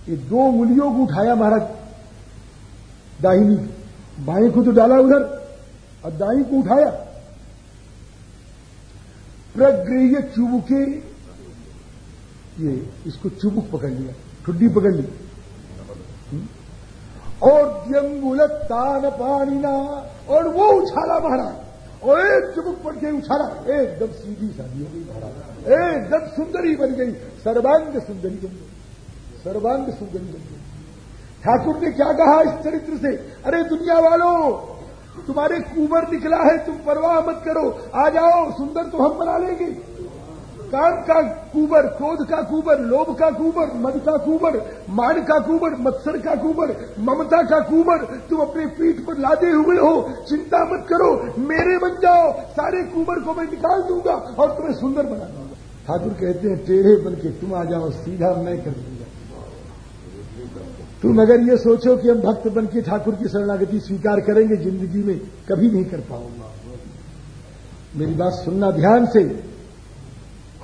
ये दो उंगलियों को उठाया महाराज। दाहिनी, बाएँ को तो डाला उधर, और दाई को उठाया। प्रगृह चुबुके, ये इसको चुबुक पकड़ लिया, ठुड्डी पकड़ ली। हम्म? और द्यंगुल तान पानीना और वो उछाला महाराज। और एक चुबुक पड़ के उछाला, एकदम सीधी शादी हो गई महाराज। एकदम सुंदरी बन गई, सर्वांग सुंदरी बन गई, सर्वांग सुंदरी बन गई। ठाकुर ने क्या कहा इस चरित्र से? अरे दुनिया वालों, तुम्हारे कुबर निकला है, तुम परवाह मत करो, आ जाओ, सुंदर तो हम बना लेंगे। काम का कुबर क्रोध का कुबर लोभ का कुबर मद का कुबर मान का कुबर मत्सर का कुबर ममता का कुबर तुम अपने पीठ पर लादे हुए हो, चिंता मत करो, मेरे बन जाओ, सारे कुबर को मैं निकाल दूँगा और तुम्हें सुंदर बना दूँगा। ठाकुर कहते हैं, टेढ़े बन के तुम आ जाओ, सीधा मैं कर दूँगा। तुम अगर ये सोचो कि हम भक्त बन के ठाकुर की शरणागति स्वीकार करेंगे, ज़िंदगी में कभी नहीं कर पाऊँगा। मेरी बात सुनना ध्यान से।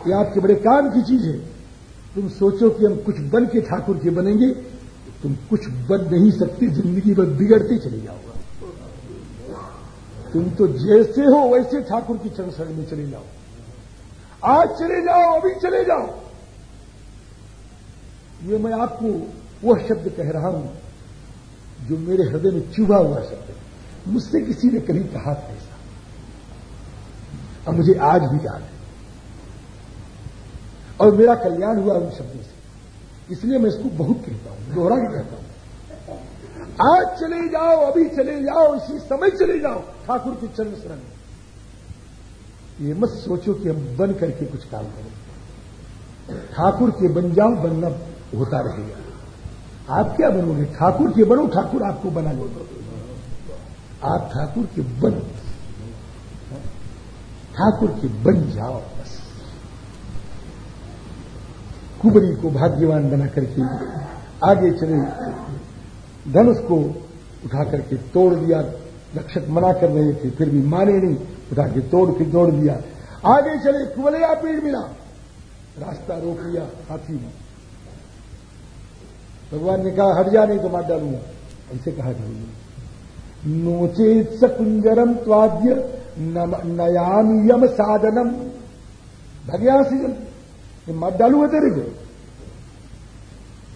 ये आपके बड़े काम की चीज़ है। तुम सोचो कि हम कुछ बन के ठाकुर के बनेंगे, तुम कुछ बन नहीं सकते, ज़िंदगी भर बिगड़ते चले जाओगे। तुम तो जैसे हो, वैसे ठाकुर की चरण शरण में चले जाओ आज चले जाओ, अभी चले जाओ। ये मैं आपको वह शब्द कह रहा हूँ, जो मेरे हृदय में चुभा हुआ शब्द है। मुझसे किसी ने कभी कहा था ऐसा। और मुझे आज भी याद है। और मेरा कल्याण हुआ उन शब्दों से। इसलिए मैं इसको बहुत कहता हूँ, दोहरा के कहता हूँ। आज चले जाओ, अभी चले जाओ, इसी समय चले जाओ। ठाकुर के चरण शरण ये मत सोचो कि हम बन करके कुछ काम करें। ठाकुर के बन जाओ, बनना होता रहेगा। आप क्या बनोगे? ठाकुर के बनो, ठाकुर आपको बना लो। आप ठाकुर के बन। ठाकुर के बन जाओ, बस। कुबरी को भाग्यवान बना करके आगे चले। धनुष को उठा करके तोड़ दिया। रक्षक मना कर रहे थे, फिर भी माने नहीं। उठा के तोड़ के दौड़ दिया। आगे चले कुबलिया पीड़ मिला। रास्ता रोक लिया हाथी ने। भगवान ने कहा, हट जा, नहीं तो मार डालूँगा। ऐसे कहा था नोचेत सकुंजरम त्वाद्य नयाम यम साधनम। भगया से ये मार डालूँगा तेरे को।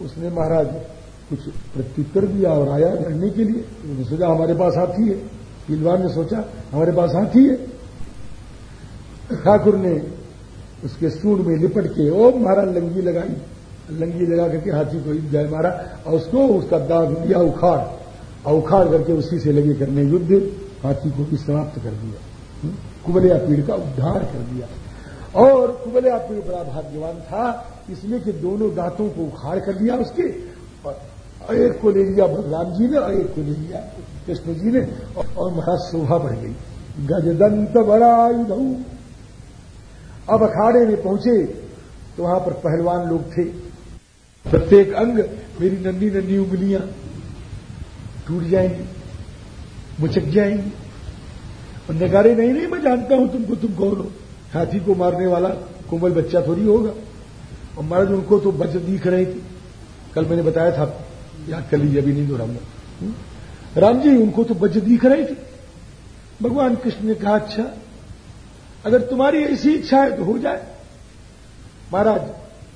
उसने महाराज कुछ प्रत्युत्तर दिया और आया लड़ने के लिए। उन्होंने सोचा, हमारे पास हाथी है। पीलवान ने सोचा हमारे पास हाथी है। ठाकुर ने उसके सूंड में लिपट के ओ मारा, लंगी लगाई। लंगी लगा करके हाथी को जय मारा और उसको उसका दाग दिया, उखाड़। और उखाड़ करके उसी से लगे करने युद्ध। हाथी को भी समाप्त कर दिया। हम्म? कुबलिया पीड़ का उद्धार कर दिया। और कुबलिया पीड़ बड़ा भाग्यवान था। इसलिए कि दोनों दांतों को उखाड़ कर दिया उसके और एक को ले लिया बलराम जी ने और एक को ले लिया कृष्ण जी ने और महाराज शोभा बढ़ गई। गजदंत बड़ा अब अखाड़े में पहुँचे तो वहाँ पर पहलवान लोग थे। प्रत्येक अंग मेरी नन्नी नन्नी उंगलियाँ टूट जाएँगी, मुचक जाएँगी। और नगारे नहीं नहीं, मैं जानता हूँ तुमको, तुम कौन हो। हाथी को मारने वाला कोमल बच्चा थोड़ी होगा। और महाराज उनको तो बच दिख रहे थे। कल मैंने बताया था, याद कर लीजिए, अभी नहीं दोहराऊँगा। हम्म? राम जी, उनको तो बच दिख रही थी। भगवान कृष्ण ने कहा अच्छा अगर तुम्हारी ऐसी इच्छा है तो हो जाए। महाराज,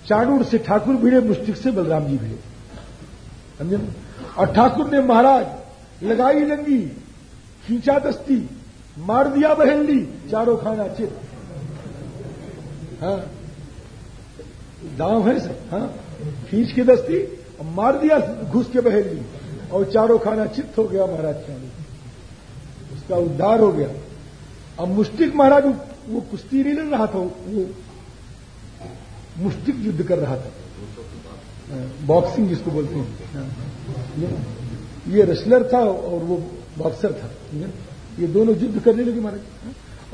चाणूर से ठाकुर भिड़े मुस्टिक से बलराम जी भिड़े। समझे? और ठाकुर ने महाराज, लगाई लंगी, खींचा दस्ती, मार दिया बहेली, चारों खाना चित हाँ? दाव है सब हाँ? खींच के दस्ती, और मार दिया घुस के बहेली। और चारों खाना चित्त हो गया महाराज चाणूर उसका उद्धार हो गया। अब मुस्टिक महाराज वो कुश्ती नहीं लड़ रहा था, वो मुस्टिक युद्ध कर रहा था। बॉक्सिंग जिसको बोलते हैं। ये रेसलर था और वो बॉक्सर था ये दोनों युद्ध करने लगे महाराज।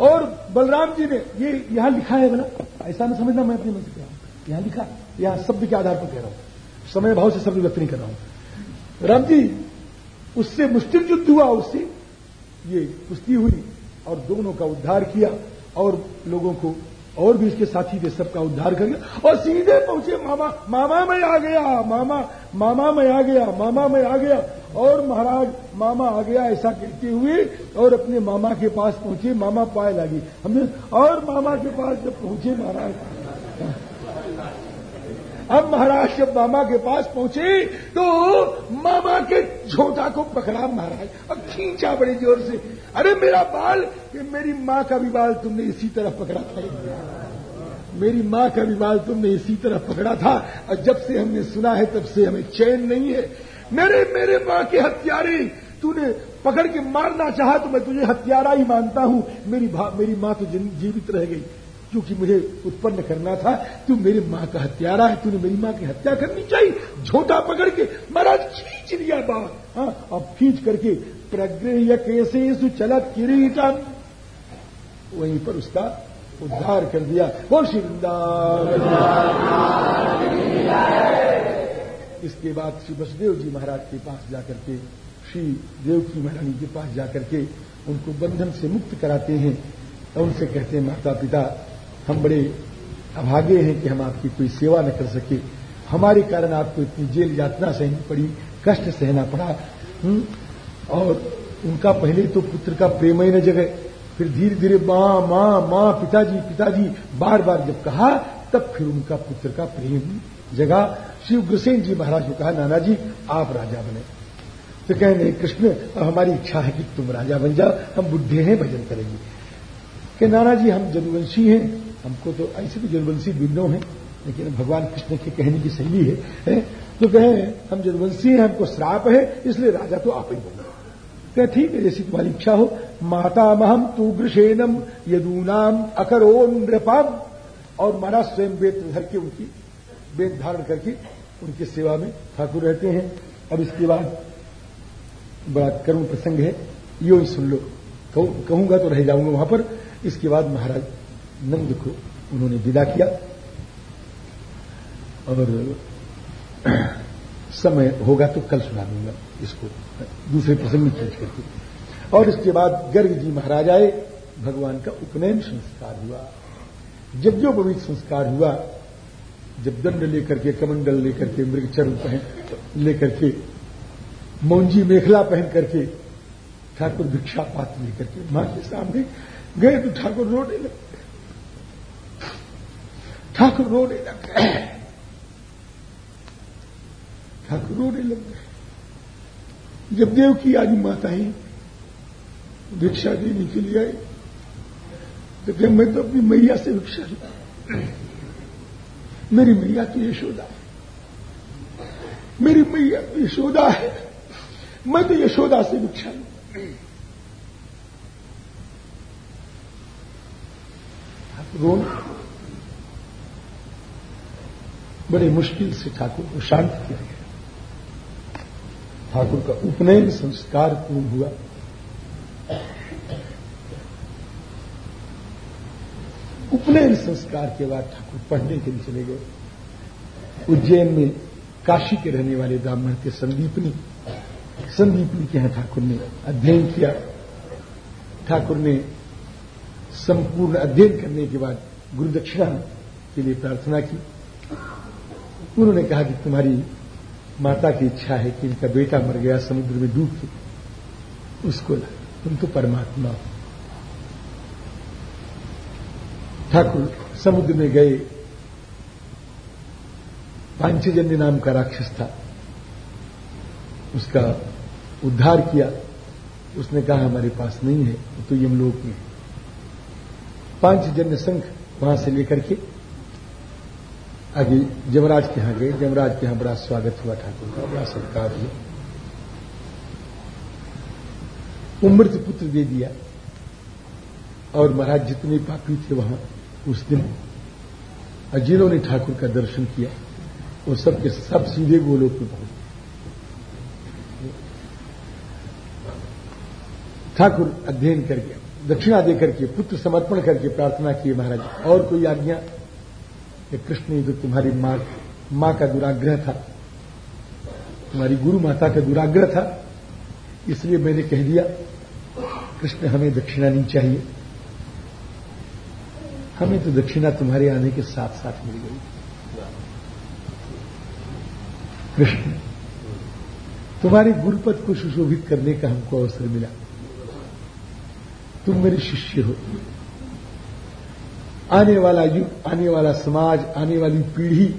और बलराम जी ने ये यहाँ लिखा है बोला ऐसा ना समझना मैं अपने मन से कह रहा हूँ। यहाँ लिखा, यहाँ शब्द के आधार पर कह रहा हूँ। समय भाव से शब्द व्यक्त नहीं कर रहा हूँ। राम जी, उससे मुस्टिक युद्ध हुआ, उससे। ये कुश्ती हुई और दोनों का उद्धार किया और लोगों को और भी उसके साथी थे, सबका उद्धार कर गया और सीधे पहुँचे, मामा मामा मैं आ गया, मामा मामा मैं आ गया, मामा मैं आ गया। और महाराज, मामा आ गया, ऐसा कहते हुए और अपने मामा के पास पहुँचे, मामा पाए लगी। हमने और मामा के पास जब पहुँचे, महाराज अब महाराज जब मामा के पास पहुँचे तो मामा के झोटा को पकड़ा महाराज, और खींचा बड़े ज़ोर से। अरे मेरा बाल मेरी माँ का भी बाल तुमने इसी तरह पकड़ा था। मेरी माँ का भी बाल तुमने इसी तरह पकड़ा था, और जब से हमने सुना है, तब से हमें चैन नहीं है। मेरे मेरे माँ के हत्यारे, तूने पकड़ के मारना चाहा तो मैं तुझे हत्यारा ही मानता हूँ। मेरी मेरी माँ तो जीवित रह गई। क्योंकि मुझे उत्पन्न करना था, तू मेरी माँ का हत्यारा है, तूने मेरी माँ की हत्या करनी चाहिए। झोटा पकड़ के महाराज खींच लिया बात। हाँ अब खींच करके प्रगृह कैसे चलत किरीटन वहीं पर उसका उद्धार कर दिया। वो शिवदार इसके बाद श्री वसुदेव जी महाराज के पास जाकर के, श्री देव की महारानी के पास जाकर के उनको बंधन से मुक्त कराते हैं। और उनसे कहते हैं माता पिता हम बड़े अभागे हैं कि हम आपकी कोई सेवा न कर सके। हमारे कारण आपको इतनी जेल यातना सहनी पड़ी, कष्ट सहना पड़ा। हुँ? हम्म? और उनका पहले तो पुत्र का प्रेम ही न जगह। फिर धीरे धीरे माँ माँ माँ, पिताजी पिताजी बार बार जब कहा, तब फिर उनका पुत्र का प्रेम जगा। श्री उग्रसेन जी महाराज ने कहा, नाना जी, आप राजा बने। तो कहने कृष्ण, अब हमारी इच्छा है कि तुम राजा बन जाओ। हम बुढ़े हैं, भजन करेंगे। कि नाना जी, हम जनवंशी हैं। हमको तो ऐसे भी जनवंशी बिन्नो हैं लेकिन भगवान कृष्ण के कहने की शैली है, तो कहे हम जदवंशी हैं हमको श्राप है इसलिए राजा तो आप ही बोलो कहे ठीक है जैसी तुम्हारी इच्छा हो। माता महम तू ग्रसेनम यदूनाम अकरो नृपाम और महाराज स्वयं वेद धर के उनकी वेद धारण करके उनकी सेवा में ठाकुर रहते हैं। अब इसके बाद बड़ा करुण प्रसंग है। यो सुन लो। कहूँगा तो रह जाऊँगा वहाँ पर। इसके बाद महाराज नंद को उन्होंने विदा किया। और समय होगा तो कल सुना दूँगा इसको। दूसरे प्रसंग में चीज़ करके और इसके बाद गर्ग जी महाराज आए, भगवान का उपनयन संस्कार हुआ। जब जो पवित्र संस्कार हुआ, जब दंड लेकर के, कमंडल लेकर के मृगचर्म पहन, लेकर के मौंजी मेखला पहन करके, ठाकुर भिक्षा पात्र लेकर के, माँ के सामने गए तो ठाकुर रोने लगे। ठाकुर रोने लग गए ठाकुर रोने लग गए जब देव की आदि माताएँ भिक्षा देने के लिए आई तो क्या मैं तो अपनी मैया से भिक्षा ली, मेरी मैया तो यशोदा है। मेरी मैया तो यशोदा है। मैं तो यशोदा से भिक्षा ली। रोन बड़े मुश्किल से ठाकुर को शांत किया गया। ठाकुर का उपनयन संस्कार पूर्ण हुआ। उपनयन संस्कार के बाद ठाकुर पढ़ने के लिए चले गए। उज्जैन में काशी के रहने वाले ब्राह्मण थे संदीपनी। संदीपनी के यहाँ ठाकुर ने अध्ययन किया। ठाकुर ने संपूर्ण अध्ययन करने के बाद गुरुदक्षिणा के लिए प्रार्थना की। उन्होंने कहा कि तुम्हारी माता की इच्छा है कि इनका बेटा मर गया, समुद्र में डूब के। उसको ला, तुम तो परमात्मा हो। ठाकुर, समुद्र में गए। पांचजन्य नाम का राक्षस था। उसका उद्धार किया। उसने कहा, हमारे पास नहीं है तो यमलोक में पांचजन्य संघ वहाँ से लेकर के आगे जमराज के यहाँ गए, जमराज के यहाँ बड़ा स्वागत हुआ ठाकुर का, बड़ा सत्कार हुआ। उमृत पुत्र दे दिया। और महाराज जितने पापी थे वहाँ उस दिन और जिन्होंने ठाकुर का दर्शन किया, वो सब के सब सीधे गोलोक में पहुँच। ठाकुर अध्ययन करके, दक्षिणा देकर के, पुत्र समर्पण करके प्रार्थना किए महाराज, और कोई आज्ञा? कि कृष्ण तो तुम्हारी माँ माँ का दुराग्रह था, तुम्हारी गुरु माता का दुराग्रह था, इसलिए मैंने कह दिया, कृष्ण, हमें दक्षिणा नहीं चाहिए। हमें तो दक्षिणा तुम्हारे आने के साथ साथ मिल गई। कृष्ण, तुम्हारे गुरुपद को सुशोभित करने का हमको अवसर मिला। तुम मेरे शिष्य हो। आने वाला युग, आने वाला समाज, आने वाली पीढ़ी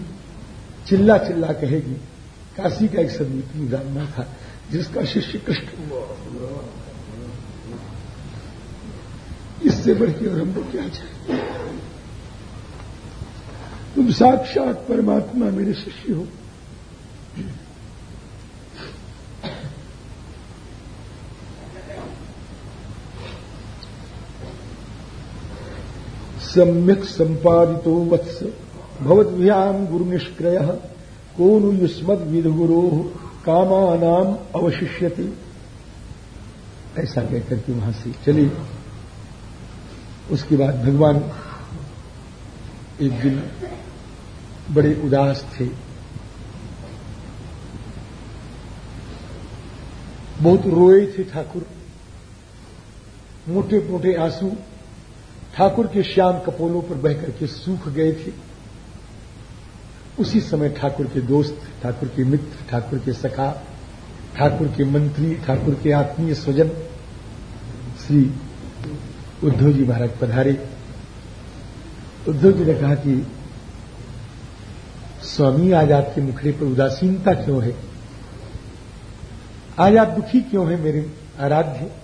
चिल्ला चिल्ला कहेगी, काशी का एक संदीपनी ब्राह्मण था, जिसका शिष्य कृष्ण इससे बढ़कर और हमको क्या चाहिए? तुम साक्षात परमात्मा मेरे शिष्य हो। सम्यक संपादितो वत्स। भवद्भ्याम गुरु निष्क्रय को नु युष्मद विधुगुरो कामानाम अवशिष्यति। ऐसा कहकर के वहाँ से चले उसके बाद भगवान एक दिन बड़े उदास थे। बहुत रोए थे ठाकुर। मोटे मोटे आँसू ठाकुर के श्याम कपोलों पर बहकर के सूख गए थे। उसी समय ठाकुर के दोस्त, ठाकुर के मित्र, ठाकुर के सखा, ठाकुर के मंत्री, ठाकुर के आत्मीय स्वजन, श्री उद्धव जी महाराज पधारे। उद्धव जी ने कहा कि, स्वामी, आज आपके मुखड़े पर उदासीनता क्यों है? आज आप दुखी क्यों है मेरे आराध्य?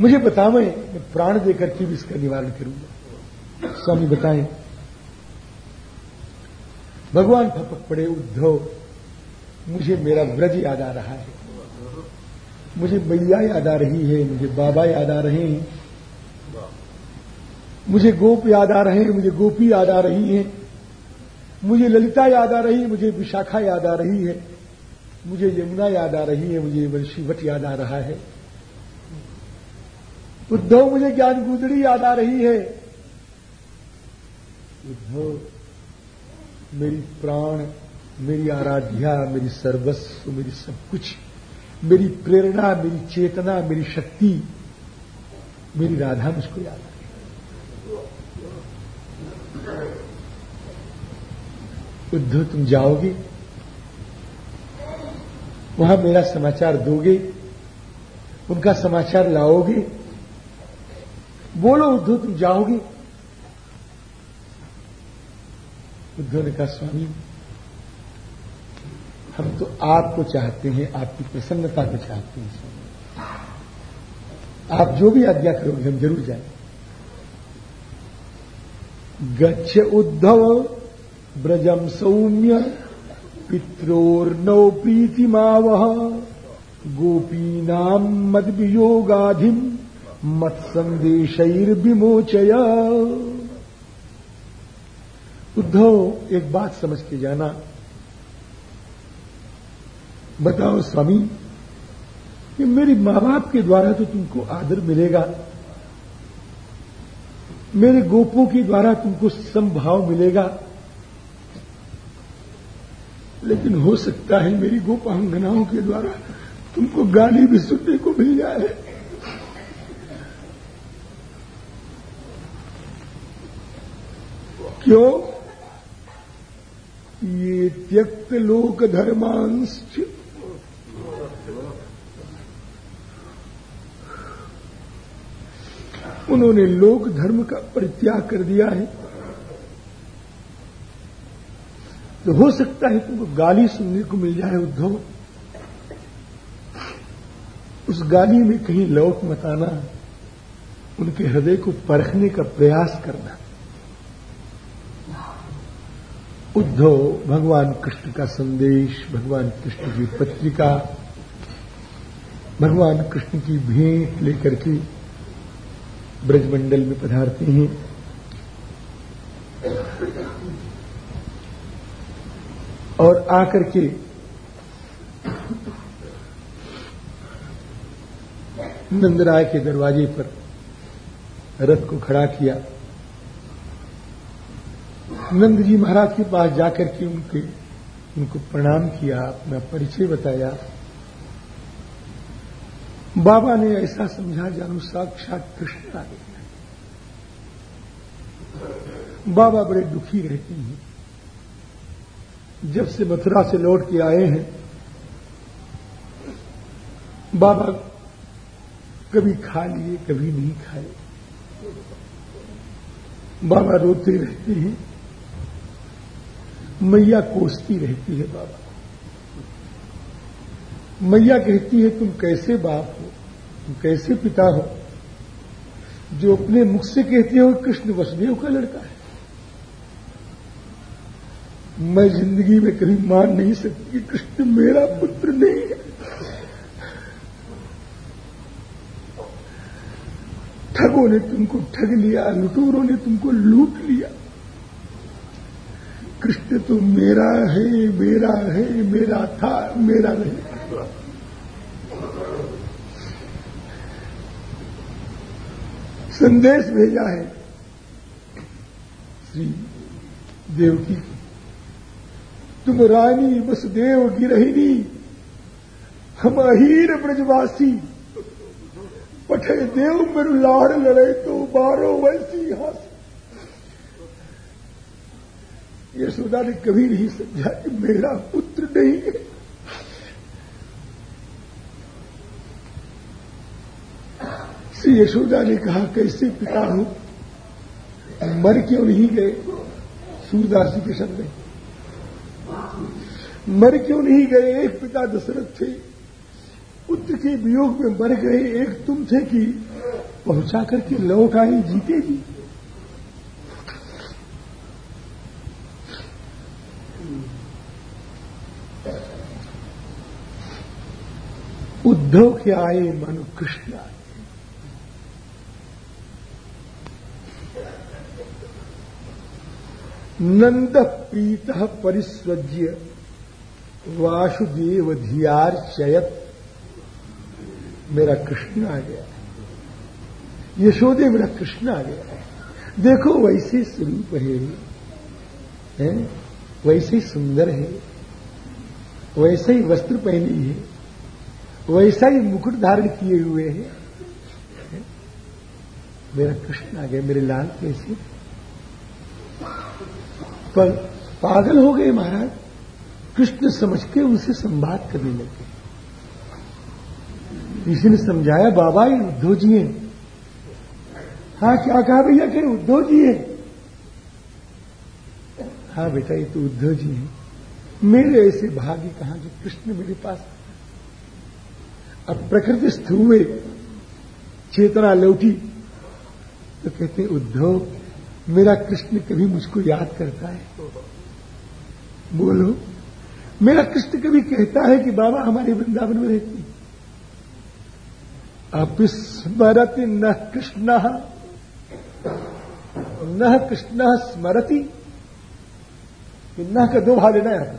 मुझे बता मैं प्राण देकर के भी इसका निवारण करूँगा? स्वामी बताएँ। भगवान फपक पड़े, उद्धव, मुझे मेरा व्रज याद आ रहा है। मुझे मैया याद आ रही है, मुझे बाबा याद आ रहे हैं। मुझे गोप याद आ रहे हैं, मुझे गोपी याद आ रही है। मुझे ललिता याद आ रही है, मुझे विशाखा याद आ रही है। मुझे यमुना याद आ रही है, मुझे वंशीवट याद आ रहा है। उद्धव, मुझे ज्ञान गुदड़ी याद आ रही है। उद्धव, मेरी प्राण, मेरी आराध्या, मेरी सर्वस्व, मेरी सब कुछ, मेरी प्रेरणा, मेरी चेतना, मेरी शक्ति, मेरी राधा मुझको याद आ रही उद्धव, तुम जाओगे? वहाँ मेरा समाचार दोगे? उनका समाचार लाओगे? बोलो उद्धव तुम जाओगे। उद्धव ने कहा, स्वामी, हम तो आपको चाहते हैं, आपकी प्रसन्नता को चाहते हैं, स्वामी। आप जो भी आज्ञा करोगे, हम ज़रूर जाएँ गच्छ उद्धव ब्रजम सौम्य पित्रोर्नौ प्रीतिमावह गोपीनाम मद वियोगाधिम मत संदेशर्विमोचय उद्धव, एक बात समझ के जाना। बताओ स्वामी कि मेरे माँ बाप के द्वारा तो तुमको आदर मिलेगा। मेरे गोपों के द्वारा तुमको संभाव मिलेगा। लेकिन हो सकता है मेरी गोपांगनाओं के द्वारा तुमको गाली भी सुनने को मिल जाए। क्यों? ये त्यक्त लोक धर्मांश उन्होंने लोक धर्म का परित्याग कर दिया है। तो हो सकता है तुमको गाली सुनने को मिल जाए उद्धव। उस गाली में कहीं लौट मताना उनके हृदय को परखने का प्रयास करना। उद्धव, भगवान कृष्ण का संदेश, भगवान कृष्ण की पत्रिका, भगवान कृष्ण की भेंट लेकर के ब्रजमंडल में पधारते हैं। और आकर के नंदराय के दरवाजे पर रथ को खड़ा किया। नंद जी महाराज के पास जाकर के उनके, उनको प्रणाम किया, अपना परिचय बताया। बाबा ने ऐसा समझा जानो साक्षात कृष्ण आ गए। बाबा बड़े दुखी रहते हैं। जब से मथुरा से लौट के आए हैं, बाबा कभी खा लिए, कभी नहीं खाए। बाबा रोते रहते हैं। मैया कोसती रहती है बाबा। मैया कहती है, तुम कैसे बाप हो? तुम कैसे पिता हो? जो अपने मुख से कहते हो कृष्ण वसुदेव का लड़का है। मैं ज़िंदगी में कभी मान नहीं सकती कि कृष्ण मेरा पुत्र नहीं है। ठगों ने तुमको ठग लिया, लुटोरों ने तुमको लूट लिया। कृष्ण तो मेरा है मेरा है, मेरा था, मेरा नहीं। संदेश भेजा है श्री देवकी। तुम रानी वसुदेव गिरहिनी हम अहीर ब्रजवासी। पठे देव मेरु लाड़ लड़े तो बारो वैसी हास। यशोदा ने कभी नहीं समझा कि मेरा पुत्र नहीं है। श्री यशोदा ने कहा, कैसे पिता हूँ? मर क्यों नहीं गए सूरदास जी के शब्द मर क्यों नहीं गए? एक पिता दशरथ थे। पुत्र के वियोग में मर गए। एक तुम थे कि पहुँचा करके लौट आए जीते जी। उद्धव के आए मनु कृष्ण आए। नंद प्रीत परिस्वज्य वासुदेव धियार चयत। मेरा कृष्ण आ गया है। यशोदे मेरा कृष्ण आ गया है। देखो वैसे स्वरूप है, है? वैसे ही सुंदर है। वैसे ही वस्त्र पहनी है। वैसा ही मुकुट धारण किए हुए है? मेरा कृष्ण आ गया, मेरे लाल कैसे। पर पागल हो गए महाराज, कृष्ण समझ के उनसे संवाद करने लगे। किसी ने समझाया, बाबा, ये उद्धव जी हैं। हाँ क्या कहा भैया कि उद्धव जी हैं? हाँ बेटा, ये तो उद्धव जी हैं। मेरे ऐसे भाग्य कहा जो कृष्ण मेरे पास अब प्रकृतिस्थ हुए चेतना लौटी। तो कहते उद्धव, मेरा कृष्ण कभी मुझको याद करता है? बोलो, मेरा कृष्ण कभी कहता है कि बाबा हमारे वृंदावन में रहती अपिस्मरति न कृष्ण न कृष्ण स्मरति। न का दो भाग लेना यहाँ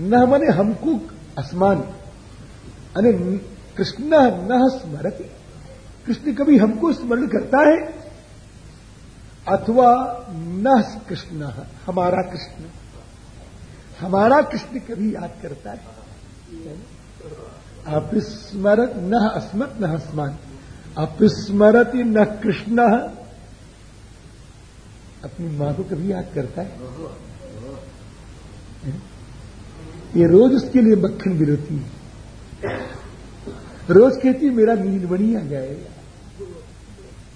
न मने हमको असमान। अने कृष्ण न स्मरति। कृष्ण कभी हमको स्मरण करता है? अथवा न कृष्ण, हमारा कृष्ण। हमारा कृष्ण कभी याद करता है? अपिस्मरत न अस्मत न अस्मान। अपिस्मरति न कृष्ण। अपनी माँ को कभी याद करता है? ये रोज उसके लिए मक्खन गिरती है। रोज कहती, मेरा नीलमणि आ जाएगा।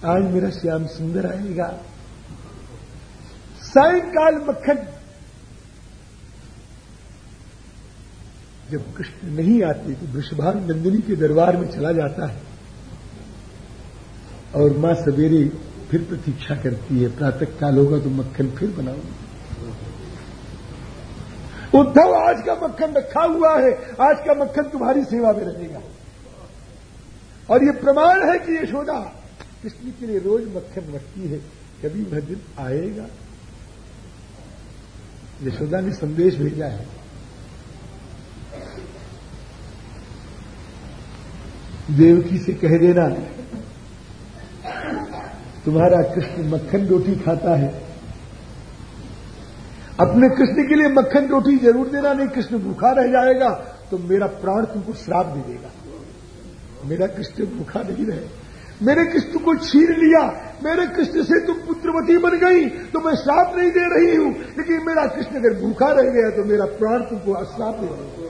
आज मेरा श्याम सुंदर आएगा। सायकाल मक्खन। जब कृष्ण नहीं आते तो वृषभान नंदिनी के दरबार में चला जाता है। और माँ सवेरे फिर प्रतीक्षा करती है प्रातः काल होगा तो मक्खन फिर बनाऊँगी। उद्धव, आज का मक्खन रखा हुआ है। आज का मक्खन तुम्हारी सेवा में रहेगा और ये प्रमाण है कि यशोदा कृष्ण के लिए रोज मक्खन रखती है, कभी वह दिन आएगा। यशोदा ने संदेश भेजा है। देवकी से कह देना, तुम्हारा कृष्ण मक्खन रोटी खाता है। अपने कृष्ण के लिए मक्खन रोटी ज़रूर देना, नहीं कृष्ण भूखा रह जाएगा तो मेरा प्राण तुमको श्राप दे देगा। मेरा कृष्ण भूखा नहीं रहे। मेरे कृष्ण को छीन लिया, मेरे कृष्ण से तुम पुत्रवती बन गई तो मैं श्राप नहीं दे रही हूँ। लेकिन मेरा कृष्ण अगर भूखा रह गया तो मेरा प्राण तुमको अश्राप दे देगा।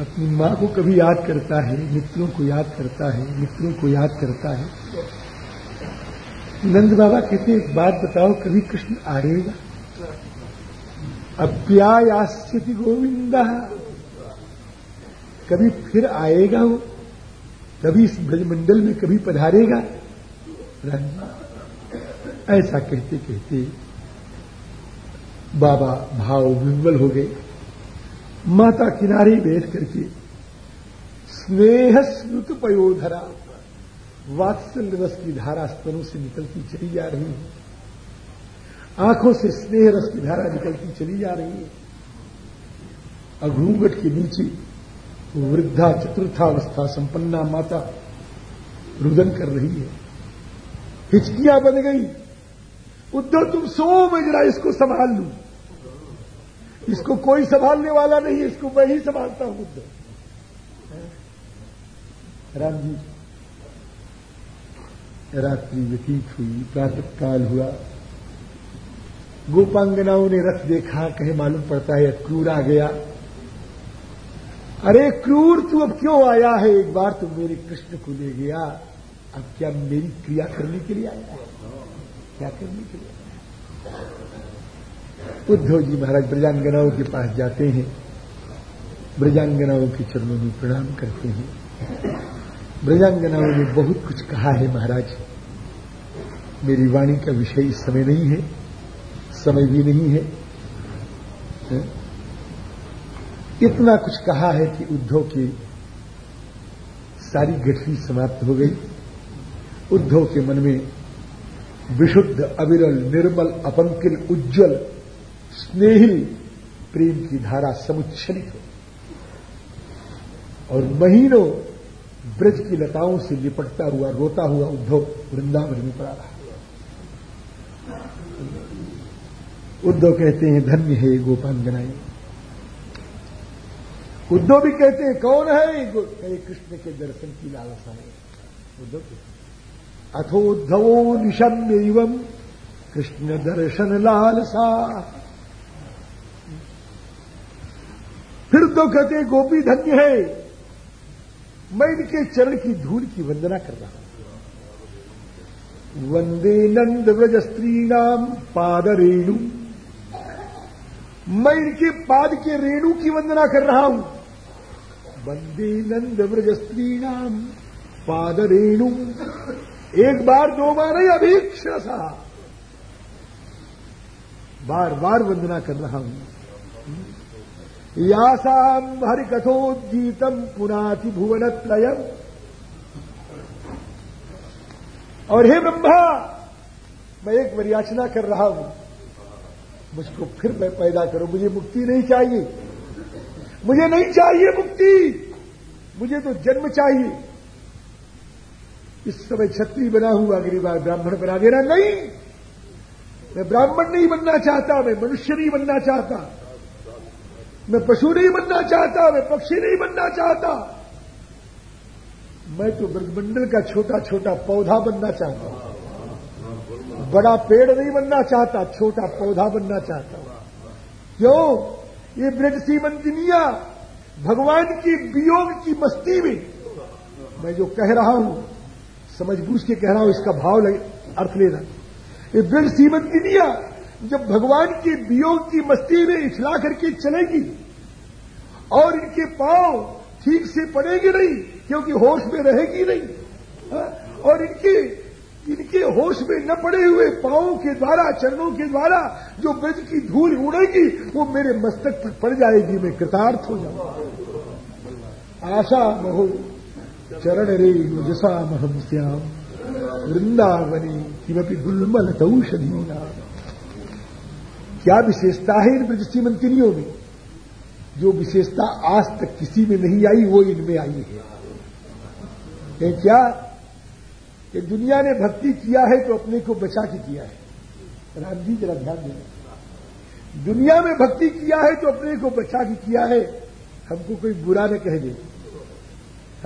अपनी माँ को कभी याद करता है, मित्रों को याद करता है, मित्रों को याद करता है। नंद बाबा कहते एक बात बताओ, कभी कृष्ण आएगा? अप्यायास्यति गोविंद। कभी फिर आएगा वो? कभी इस ब्रजमंडल में कभी पधारेगा? ऐसा कहते कहते बाबा भाव विवल हो गए। माता किनारे बैठ करके, स्नेह स्मृत पयोधरा। वात्सल्य रस की धारा स्तनों से निकलती चली जा रही है। आँखों से स्नेह रस की धारा निकलती चली जा रही है। अघूंगट के नीचे वृद्धा चतुर्थावस्था संपन्ना माता रुदन कर रही है। हिचकियाँ बन गई। उद्धव, तुम सो, में जरा इसको संभाल लू। इसको कोई संभालने वाला नहीं इसको मैं ही संभालता हूँ, उद्धव। राम जी रात्रि व्यतीत हुई प्रातः काल हुआ। गोपांगनाओं ने रथ देखा, कहे, मालूम पड़ता है, क्रूर आ गया। अरे, क्रूर, तू अब क्यों आया है? एक बार तो मेरे कृष्ण को ले गया। अब क्या मेरी क्रिया करने के लिए आया है? क्या करने के लिए उद्धव जी महाराज, ब्रजांगनाओं के पास जाते हैं। ब्रजांगनाओं के चरणों में प्रणाम करते हैं। ब्रजांगनाओं ने बहुत कुछ कहा है, महाराज। मेरी वाणी का विषय इस समय नहीं है, समय भी नहीं है। इतना कुछ कहा है कि उद्धव की सारी गठरी समाप्त हो गई। उद्धव के मन में विशुद्ध, अविरल, निर्मल, अपंकिल, उज्जवल स्नेहिल प्रेम की धारा समुच्छलित हो। और महीनों ब्रज की लताओं से लिपटता हुआ, रोता हुआ उद्धव वृंदावन में पड़ा रहा। उद्धव कहते हैं, धन्य है गोपांगनाएँ उद्धव भी कहते हैं, कौन है कहे, कृष्ण के दर्शन की लालसा है। उद्धव अथोद्धवो निशम्य एवं कृष्ण दर्शन लालसा। फिर तो कहते गोपी धन्य है। मैं इनके चरण की धूल की वंदना कर रहा हूँ। वंदे नंद व्रज स्त्री नाम पाद रेणु। मैं इनके पाद के रेणु की वंदना कर रहा हूँ। वंदे नंद व्रज स्त्री नाम पाद रेणु। एक बार, दो बार अभीक्षण सा। बार बार वंदना कर रहा हूँ। यासाम हरिकथोद्गीतम पुनाति भुवनत्रयम। और हे ब्रह्मा, मैं एक वरियाचना कर रहा हूँ। मुझको फिर मैं पैदा करो, मुझे मुक्ति नहीं चाहिए। मुझे नहीं चाहिए मुक्ति। मुझे तो जन्म चाहिए। इस समय छत्री बना हुआ बार ब्राह्मण बना देना नहीं। मैं ब्राह्मण नहीं बनना चाहता, मैं मनुष्य नहीं बनना चाहता। मैं पशु नहीं बनना चाहता, मैं पक्षी नहीं बनना चाहता। मैं तो ब्रजमंडल का छोटा छोटा पौधा बनना चाहता हूँ। बड़ा पेड़ नहीं बनना चाहता, छोटा पौधा बनना चाहता हूँ। क्यों? ये ब्रज सीमंतिनिया भगवान की वियोग की मस्ती में। मैं जो कह रहा हूँ समझ बूझ के कह रहा हूँ, इसका भाव अर्थ लेना ये ब्रज सीमंतिनिया जब भगवान की वियोग की मस्ती में इछला करके चलेगी और इनके पाँव ठीक से पड़ेंगे नहीं, क्योंकि होश में रहेगी नहीं और इनके इनके होश में न पड़े हुए पांवों के द्वारा, चरणों के द्वारा जो ब्रज की धूल उड़ेगी, वो मेरे मस्तक पर पड़ जाएगी, मैं कृतार्थ हो जाऊँगा। आशा महो, चरण रे मुजसा महम श्याम। वृंदावनी किमपि गुलमल तौषधीना क्या विशेषता है इन ब्रज सीमंतिनियों में जो विशेषता आज तक किसी में नहीं आई, वो इनमें आई है। क्या? कि दुनिया ने भक्ति किया है तो अपने को बचा के किया है। राम जी जरा ध्यान देना। दुनिया में भक्ति किया है तो अपने को बचा के किया है। हमको कोई बुरा न कह दे।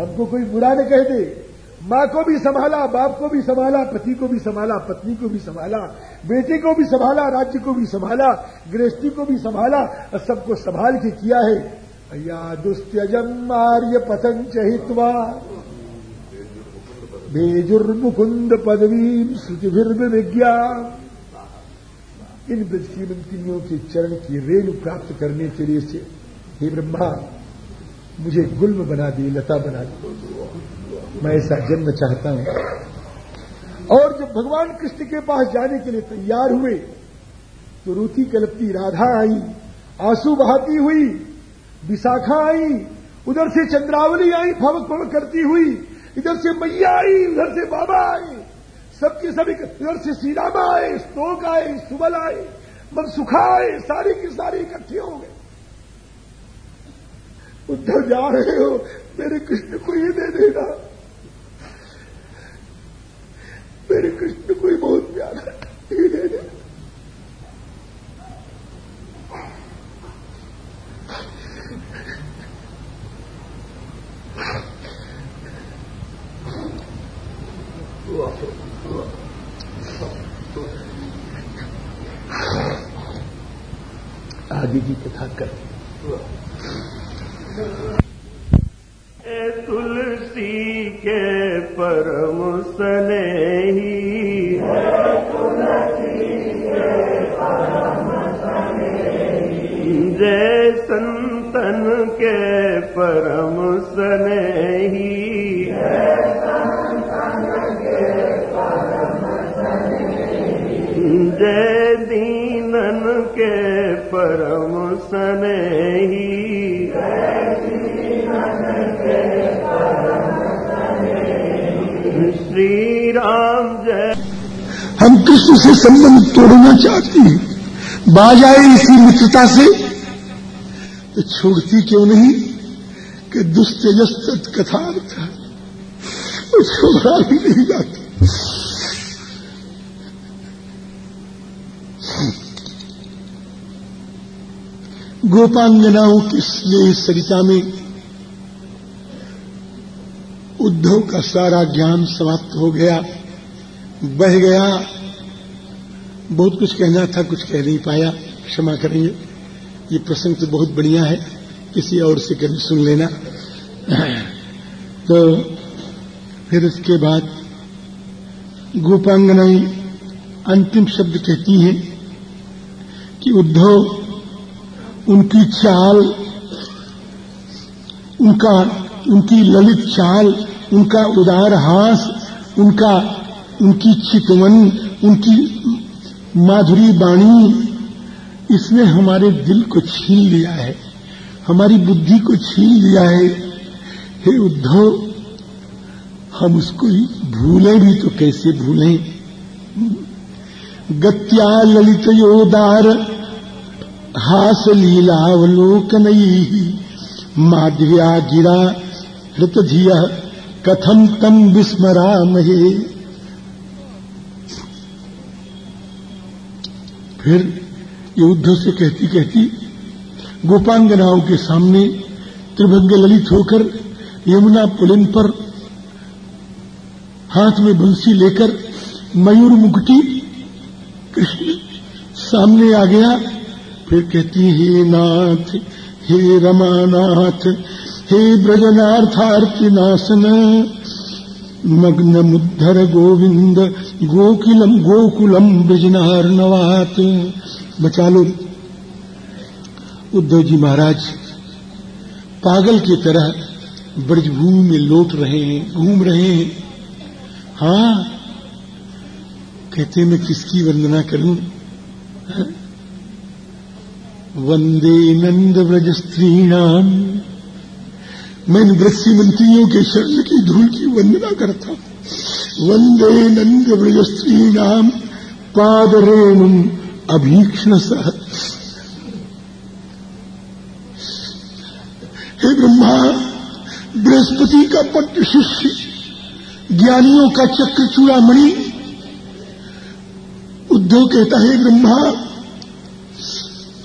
हमको कोई बुरा न कह दे। माँ को भी संभाला, बाप को भी संभाला, पति को भी संभाला, पत्नी को भी संभाला, बेटे को भी संभाला, राज्य को भी संभाला, गृहस्थी को भी संभाला, और सबको संभाल के किया है। या दुस्त्यजम आर्य पतंग हित्वा बेजुर्मुकुंद पदवी श्रुतिभिर्भ विज्ञान इन श्रीमंतिनियों के चरण की रेणु प्राप्त करने के लिए से, हे ब्रह्मा, मुझे गुल्म बना दी, लता बना दी। मैं ऐसा जन्म चाहता हूँ। और जब भगवान कृष्ण के पास जाने के लिए तैयार हुए तो रूथी कलपती राधा आई, आँसू बहाती हुई, विशाखा आई, उधर से चंद्रावली आई फवक फवक करती हुई, इधर से मैया आई, उधर से बाबा आए, सबके सभी इधर से श्रीरामा आए, स्तोक आए, सुबल आए, मनसुखा आए, सारी की सारी इकट्ठे हो गए। उद्धव जा रहे हो, मेरे कृष्ण को ये दे देना। मेरे कृष्ण को ही बहुत प्यारा ये दे देना आगे की कथा कर।
तुलसी के परम स्नेही। जय संतन के परम स्नेही। जय दीनन के परम परम स्नेही। श्री राम जय।
हम कृष्ण से संबंध तोड़ना चाहती हैं। बाजाए इसी मित्रता से। तो छोड़ती क्यों नहीं कि दुस्तेजस्त कथार्थ वो छोड़ा भी नहीं जाती। गोपांगनाओं की स्नेह सरिता में उद्धव का सारा ज्ञान समाप्त हो गया, बह गया। बहुत कुछ कहना था, कुछ कह नहीं पाया। क्षमा करेंगे। ये प्रसंग तो बहुत बढ़िया है। किसी और से कभी सुन लेना। तो फिर उसके बाद गोपांगनाई अंतिम शब्द कहती है कि उद्धव, उनकी चाल, उनका, उनकी ललित चाल उनका उदार हास, उनका, उनकी चितवन उनकी माधुरी वाणी इसने हमारे दिल को छीन लिया है, हमारी बुद्धि को छीन लिया है। हे उद्धव, हम उसको ही भूलें भी तो कैसे भूलें? गत्या ललित योदार, हास लीलावलोकन माधव्या गिरा हृतधिया कथम तम विस्मरामहे। फिर ये उद्धव से कहती कहती गोपांगनाओं के सामने त्रिभंग ललित होकर यमुना पुलिन पर हाथ में बंसी लेकर मयूर मुकुटी कृष्ण सामने आ गया। फिर कहती, हे नाथ, हे रमानाथ हे ब्रजनार्थार्थी नासन मग्न मुद्धर गोविंद गोकिलम गोकुलम ब्रजनार्नवात बचा लो उद्धव जी महाराज, पागल की तरह ब्रजभूमि में लौट रहे हैं, घूम रहे हैं। हाँ कहते मैं किसकी वंदना करूँ? वंदे नंद ब्रज स्त्रीणाम मैं ब्रज मंत्रियों के शरण की धूल की वंदना करता वंदे नंद ब्रज स्त्रीणाम पाद रेणु अभीक्षण सह। हे ब्रह्मा, बृहस्पति का पट्ट शिष्य, ज्ञानियों का चक्र चूड़ामणि उद्धव कहता है ब्रह्मा,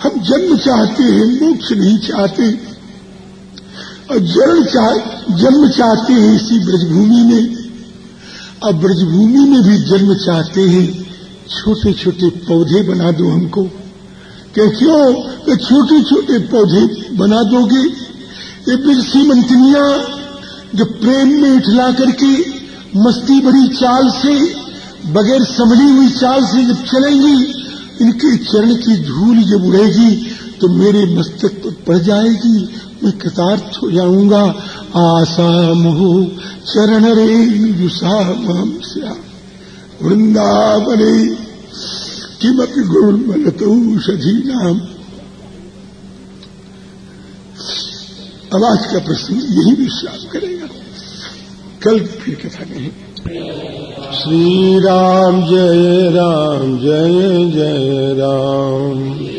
हम जन्म चाहते हैं, मोक्ष नहीं चाहते और जन्म चाह जन्म चाहते हैं इसी ब्रजभूमि में। अब ब्रजभूमि में भी जन्म चाहते हैं छोटे छोटे पौधे बना दो हमको। क्या, क्यों? तो छोटे छोटे पौधे बना दोगे। ये बिरसी मंत्रियाँ जो प्रेम में उठला करके मस्ती भरी चाल से, बगैर संभली हुई चाल से जब चलेंगी, इनके चरण की धूल जब उड़ेगी तो मेरे मस्तक पर पड़ जाएगी मैं कृतार्थ हो जाऊँगा। आशा मोह, चरण रे युषा मम वृंदावने, किमपि गुणमलतौषधि नाम अब आज का प्रश्न यही विश्वास करेगा। कल फिर कथा कहें। श्री राम जय राम, जय जय राम।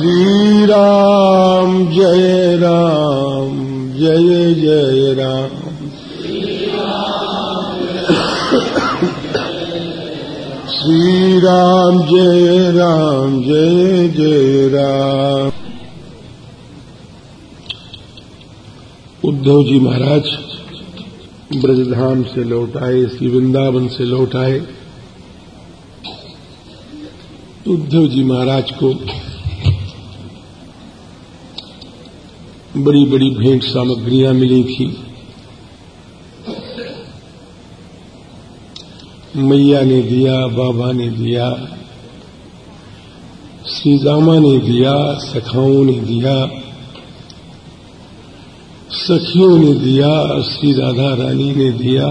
श्री राम जय राम, जय जय राम। श्री राम जय राम, जय जय राम। उद्धव जी महाराज, ब्रजधाम से लौट आए, श्री वृंदावन से लौट आए। उद्धव जी महाराज को बड़ी बड़ी भेंट सामग्रियाँ मिली थी। मैया ने दिया, बाबा ने दिया श्री रामा ने दिया, सखाओं ने दिया, सखियों ने दिया, श्री राधा रानी ने दिया।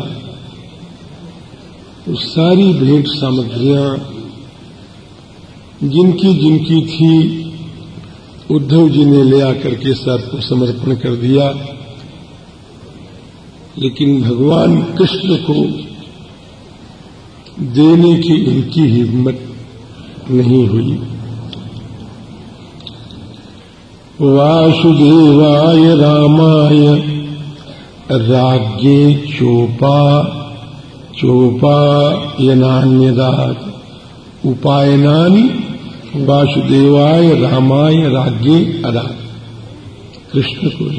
वो सारी भेंट सामग्रियाँ जिनकी जिनकी थी उद्धव जी ने ले आकर के सर को समर्पण कर दिया। लेकिन भगवान कृष्ण को देने की उनकी हिम्मत नहीं हुई। वासुदेवाय रामाय राज्ञे चोपा चोपा चोपायनान्यदात उपायनानी वासुदेवाय रामाय राज्ञे अदा। कृष्ण को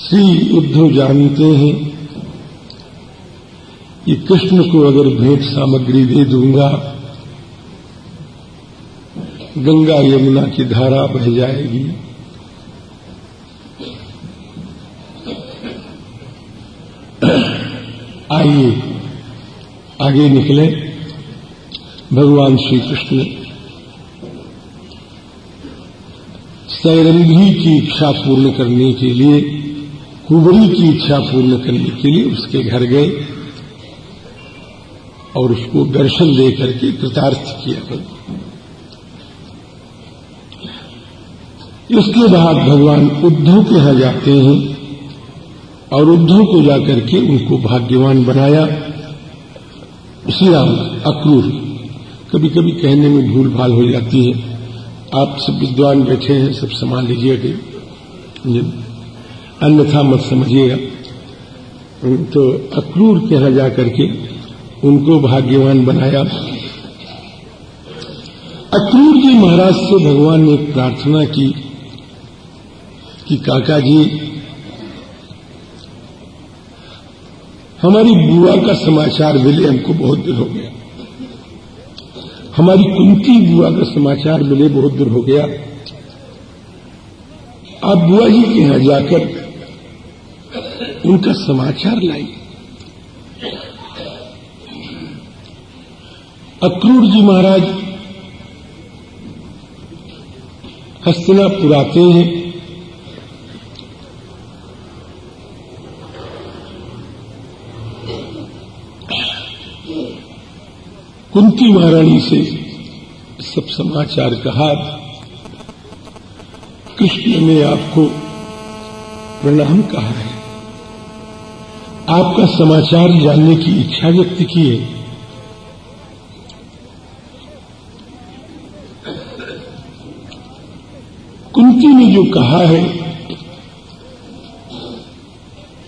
श्री उद्धव जानते हैं, कि कृष्ण को अगर भेंट सामग्री दे दूँगा, गंगा यमुना की धारा बह जाएगी। आइए, आगे निकले। भगवान श्री कृष्ण सैरंगी की इच्छा पूर्ण करने के लिए कुबरी की इच्छा पूर्ण करने के लिए उसके घर गए और उसको दर्शन लेकर के कृतार्थ किया। इसके बाद भगवान उद्धव के यहाँ जाते हैं और उद्धव को जाकर के उनको भाग्यवान बनाया। श्री राम अक्रूर। कभी कभी कहने में भूल भाल हो जाती है। आप सब विद्वान बैठे हैं, सब संभाल लीजिएगा अन्यथा मत समझिएगा। तो अक्रूर के यहाँ जाकर के उनको भाग्यवान बनाया। अक्रूर जी महाराज से भगवान ने प्रार्थना की, कि काका जी हमारी बुआ का समाचार मिले, हमको बहुत दिन हो गया। हमारी कुंती बुआ का समाचार मिले बहुत दूर हो गया। आप बुआ जी के यहाँ जाकर उनका समाचार लाई अक्रूर जी महाराज हस्तिनापुर आते हैं। कुंती महारानी से सब समाचार कहा कृष्ण ने आपको प्रणाम कहा है। आपका समाचार जानने की इच्छा व्यक्त की है। कुंती ने जो कहा है,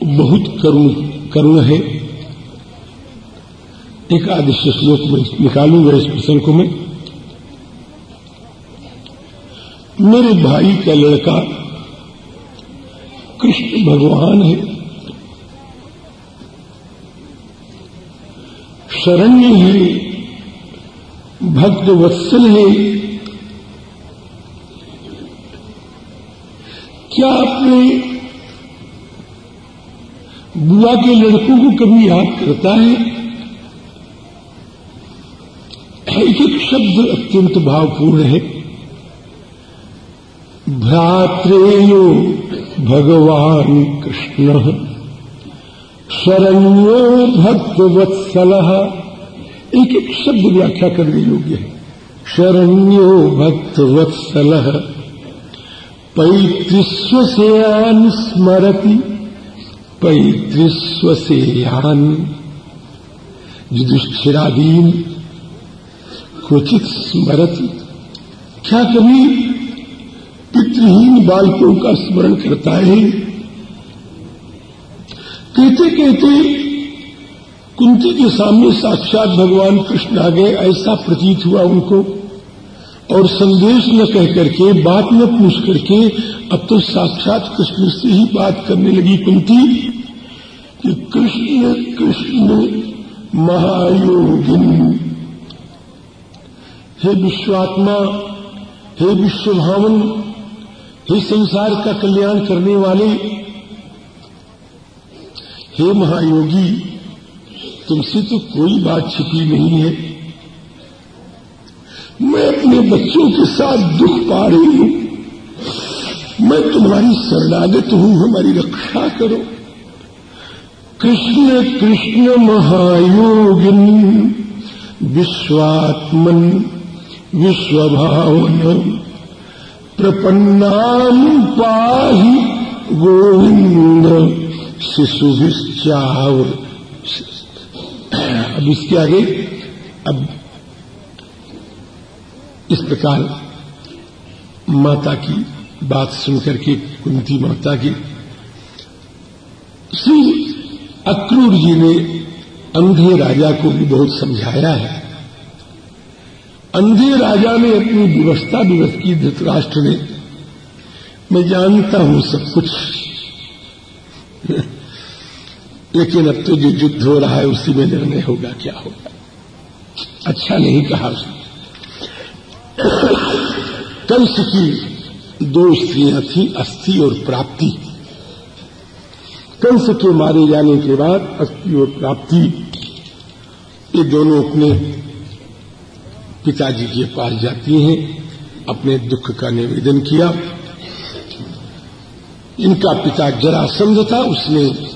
बहुत करुण करुण है। एक आदर्श श्लोक में निकालूँगा इस प्रसंग को मैं। मेरे भाई का लड़का कृष्ण भगवान है। शरण्य है। भक्त वत्सल है। क्या आपने बुआ के लड़कों को कभी याद करता है एक एक शब्द अत्यंत भावपूर्ण है। भ्रात्रेयो भगवान कृष्ण, शरण्यो भक्तवत्सल। एक एक शब्द व्याख्या करने योग्य है। शरण्यो भक्तवत्सल, पैतृस्वसेयान स्मरति, पैतृस्वसेयान। युधिष्ठिरादीन क्वचित स्मरति। क्या कभी पितृहीन बालकों का स्मरण करता है? कहते कहते कुंती के सामने साक्षात भगवान कृष्ण आ गए ऐसा प्रतीत हुआ उनको, और संदेश न कह करके, बात न पूछ करके अब तो साक्षात कृष्ण से ही बात करने लगी कुंती कि कृष्ण कृष्ण महायोगिन। हे विश्वात्मा, हे विश्वभावन, हे संसार का कल्याण करने वाले, हे महायोगी, तुमसे तो कोई बात छिपी नहीं है। मैं अपने बच्चों के साथ दुख पा रही हूँ। मैं तुम्हारी शरणागत हूँ, हमारी रक्षा करो। कृष्ण कृष्ण महायोगिन, विश्वात्मन विश्वभावन प्रपन्नाम पाही गोविंद शिशु अब इसके आगे, अब इस प्रकार माता की बात सुनकर के, कुंती माता की, श्री अक्रूर जी ने अंधे राजा को भी बहुत समझाया है। अंधे राजा ने अपनी व्यवस्था विवश की धृतराष्ट्र ने। मैं जानता हूँ सब कुछ। लेकिन अब तो जो युद्ध हो रहा है, उसी में निर्णय होगा क्या होगा। अच्छा नहीं कहा उसने। कंस की दो स्त्रियाँ थी, अस्थि और प्राप्ति। कंस के मारे जाने के बाद अस्थि और प्राप्ति, ये दोनों अपने पिताजी के पास जाती हैं, अपने दुख का निवेदन किया। इनका पिता जरासंध था, उसने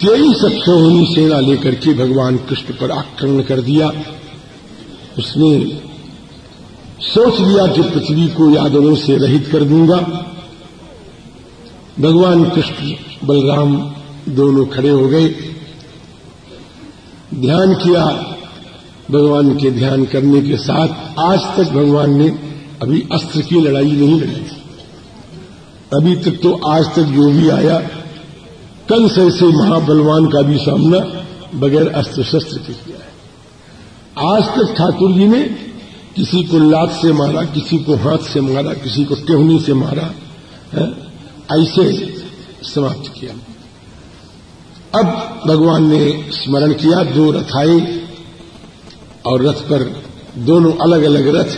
तेईस अक्षोहिणी सेना लेकर के भगवान कृष्ण पर आक्रमण कर दिया। उसने सोच लिया कि पृथ्वी को यादवों से रहित कर दूँगा। भगवान कृष्ण बलराम दोनों खड़े हो गए। ध्यान किया, भगवान के ध्यान करने के साथ आज तक भगवान ने अभी अस्त्र की लड़ाई नहीं लड़ी अभी तक तो आज तक जो भी आया कंस ऐसे महाबलवान का भी सामना बगैर अस्त्र शस्त्र के किया है आज तक ठाकुर जी ने किसी को लात से मारा, किसी को हाथ से मारा, किसी को टेहनी से मारा, है? ऐसे समाप्त किया अब भगवान ने स्मरण किया, दो रथ आए और रथ पर दोनों अलग अलग रथ,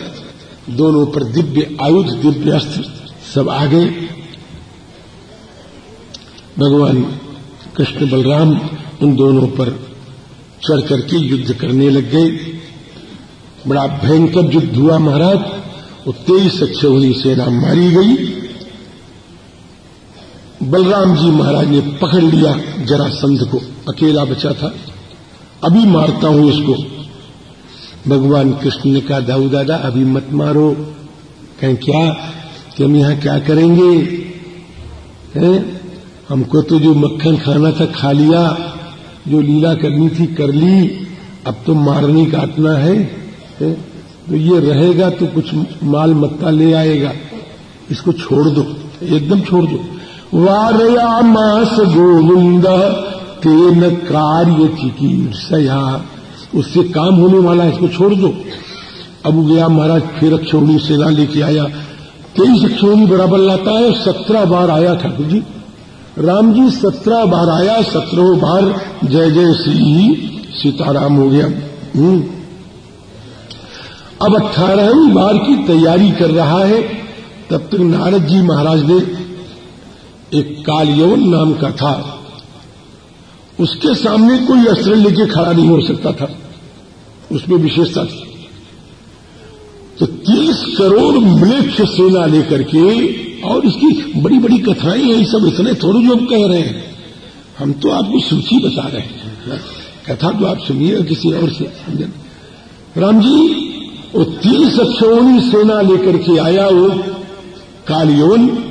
दोनों पर दिव्य आयुध, दिव्य अस्त्र सब आ गए। भगवान कृष्ण बलराम उन दोनों पर चढ़ करके युद्ध करने लग गए। बड़ा भयंकर युद्ध हुआ महाराज वो तेईस अक्षौणी सेना मारी गई। बलराम जी महाराज ने पकड़ लिया जरासंध को। अकेला बचा था। अभी मारता हूँ इसको भगवान कृष्ण ने कहा दाऊ दादा अभी मत मारो। कहें क्या? कि हम यहाँ क्या करेंगे? हैं? हमको तो जो मक्खन खाना था खा लिया जो लीला करनी थी कर ली। अब तो मारनी काटना है, है? तो ये रहेगा तो कुछ माल मत्ता ले आएगा। इसको छोड़ दो। एकदम छोड़ दो। वारया मास गोविंद, तेन कार्य चिकीर्षया उससे काम होने वाला है, इसको छोड़ दो। अब गया महाराज, फिर अक्षोणी सेना लेके आया। तेईस अक्षोणी बराबर लाता है, सत्रह बार आया ठाकुर जी। राम जी, सत्रह बार आया, सत्रह बार, जय जय श्री सीताराम हो गया। हम्म। अब अठारहवीं बार की तैयारी कर रहा है, तब तक नारद जी महाराज ने एक कालयवन नाम का था। उसके सामने कोई अस्त्र लेके खड़ा नहीं हो सकता था। उसमें विशेषता थी। तो तीस करोड़ मृक्ष सेना लेकर के और इसकी बड़ी बड़ी कथाएँ हैं सब इतने थोड़े जो हम कह रहे हैं। हम तो आपको सूची बता रहे हैं। कथा तो आप सुनिए किसी और से। राम जी, वो तीस अक्षौणी सेना लेकर के आया वो कालियोन।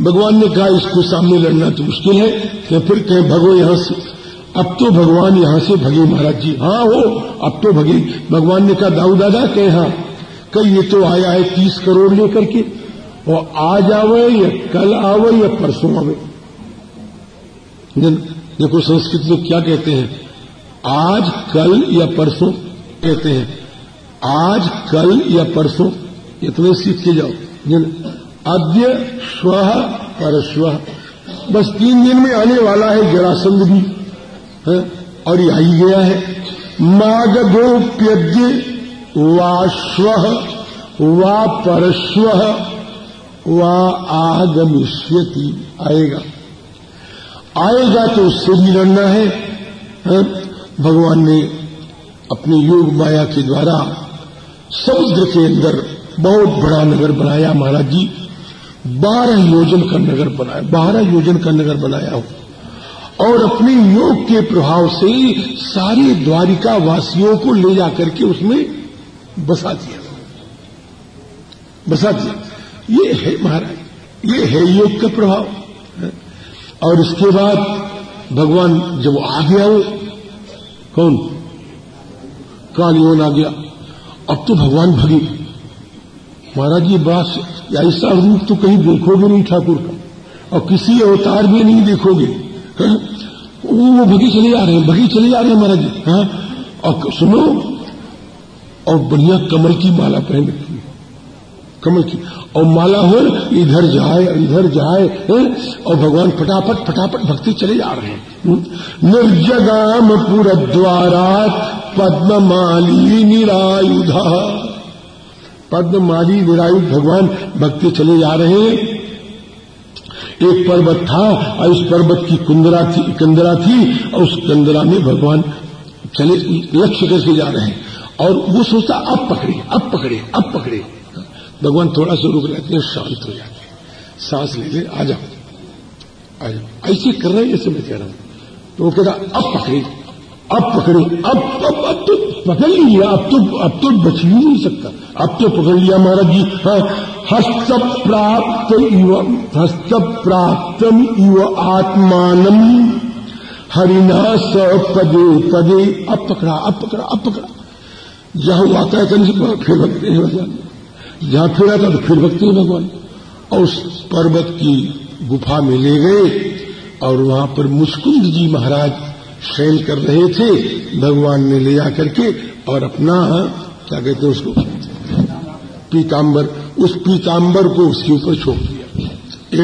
भगवान ने कहा, इसको सामने लड़ना तो मुश्किल है। कि फिर कहे, भगो यहाँ से। अब तो भगवान यहाँ से भगे, महाराज जी। हाँ हो, अब तो भगे। भगवान ने कहा, दाऊ दादा, कहे हाँ। कल ये तो आया है तीस करोड़ लेकर के। और आज आवे या कल आवे या परसों आवे? देखो, संस्कृत में क्या कहते हैं? आज, कल या परसों कहते हैं। आज, कल या परसों। इतने सीख के जाओ। अद्य स्व परस्व। बस तीन दिन में आने वाला है जरासंध भी है? और ये आई गया है। मागधोप्यद्य वाश्व वा परश्व वा आगमिष्यति आएगा। आएगा तो उससे भी लड़ना है, है? भगवान ने अपने योग माया के द्वारा समुद्र के अंदर बहुत बड़ा नगर बनाया महाराज जी। बारह योजन का नगर बनाया, बारह योजन का नगर बनाया हूँ। और अपने योग के प्रभाव से सारे द्वारिका वासियों को ले जाकर के उसमें बसा दिया बसा दिया। ये है महाराज, ये है योग का प्रभाव। और इसके बाद भगवान जब आ गया वो कौन कालियोन आ गया। अब तो भगवान भगे। महाराज ये बड़ा ऐसा रूप तो कहीं देखोगे नहीं ठाकुर का। और किसी अवतार में नहीं देखोगे। हाँ? वो भगी चले जा रहे हैं, भगी चले जा रहे हैं महाराज जी हाँ? और सुनो, और बढ़िया कमल की माला पहन रखी कमल की, और माला हो, इधर जाए इधर जाए, है? और भगवान फटाफट फटाफट भक्ति चले जा रहे हैं। निर्जगाम पुर द्वारा पद्ममाली निरायुधा। पद्ममाली निरायुध भगवान भक्ति चले जा रहे हैं। एक पर्वत था और उस पर्वत की कुंदरा थी, कंदरा थी और उस कंदरा में भगवान चले, लक्ष्य करके जा रहे हैं। और वो सोचता, अब पकड़े अब पकड़े अब पकड़े। भगवान थोड़ा सा रुक जाते हैं, शांत हो जाते हैं। सांस ले ले आ जाओ। आ जाओ। ऐसे कर रहे हैं, ऐसे मैं कह रहा हूँ। तो वो कहता, अब पकड़े। अब पकड़े। अब अब अब तो पकड़ लिया अब तो अब तो बच ही नहीं सकता। अब तो पकड़ लिया महाराज जी। हाँ। हस्त प्राप्त हस्त प्राप्तम इव आत्मान हरिना स पदे पदे। अब पकड़ा अब पकड़ा अब पकड़ा। जहाँ वो आता है कहीं से फिर भगते हैं भगवान। जहाँ फिर आता तो फिर भगते हैं भगवान। और उस पर्वत की गुफा में ले गए। और वहाँ पर मुस्कुंद जी महाराज शयन कर रहे थे, भगवान ने ले जाकर के और अपना, क्या कहते हैं उसको पीताम्बर उस पीताम्बर को उसके ऊपर छोड़ दिया।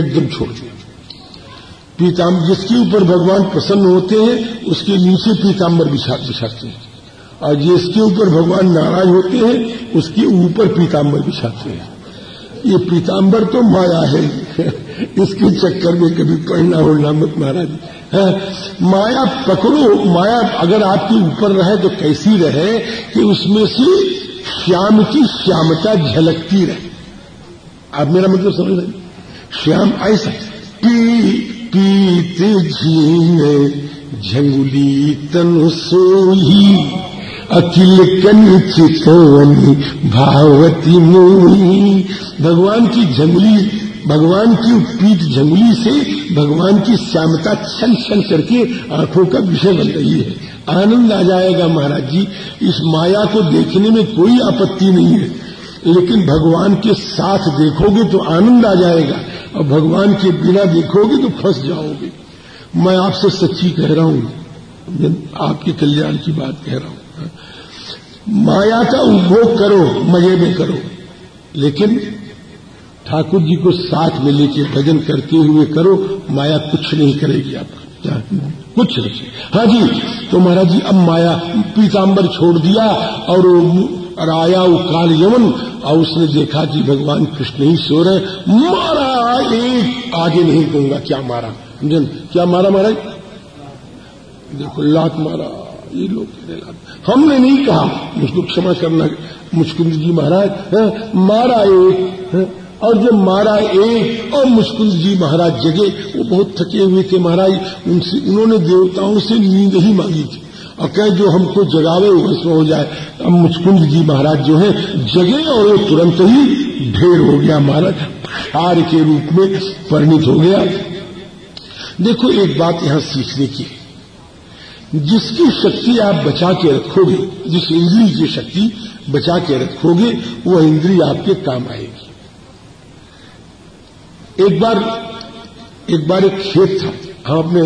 एकदम छोड़ दिया। पीताम्बर जिसके ऊपर भगवान प्रसन्न होते हैं, उसके नीचे पीताम्बर बिछा बिछाते हैं। और जिसके ऊपर भगवान नाराज़ होते हैं, उसके ऊपर पीताम्बर बिछाते हैं। ये पीताम्बर तो माया है। इसके चक्कर में कभी पढ़ना उड़ना मत महाराज। माया पकड़ो, माया अगर आपके ऊपर रहे तो कैसी रहे कि उसमें से श्याम की श्यामता झलकती रहे। आप मेरा मतलब समझ रहे श्याम ऐसा पी पीत झीन झंगुली तन सोही। अखिल चितवनी, भावती मोही भगवान की जंगली, भगवान की पीठ जंगली से भगवान की श्यामता छल छल करके आँखों का विषय बन रही है। आनंद आ जाएगा महाराज जी, इस माया को देखने में कोई आपत्ति नहीं है। लेकिन भगवान के साथ देखोगे तो आनंद आ जाएगा, और भगवान के बिना देखोगे तो फंस जाओगे। मैं आपसे सच्ची कह रहा हूँ आपके कल्याण की बात कह रहा हूँ। माया का उपभोग करो, मज़े में करो। लेकिन ठाकुर जी को साथ में लेके भजन करते हुए करो, माया कुछ नहीं करेगी आपका कुछ नहीं। हाँ जी तो महाराज जी, अब माया पीताम्बर छोड़ दिया और और आया वो काल यमन, और उसने देखा कि भगवान कृष्ण ही सो रहे। मारा एक, आगे नहीं कहूँगा क्या मारा? जन क्या मारा महाराज? देखो, लात मारा। ये लोग कहने लात हमने नहीं कहा। मुझको क्षमा करना मुस्कुंद जी महाराज मारा एक और जब मारा एक, और मुस्कुंद जी महाराज जगे, वो बहुत थके हुए थे महाराज, उनसे, उन्होंने देवताओं से नींद ही मांगी थी। और कह, जो हमको जगावे, वो सो हो जाए। अब मुस्कुंद जी महाराज जो है, जगे और वो तुरंत ही ढेर हो गया महाराज। हार के रूप में परिणित हो गया। देखो, एक बात यहाँ सीखने की जिसकी शक्ति आप बचा के रखोगे जिस इंद्री की शक्ति बचा के रखोगे वह इंद्री आपके काम आएगी। एक बार एक बार एक खेत था। हम अपने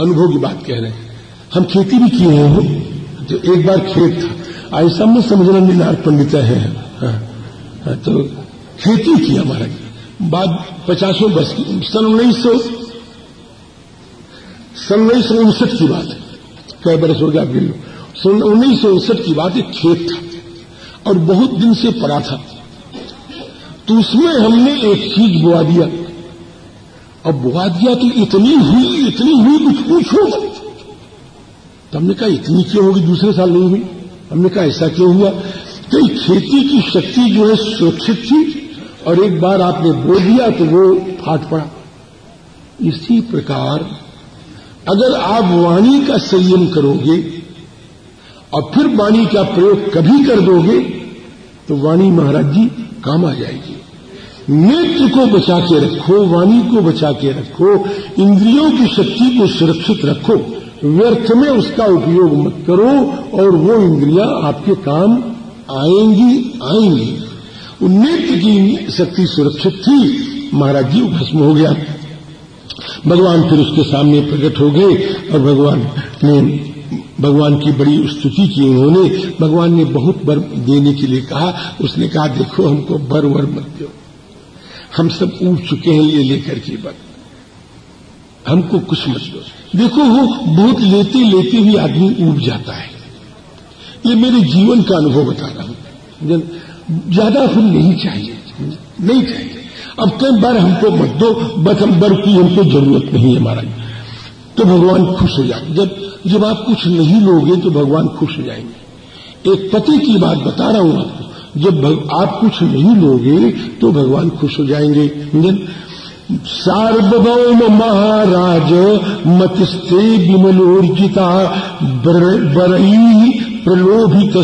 अनुभव की बात कह रहे हैं। हम खेती भी किए हैं जो एक बार खेत था। ऐसा में समझना मीनार पंडित है। हाँ, हाँ, तो खेती की हमारा। बाद पचासों वर्ष की सन उन्नीस सौ सन उन्नीस सौ उनसठ की बात है। कई बरस हो। गया लो उन्नीस सौ उनसठ की बात एक खेत था और बहुत दिन से पड़ा था। तो उसमें हमने एक चीज़ बुआ दिया। अब बुआ दिया तो इतनी हुई इतनी हुई कुछ पूछो तो हमने कहा, इतनी क्यों होगी? दूसरे साल नहीं हुई। हमने कहा, ऐसा क्यों हुआ? तो खेती की शक्ति जो है सुरक्षित थी और एक बार आपने बो दिया तो वो फाट पड़ा। इसी प्रकार अगर आप वाणी का संयम करोगे और फिर वाणी का प्रयोग कभी कर दोगे तो वाणी महाराज जी, काम आ जाएगी। नेत्र को बचा के रखो, वाणी को बचा के रखो, इंद्रियों की शक्ति को सुरक्षित रखो, व्यर्थ में उसका उपयोग मत करो और वो इंद्रियाँ आपके काम आएँगी आएँगी। नेत्र की शक्ति सुरक्षित थी। महाराज जी भस्म हो गया। भगवान फिर उसके सामने प्रकट हो गए और भगवान ने, भगवान की बड़ी स्तुति की उन्होंने। भगवान ने बहुत बर देने के लिए कहा। उसने कहा, देखो, हमको बर वर मत दो। हम सब उठ चुके हैं ये लेकर के बर हमको कुछ मत दो। देखो, वो बहुत लेते लेते भी आदमी उठ जाता है। ये मेरे जीवन का अनुभव बता रहा हूँ। ज़्यादा फल नहीं चाहिए। नहीं चाहिए। अब कई बार हमको मत दो बस हम बर की हमको ज़रूरत नहीं है महाराज। तो भगवान खुश हो जाए जब जब आप कुछ नहीं लोगे तो भगवान खुश हो जाएँगे। एक पति की बात बता रहा हूँ आपको। जब आप कुछ नहीं लोगे तो भगवान खुश हो जाएँगे। सार्वभौम महाराज मतस्ते विमलोर्जिता बरई प्रलोभित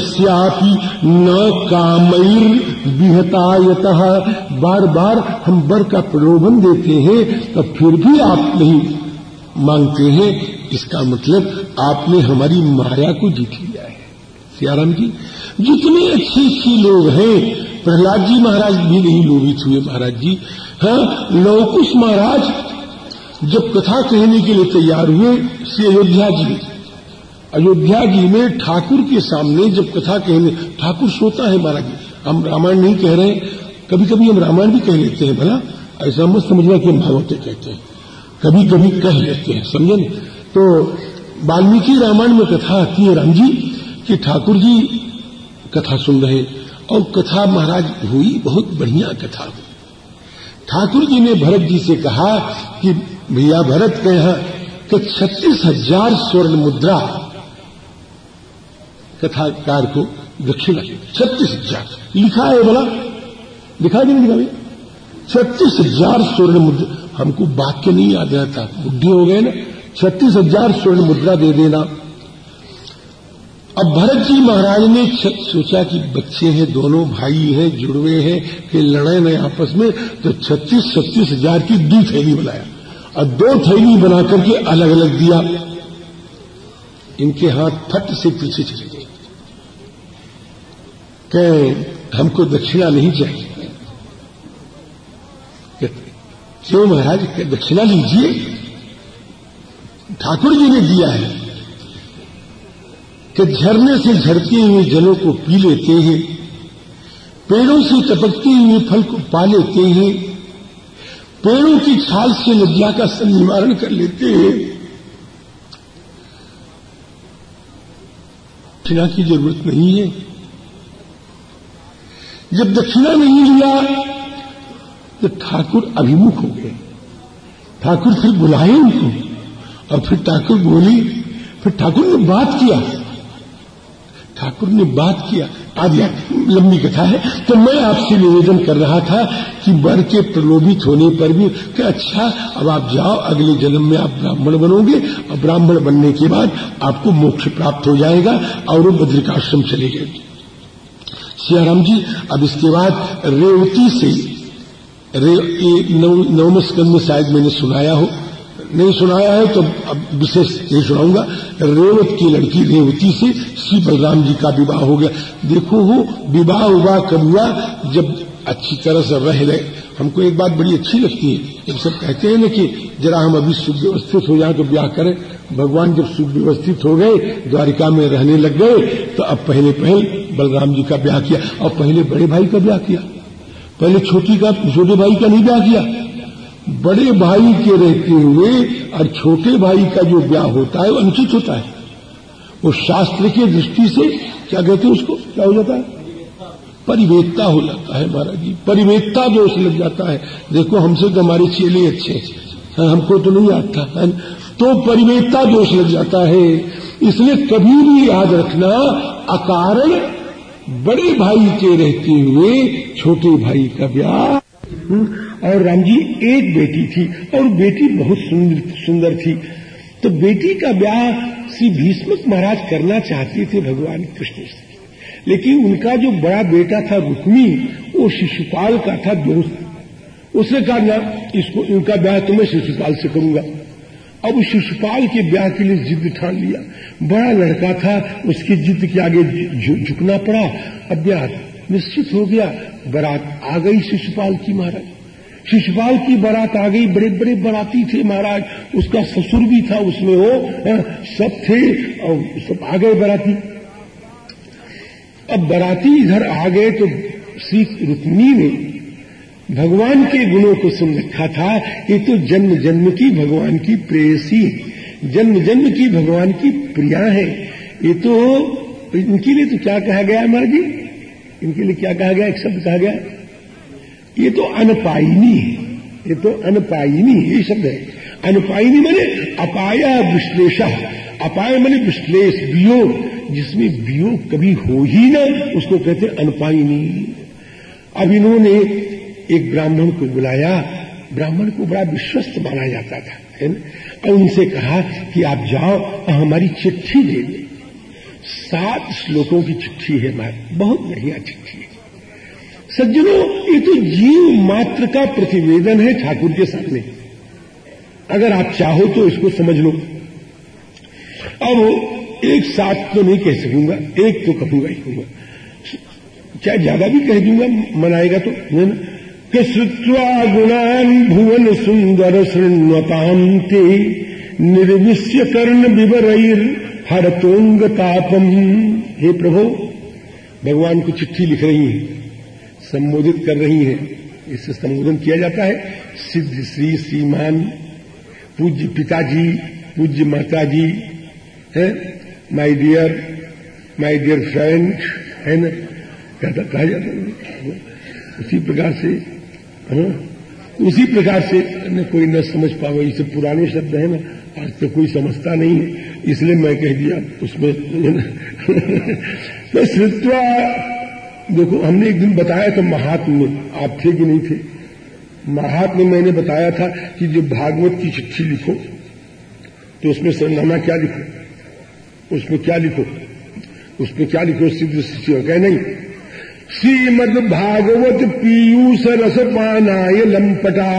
न कामैर विहतायत बार बार हम बर का प्रलोभन देते हैं, तब फिर भी आप नहीं मांगते हैं। इसका मतलब आपने हमारी माया को जीत लिया है। सियाराम जी, जितने अच्छे अच्छे लोग हैं, प्रहलाद जी महाराज भी नहीं लोभित हुए महाराज जी। हाँ लौकुश महाराज जब कथा कहने के लिए तैयार हुए, श्री अयोध्या जी अयोध्या जी में ठाकुर के सामने जब कथा कहने, ठाकुर सोता है महाराज हम रामायण नहीं कह रहे कभी कभी हम रामायण भी कह लेते हैं, भला। ऐसा मत समझना कि हम भागवत कहते हैं। कभी कभी कह लेते हैं, समझे न तो वाल्मीकि रामायण में कथा आती है राम जी, कि ठाकुर जी कथा सुन रहे और कथा महाराज हुई, बहुत बढ़िया कथा हुई। ठाकुर जी ने भरत जी से कहा कि, भैया भरत के यहाँ कि छत्तीस हज़ार स्वर्ण मुद्रा कथाकार को दक्षिणा छत्तीस हज़ार लिखा है बोला दिखा नहीं लिखा छत्तीस हज़ार स्वर्ण मुद्रा, हमको वाक्य नहीं याद रहता, बुद्धि हो गए ना। छत्तीस हज़ार स्वर्ण मुद्रा दे देना। अब भरत जी महाराज ने सोचा कि बच्चे हैं, दोनों भाई हैं, जुड़वे हैं कि लड़े नहीं आपस में तो छत्तीस छत्तीस हज़ार की दो थैली बनाया। और दो थैली बना करके अलग अलग दिया। इनके हाथ फट से पीछे चले गए। कह हमको दक्षिणा नहीं चाहिए। क्यों महाराज, दक्षिणा लीजिए। ठाकुर जी ने दिया है कि झरने से झरते हुए जलों को पी लेते हैं, पेड़ों से टपकते हुए फल को पा लेते हैं, पेड़ों की छाल से नदिया का निवारण कर लेते हैं। दक्षिणा की ज़रूरत नहीं है। जब दक्षिणा नहीं लिया तो ठाकुर अभिमुख हो गए। ठाकुर फिर बुलाए उनको, और फिर ठाकुर बोली, फिर ठाकुर ने बात किया। ठाकुर ने बात किया। आज लंबी कथा है। तो मैं आपसे निवेदन कर रहा था कि वर के प्रलोभित होने पर भी, कि अच्छा अब आप जाओ, अगले जन्म में आप ब्राह्मण बनोगे, और ब्राह्मण बनने के बाद आपको मोक्ष प्राप्त हो जाएगा, और वो बद्रिकाश्रम चले गए सियाराम जी अब इसके बाद रेवती से रे, नवम स्कंद में शायद मैंने सुनाया हो। नहीं सुनाया है तो अब विशेष नहीं सुनाऊँगा। रेवत की लड़की रेवती से श्री बलराम जी का विवाह हो गया। देखो वो विवाह उवाह कब हुआ? जब अच्छी तरह से रह रहे। हमको एक बात बड़ी अच्छी लगती है। जब सब कहते हैं ना कि जरा हम अभी सुव्यवस्थित हो जाए तो ब्याह करें। भगवान जब सुव्यवस्थित हो गए द्वारिका में रहने लग गए तो अब पहले पहल बलराम जी का ब्याह किया और पहले बड़े भाई का ब्याह किया। पहले छोटी का, छोटे भाई का नहीं ब्याह किया। बड़े भाई के रहते हुए और छोटे भाई का जो ब्याह होता है, वो अनुचित होता है। वो शास्त्र की दृष्टि से, क्या कहते हैं उसको? क्या हो जाता है? परिवेदता हो जाता है महाराज जी। परिवेदता दोष लग जाता है। देखो, हमसे तो हमारे चेले अच्छे हैं। हमको तो नहीं आता है तो परिवेदता दोष लग जाता है। इसलिए कभी भी याद रखना अकारण बड़े भाई के रहते हुए छोटे भाई का ब्याह। और राम जी एक बेटी थी और बेटी बहुत सुंदर थी। तो बेटी का ब्याह श्री भीष्मक महाराज करना चाहते थे भगवान कृष्ण से। लेकिन उनका जो बड़ा बेटा था रुक्मी, वो शिशुपाल का था दोस्त। उसने कहा, ना, इसको, इनका ब्याह तो मैं शिशुपाल से करूँगा। अब शिशुपाल के ब्याह के लिए जिद ठान लिया। बड़ा लड़का था, उसकी जिद के आगे झुकना पड़ा। अब ब्याह निश्चित हो गया, बारात आ गई शिशुपाल की महाराज। शिशुपाल की बारात आ गई बड़े बड़े बराती थे महाराज। उसका ससुर भी था, उसमें वो सब थे, और सब आ गए बराती। अब बराती इधर आ गए तो श्री रुक्मी ने भगवान के गुणों को सुन रखा था, ये तो जन्म जन्म की भगवान की प्रेयसी जन्म जन्म की भगवान की प्रिया है। ये तो इनके लिए तो क्या कहा गया हमारा जी? इनके लिए क्या कहा गया? एक शब्द कहा गया। ये तो अनपाइनी है। ये तो अनपाइनी ये शब्द है। अनपाइनी मैंने अपाया विश्लेषा। अपाय मैंने विश्लेष वियोग। जिसमें वियोग कभी हो ही ना, उसको कहते अनपाइनी अब इन्होंने एक ब्राह्मण को बुलाया, ब्राह्मण को बड़ा विश्वस्त माना जाता था, है ना? और उनसे कहा कि आप जाओ और हमारी चिट्ठी ले लें। सात श्लोकों की चिट्ठी है हमारी बहुत बढ़िया चिट्ठी है। सज्जनों, ये तो जीव मात्र का प्रतिवेदन है ठाकुर के सामने। अगर आप चाहो तो इसको समझ लो। अब एक साथ तो नहीं कह सकूँगा, एक तो कहूँगा ही कहूँगा। चाहे ज़्यादा भी कह दूँगा, मनाएगा तो कि श्रुत्वा गुणान भुवन सुंदर शृण्वताम ते निर्विश्य कर्ण विवरईर हरतोंग तापम। हे प्रभु, भगवान को चिट्ठी लिख रही है, संबोधित कर रही है। इससे संबोधन किया जाता है, सिद्ध श्री श्रीमान पूज्य पिताजी, पूज्य माताजी, है? My dear my dear friend है ना? कहा जाता है? उसी प्रकार से उसी प्रकार से न कोई न समझ पावे, ये सब पुराने शब्द है ना आज तो कोई समझता नहीं है, इसलिए मैं कह दिया उसमें मैं श्रुत्वा, देखो, हमने एक दिन बताया था महात्म आप थे कि नहीं थे? महात्म मैंने बताया था कि जो भागवत की चिट्ठी लिखो तो उसमें सरनामा क्या लिखो? उसमें क्या लिखो? उसमें क्या लिखो? सिद्ध कह नहीं श्रीमद भागवत पीयूष रस पानाय लंपटा।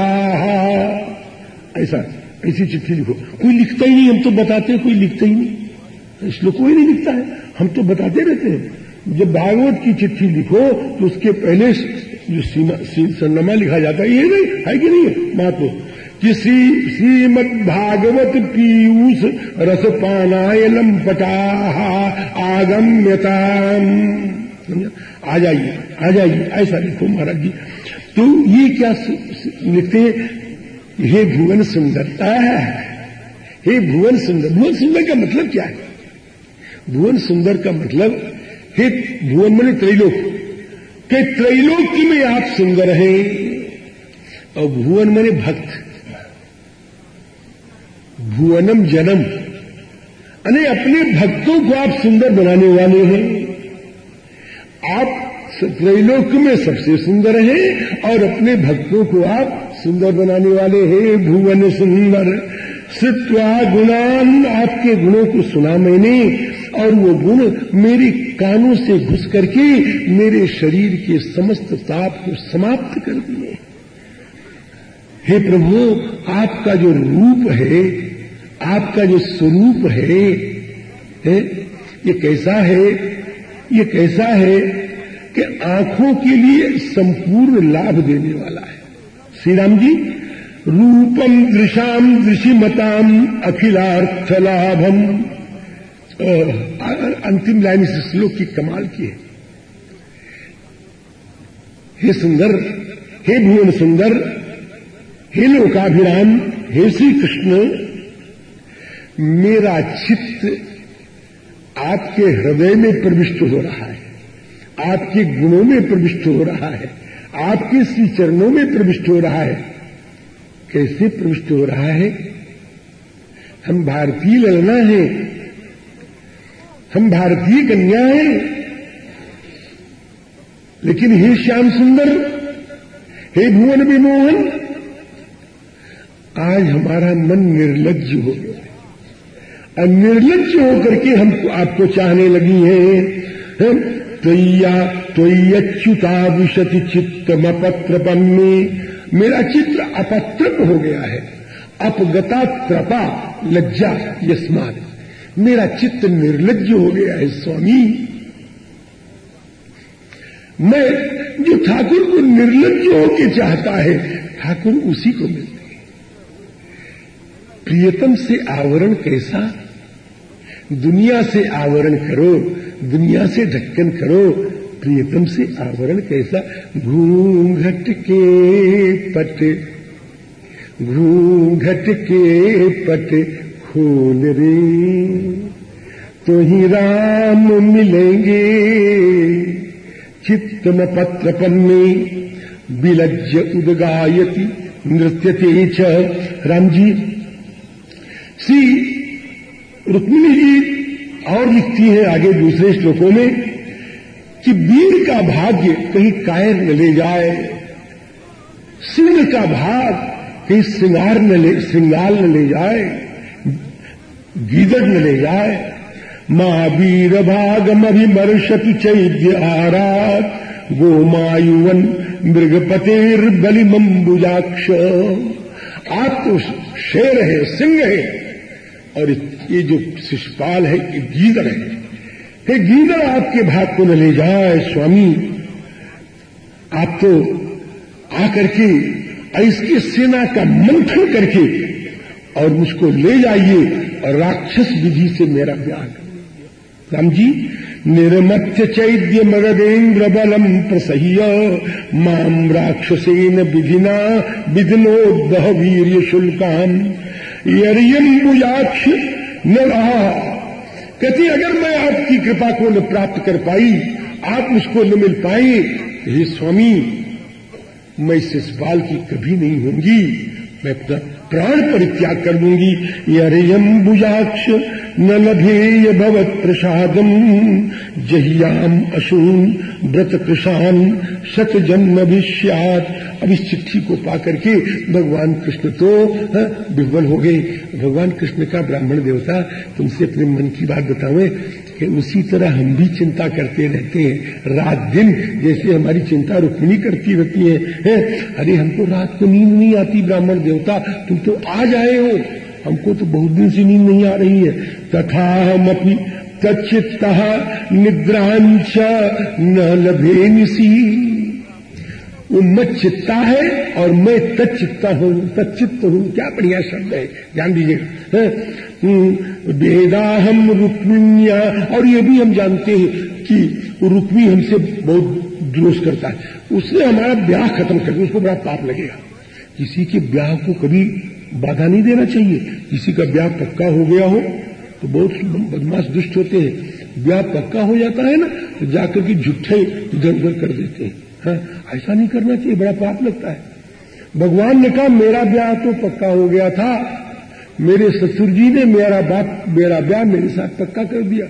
ऐसा, ऐसी चिट्ठी लिखो। कोई लिखता ही नहीं, हम तो बताते कोई लिखता ही नहीं। इसलिए कोई नहीं लिखता है। हम तो बताते रहते हैं। जब भागवत की चिट्ठी लिखो तो उसके पहले जो सरनामा लिखा जाता है, ये नहीं, है कि नहीं है महत्व कि श्री श्रीमद भागवत पीयूष रस पानाय लंपटा, आगम्यताम। आ जाइए आ जाइए, ऐसा लिखो महाराज जी। तो ये क्या लिखते हे भुवन सुंदरता है, हे भुवन सुंदर भुवन सुंदर का मतलब क्या है? भुवन सुंदर का मतलब हे भुवन मने त्रैलोक, के त्रैलोक में आप सुंदर हैं, और भुवन मने भक्त। भुवनम जन्म, अने अपने भक्तों को आप सुंदर बनाने वाले हैं। आप त्रैलोक में सबसे सुंदर हैं और अपने भक्तों को आप सुंदर बनाने वाले हे भुवन सुंदर। सित्वा गुणान आपके गुणों को सुना मैंने और वो गुण मेरे कानों से घुस करके मेरे शरीर के समस्त ताप को समाप्त कर दिए। हे प्रभु आपका जो रूप है आपका जो स्वरूप है, है ये कैसा है? ये कैसा है कि आँखों के लिए संपूर्ण लाभ देने वाला है। श्री राम जी, रूपम दृशाम दृशिमताम अखिलार्थ लाभम अंतिम लाइन इस श्लोक की कमाल की है। हे सुंदर, हे भुवन सुंदर, हे लोकाभिराम, हे श्री कृष्ण मेरा चित्त आपके हृदय में प्रविष्ट हो रहा है। आपके गुणों में प्रविष्ट हो रहा है। आपके श्री चरणों में प्रविष्ट हो रहा है। कैसे प्रविष्ट हो रहा है? हम भारतीय ललना हैं। हम भारतीय कन्या हैं। लेकिन हे श्याम सुंदर, हे भुवन विमोहन, आज हमारा मन निर्लज हो गया और निर्लज होकर के हम आपको चाहने लगी हैं त्वयच्युता विशति चित्तम में मेरा चित्र अपत्रप हो गया है। अपगता त्रपा लज्जा यस्मान मेरा चित्त निर्लज हो गया है, स्वामी। मैं जो ठाकुर को निर्लज होके चाहता है, ठाकुर उसी को मिलते प्रियतम से आवरण कैसा? दुनिया से आवरण करो, दुनिया से ढक्कन करो, प्रियतम से आवरण कैसा? घूंघट के पट, घूंघट के पट खोल रे। तो ही राम मिलेंगे चित्तम पत्र पन्ने बिलज्ज उदगायती नृत्यते च राम जी श्री रुक्मिणी जी और लिखती है आगे दूसरे श्लोकों में कि वीर का भाग्य कहीं कायर न ले जाए, सिंह का भाग कहीं श्रृंगार न ले श्रृंगार न ले जाए, गीदड़ न ले जाए। महावीर भागम अभिमर्शति चैद्य आरात गोमायुवन मृगपतेर बलिमंबुजाक्ष। आप तो शेर है, सिंह है। और ये जो शिषपाल है, ये गीदड़ है। हे गीदड़ आपके भाग को न ले जाए, स्वामी। आप तो आकर के इसकी सेना का मंथन करके और मुझको ले जाइए और राक्षस विधि से मेरा ब्याह राम जी, निर्मत्य चैद्य मगधेन्द्र बलम प्रसह्य माम राक्षसेन विधिना विधिनोदह वीर शुल्काम यरियम्बुजाक्ष न रहा कहती अगर मैं आपकी कृपा को न प्राप्त कर पाई आप उसको न मिल पाए हे स्वामी मैं इस बाल की कभी नहीं होंगी मैं अपना प्राण परित्याग कर दूँगी यरियम्बुजाक्ष न लभेय भवत प्रसादम जहियाम अशून व्रत कृषान शत जन्म विष्यात अब इस चिट्ठी को पा करके भगवान कृष्ण तो विह्वल हो गए। भगवान कृष्ण का ब्राह्मण देवता तुमसे अपने मन की बात बतावे कि उसी तरह हम भी चिंता करते रहते हैं। रात दिन जैसे हमारी चिंता रुक्मिणी करती रहती है, है? अरे हमको रात को नींद नहीं आती ब्राह्मण देवता। तुम तो आज आए हो। हमको तो बहुत दिन से नींद नहीं आ रही है। तथा हम अपनी तचित्त निद्रांच न लभे निशी वो मत चित्ता है और मैं तचित्ता हूँ तचित्त हूँ। क्या बढ़िया शब्द है, ध्यान दीजिएगा। वेदा हम रुक्मिया और ये भी हम जानते हैं कि रुक्मी हमसे बहुत द्रोष करता है। उसने हमारा ब्याह खत्म कर दिया उसको बड़ा पाप लगेगा। किसी के ब्याह को कभी बाधा नहीं देना चाहिए। किसी का ब्याह पक्का हो गया हो तो बहुत बदमाश दुष्ट होते हैं। ब्याह पक्का हो जाता है ना तो जाकर के झुट्ठे इधर उधर कर देते हैं। हाँ, ऐसा नहीं करना चाहिए बड़ा पाप लगता है। भगवान ने कहा मेरा ब्याह तो पक्का हो गया था। मेरे ससुर जी ने मेरा बाप मेरा ब्याह मेरे साथ पक्का कर दिया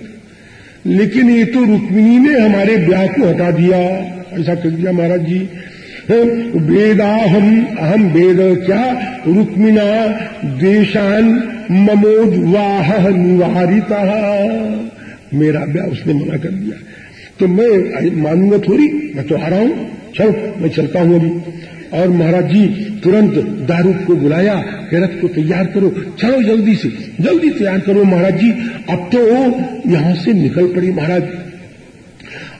लेकिन ये तो रुक्मिणी ने हमारे ब्याह को हटा दिया। ऐसा कर दिया महाराज जी। वेदा हम अहम वेद क्या रुक्मिना देशान ममोद वाह निवारिता। मेरा ब्याह उसने मना कर दिया। तो मैं मानूँगा थोड़ी, मैं तो आ रहा हूँ। चलो, मैं चलता हूँ अभी। और महाराज जी, तुरंत दारूद को बुलाया कि रथ को तैयार करो। चलो जल्दी से, जल्दी तैयार करो महाराज जी। अब तो यहाँ से निकल पड़ी महाराज।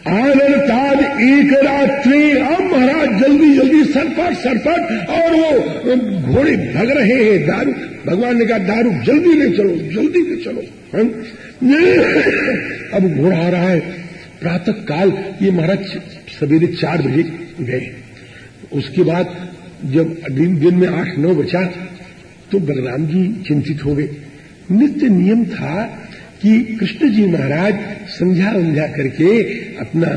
आनंद ताज एक रात्रि। अब महाराज जल्दी जल्दी सरपट सरपट। और वो घोड़े भग रहे हैं, दारू। भगवान ने कहा, दारू जल्दी ले चलो, जल्दी ले चलो। अब घोड़ा आ रहा है। प्रातः काल ये महाराज सवेरे चार बजे गए। उसके बाद जब दिन दिन में आठ, नौ बचा तो बलराम जी चिंतित हो गए। नित्य नियम था कि कृष्ण जी महाराज समझा उमझा करके, अपना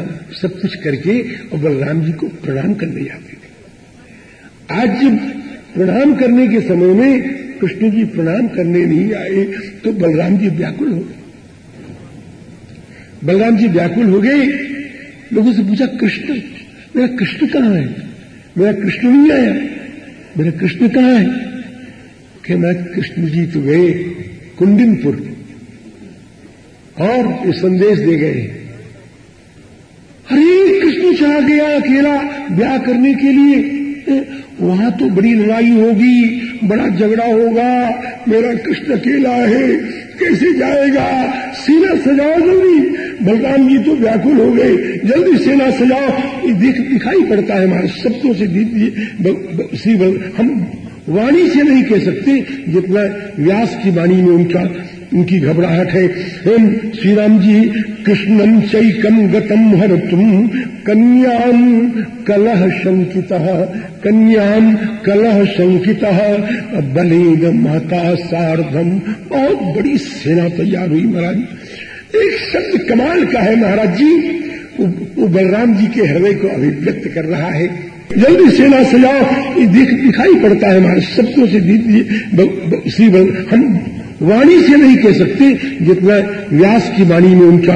सब कुछ करके, और बलराम जी को प्रणाम करने जाते थे। आज जब प्रणाम करने के समय में कृष्ण जी प्रणाम करने नहीं आए तो बलराम जी व्याकुल हो गए। बलराम जी व्याकुल हो गए, लोगों से पूछा, कृष्ण, मेरा कृष्ण कहाँ है? मेरा कृष्ण नहीं आया? मेरा कृष्ण कहाँ है? कि मैं कृष्ण जी तो गए कुंडिनपुर और ये संदेश दे गए। अरे कृष्ण चला गया अकेला ब्याह करने के लिए। वहाँ तो बड़ी लड़ाई होगी बड़ा झगड़ा होगा। मेरा कृष्ण अकेला है कैसे जाएगा? सेना सजाओ जल्दी। बलराम जी तो व्याकुल हो गए। जल्दी सेना सजाओ। दिख, दिखाई पड़ता है हमारे शब्दों से श्री हम वाणी से नहीं कह सकते जितना व्यास की वाणी में उनका उनकी घबराहट है। हम श्री राम जी कृष्णम चैकम गतम हर तुम कन्याम कलह शंकित कन्याम कलह शंकित बलेद माता सार्धम बहुत बड़ी सेना तैयार हुई महाराज। एक शब्द कमाल का है महाराज जी वो बलराम जी के हृदय को अभिव्यक्त कर रहा है। जल्दी सेना सजाओ दिख, दिखाई पड़ता है हमारे शब्दों से श्री हम वाणी से नहीं कह सकते जितना व्यास की वाणी में उनका,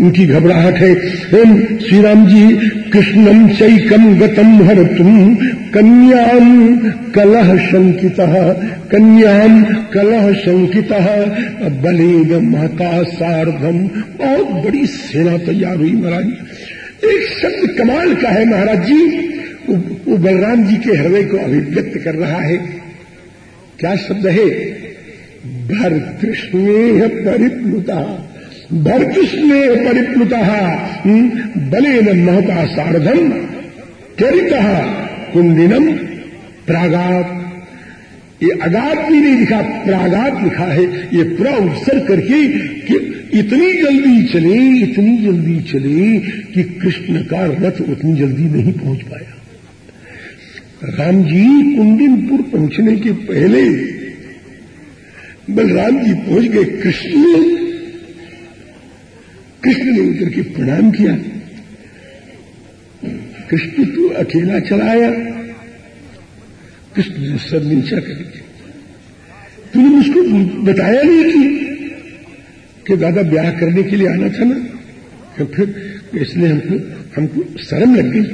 उनकी घबराहट है। हम श्री राम जी कृष्णम चैकम गतम हर तुम कन्याम कलह शंकित कन्याम कलह शंकित। बलेद माता सार्धम। बहुत बड़ी सेना तैयार हुई महाराज। एक शब्द कमाल का है महाराज जी। वो बलराम जी के हृदय को अभिव्यक्त कर रहा है। क्या शब्द है? भर्तृष्णे परिप्लुता। भर्तृष्णे परिप्लुता बले न महता सार्धम चरित कुंडिनम प्रागात। ये अगात भी नहीं लिखा प्रागात लिखा है, ये पूरा उत्सर करके कि इतनी जल्दी चले, इतनी जल्दी चले कि कृष्ण का रथ उतनी जल्दी नहीं पहुँच पाया। राम जी कुंडिनपुर पहुँचने के पहले बलराम जी पहुँच गए, कृष्ण ने कृष्ण ने उतर के प्रणाम किया। कृष्ण तू अकेला चलाया कृष्ण ने सर नीचा कर दिया तूने मुझको बताया नहीं कि कि दादा ब्याह करने के लिए आना था ना? तो फिर इसलिए हमको हमको शर्म लग गई।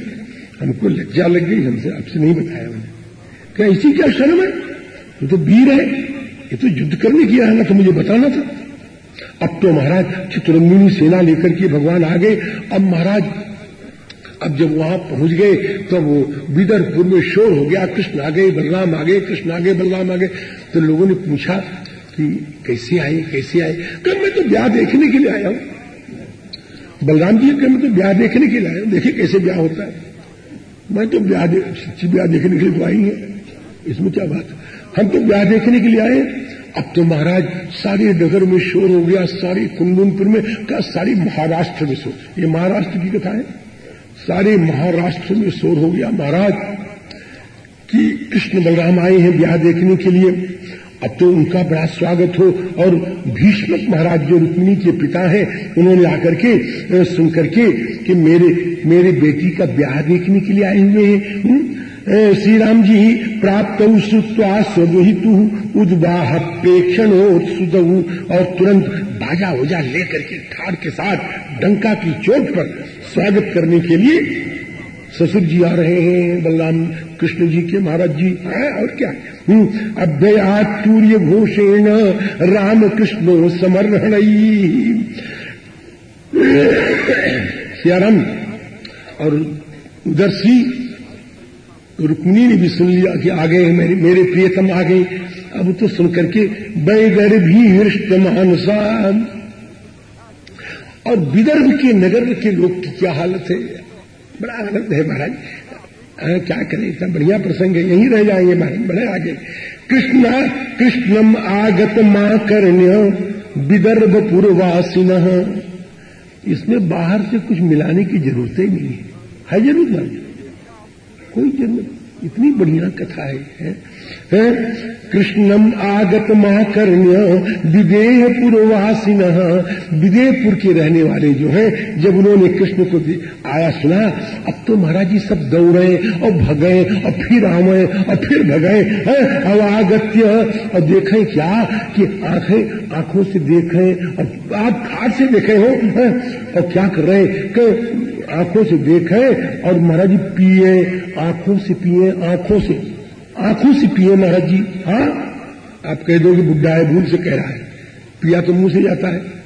हमको लज्जा लग गई, हमसे आपसे नहीं बताया मैंने। क्या इसी क्या शर्म है? वो तो वीर है। ये तो युद्ध करने किया है ना तो मुझे बताना था। अब तो महाराज चित्रंगिनी सेना लेकर के भगवान आ गए। अब महाराज, अब जब वहाँ पहुँच गए तो वो बिदरपुर में शोर हो गया, कृष्ण आ गए, बलराम आ गए, कृष्ण आ गए, बलराम आ गए। तो लोगों ने पूछा कि कैसे आए कैसे आए? कब मैं तो ब्याह देखने के लिए आया हूँ। बलराम जी कब मैं तो ब्याह देखने के लिए आया हूँ। देखिए कैसे ब्याह होता है। मैं तो ब्याह सच्ची ब्याह देखने के लिए तो आई है। इसमें क्या बात है? हम तो ब्याह देखने के लिए आए। अब तो महाराज, सारे नगर में शोर हो गया, सारे कुंदनपुर में, क्या सारी महाराष्ट्र में शोर? ये महाराष्ट्र की कथा है। सारे महाराष्ट्र में शोर हो गया। महाराज, कि कृष्ण बलराम आए हैं ब्याह देखने के लिए। अब तो उनका बड़ा स्वागत हो और भीष्मक महाराज जो रुक्मिणी के पिता हैं, उन्होंने आकर के सुन करके कि मेरे मेरे बेटी का ब्याह देखने के लिए आए हुए हैं। हम्म? श्री राम जी प्राप्त श्रुत्वा स्वदोहितु उद्वाह प्रेक्षण और तुरंत बाजा ओजा लेकर के ठाड़ के साथ डंका की चोट पर स्वागत करने के लिए ससुर जी आ रहे हैं, बलराम कृष्ण जी के महाराज जी है, और क्या? अभ्ययात सूर्य घोषेण राम कृष्ण समर्हण। सियाराम, और उधर सी रुक्मिणी ने भी सुन लिया कि आ गए मेरे मेरे प्रियतम आ गए अब तो सुन करके बैगर भी हृष्ट मानसा और विदर्भ के नगर के लोग की क्या हालत है? बड़ा आनंद है महाराज। क्या करें, इतना बढ़िया प्रसंग है। यहीं रह जाएँगे महाराज, बड़े आगे। कृष्ण, कृष्णम आगत माँ कर्ण्य, विदर्भ पूर्ववासिन इसमें बाहर से कुछ मिलाने की ज़रूरत ही नहीं है। है ज़रूर ना कोई ज़रूरत इतनी बढ़िया कथा है, है? है? कृष्णम आगत महाकर्ण्य विदेह विदेहपुर के रहने वाले जो हैं जब उन्होंने कृष्ण को आया सुना अब तो महाराज जी सब दौड़े और भगे और फिर आवे और फिर भगे अब आगत्य। और देखे क्या कि आँखें आँखों से देखें और आप खाट से देखे हो और क्या कर रहे आँखों से देखे और महाराज जी पिए, आँखों से पिए, आँखों से आँखों से पिए महाराज जी। हाँ आप कह दो कि बुढ़ा है, भूल से कह रहा है। पिया तो मुँह से जाता है।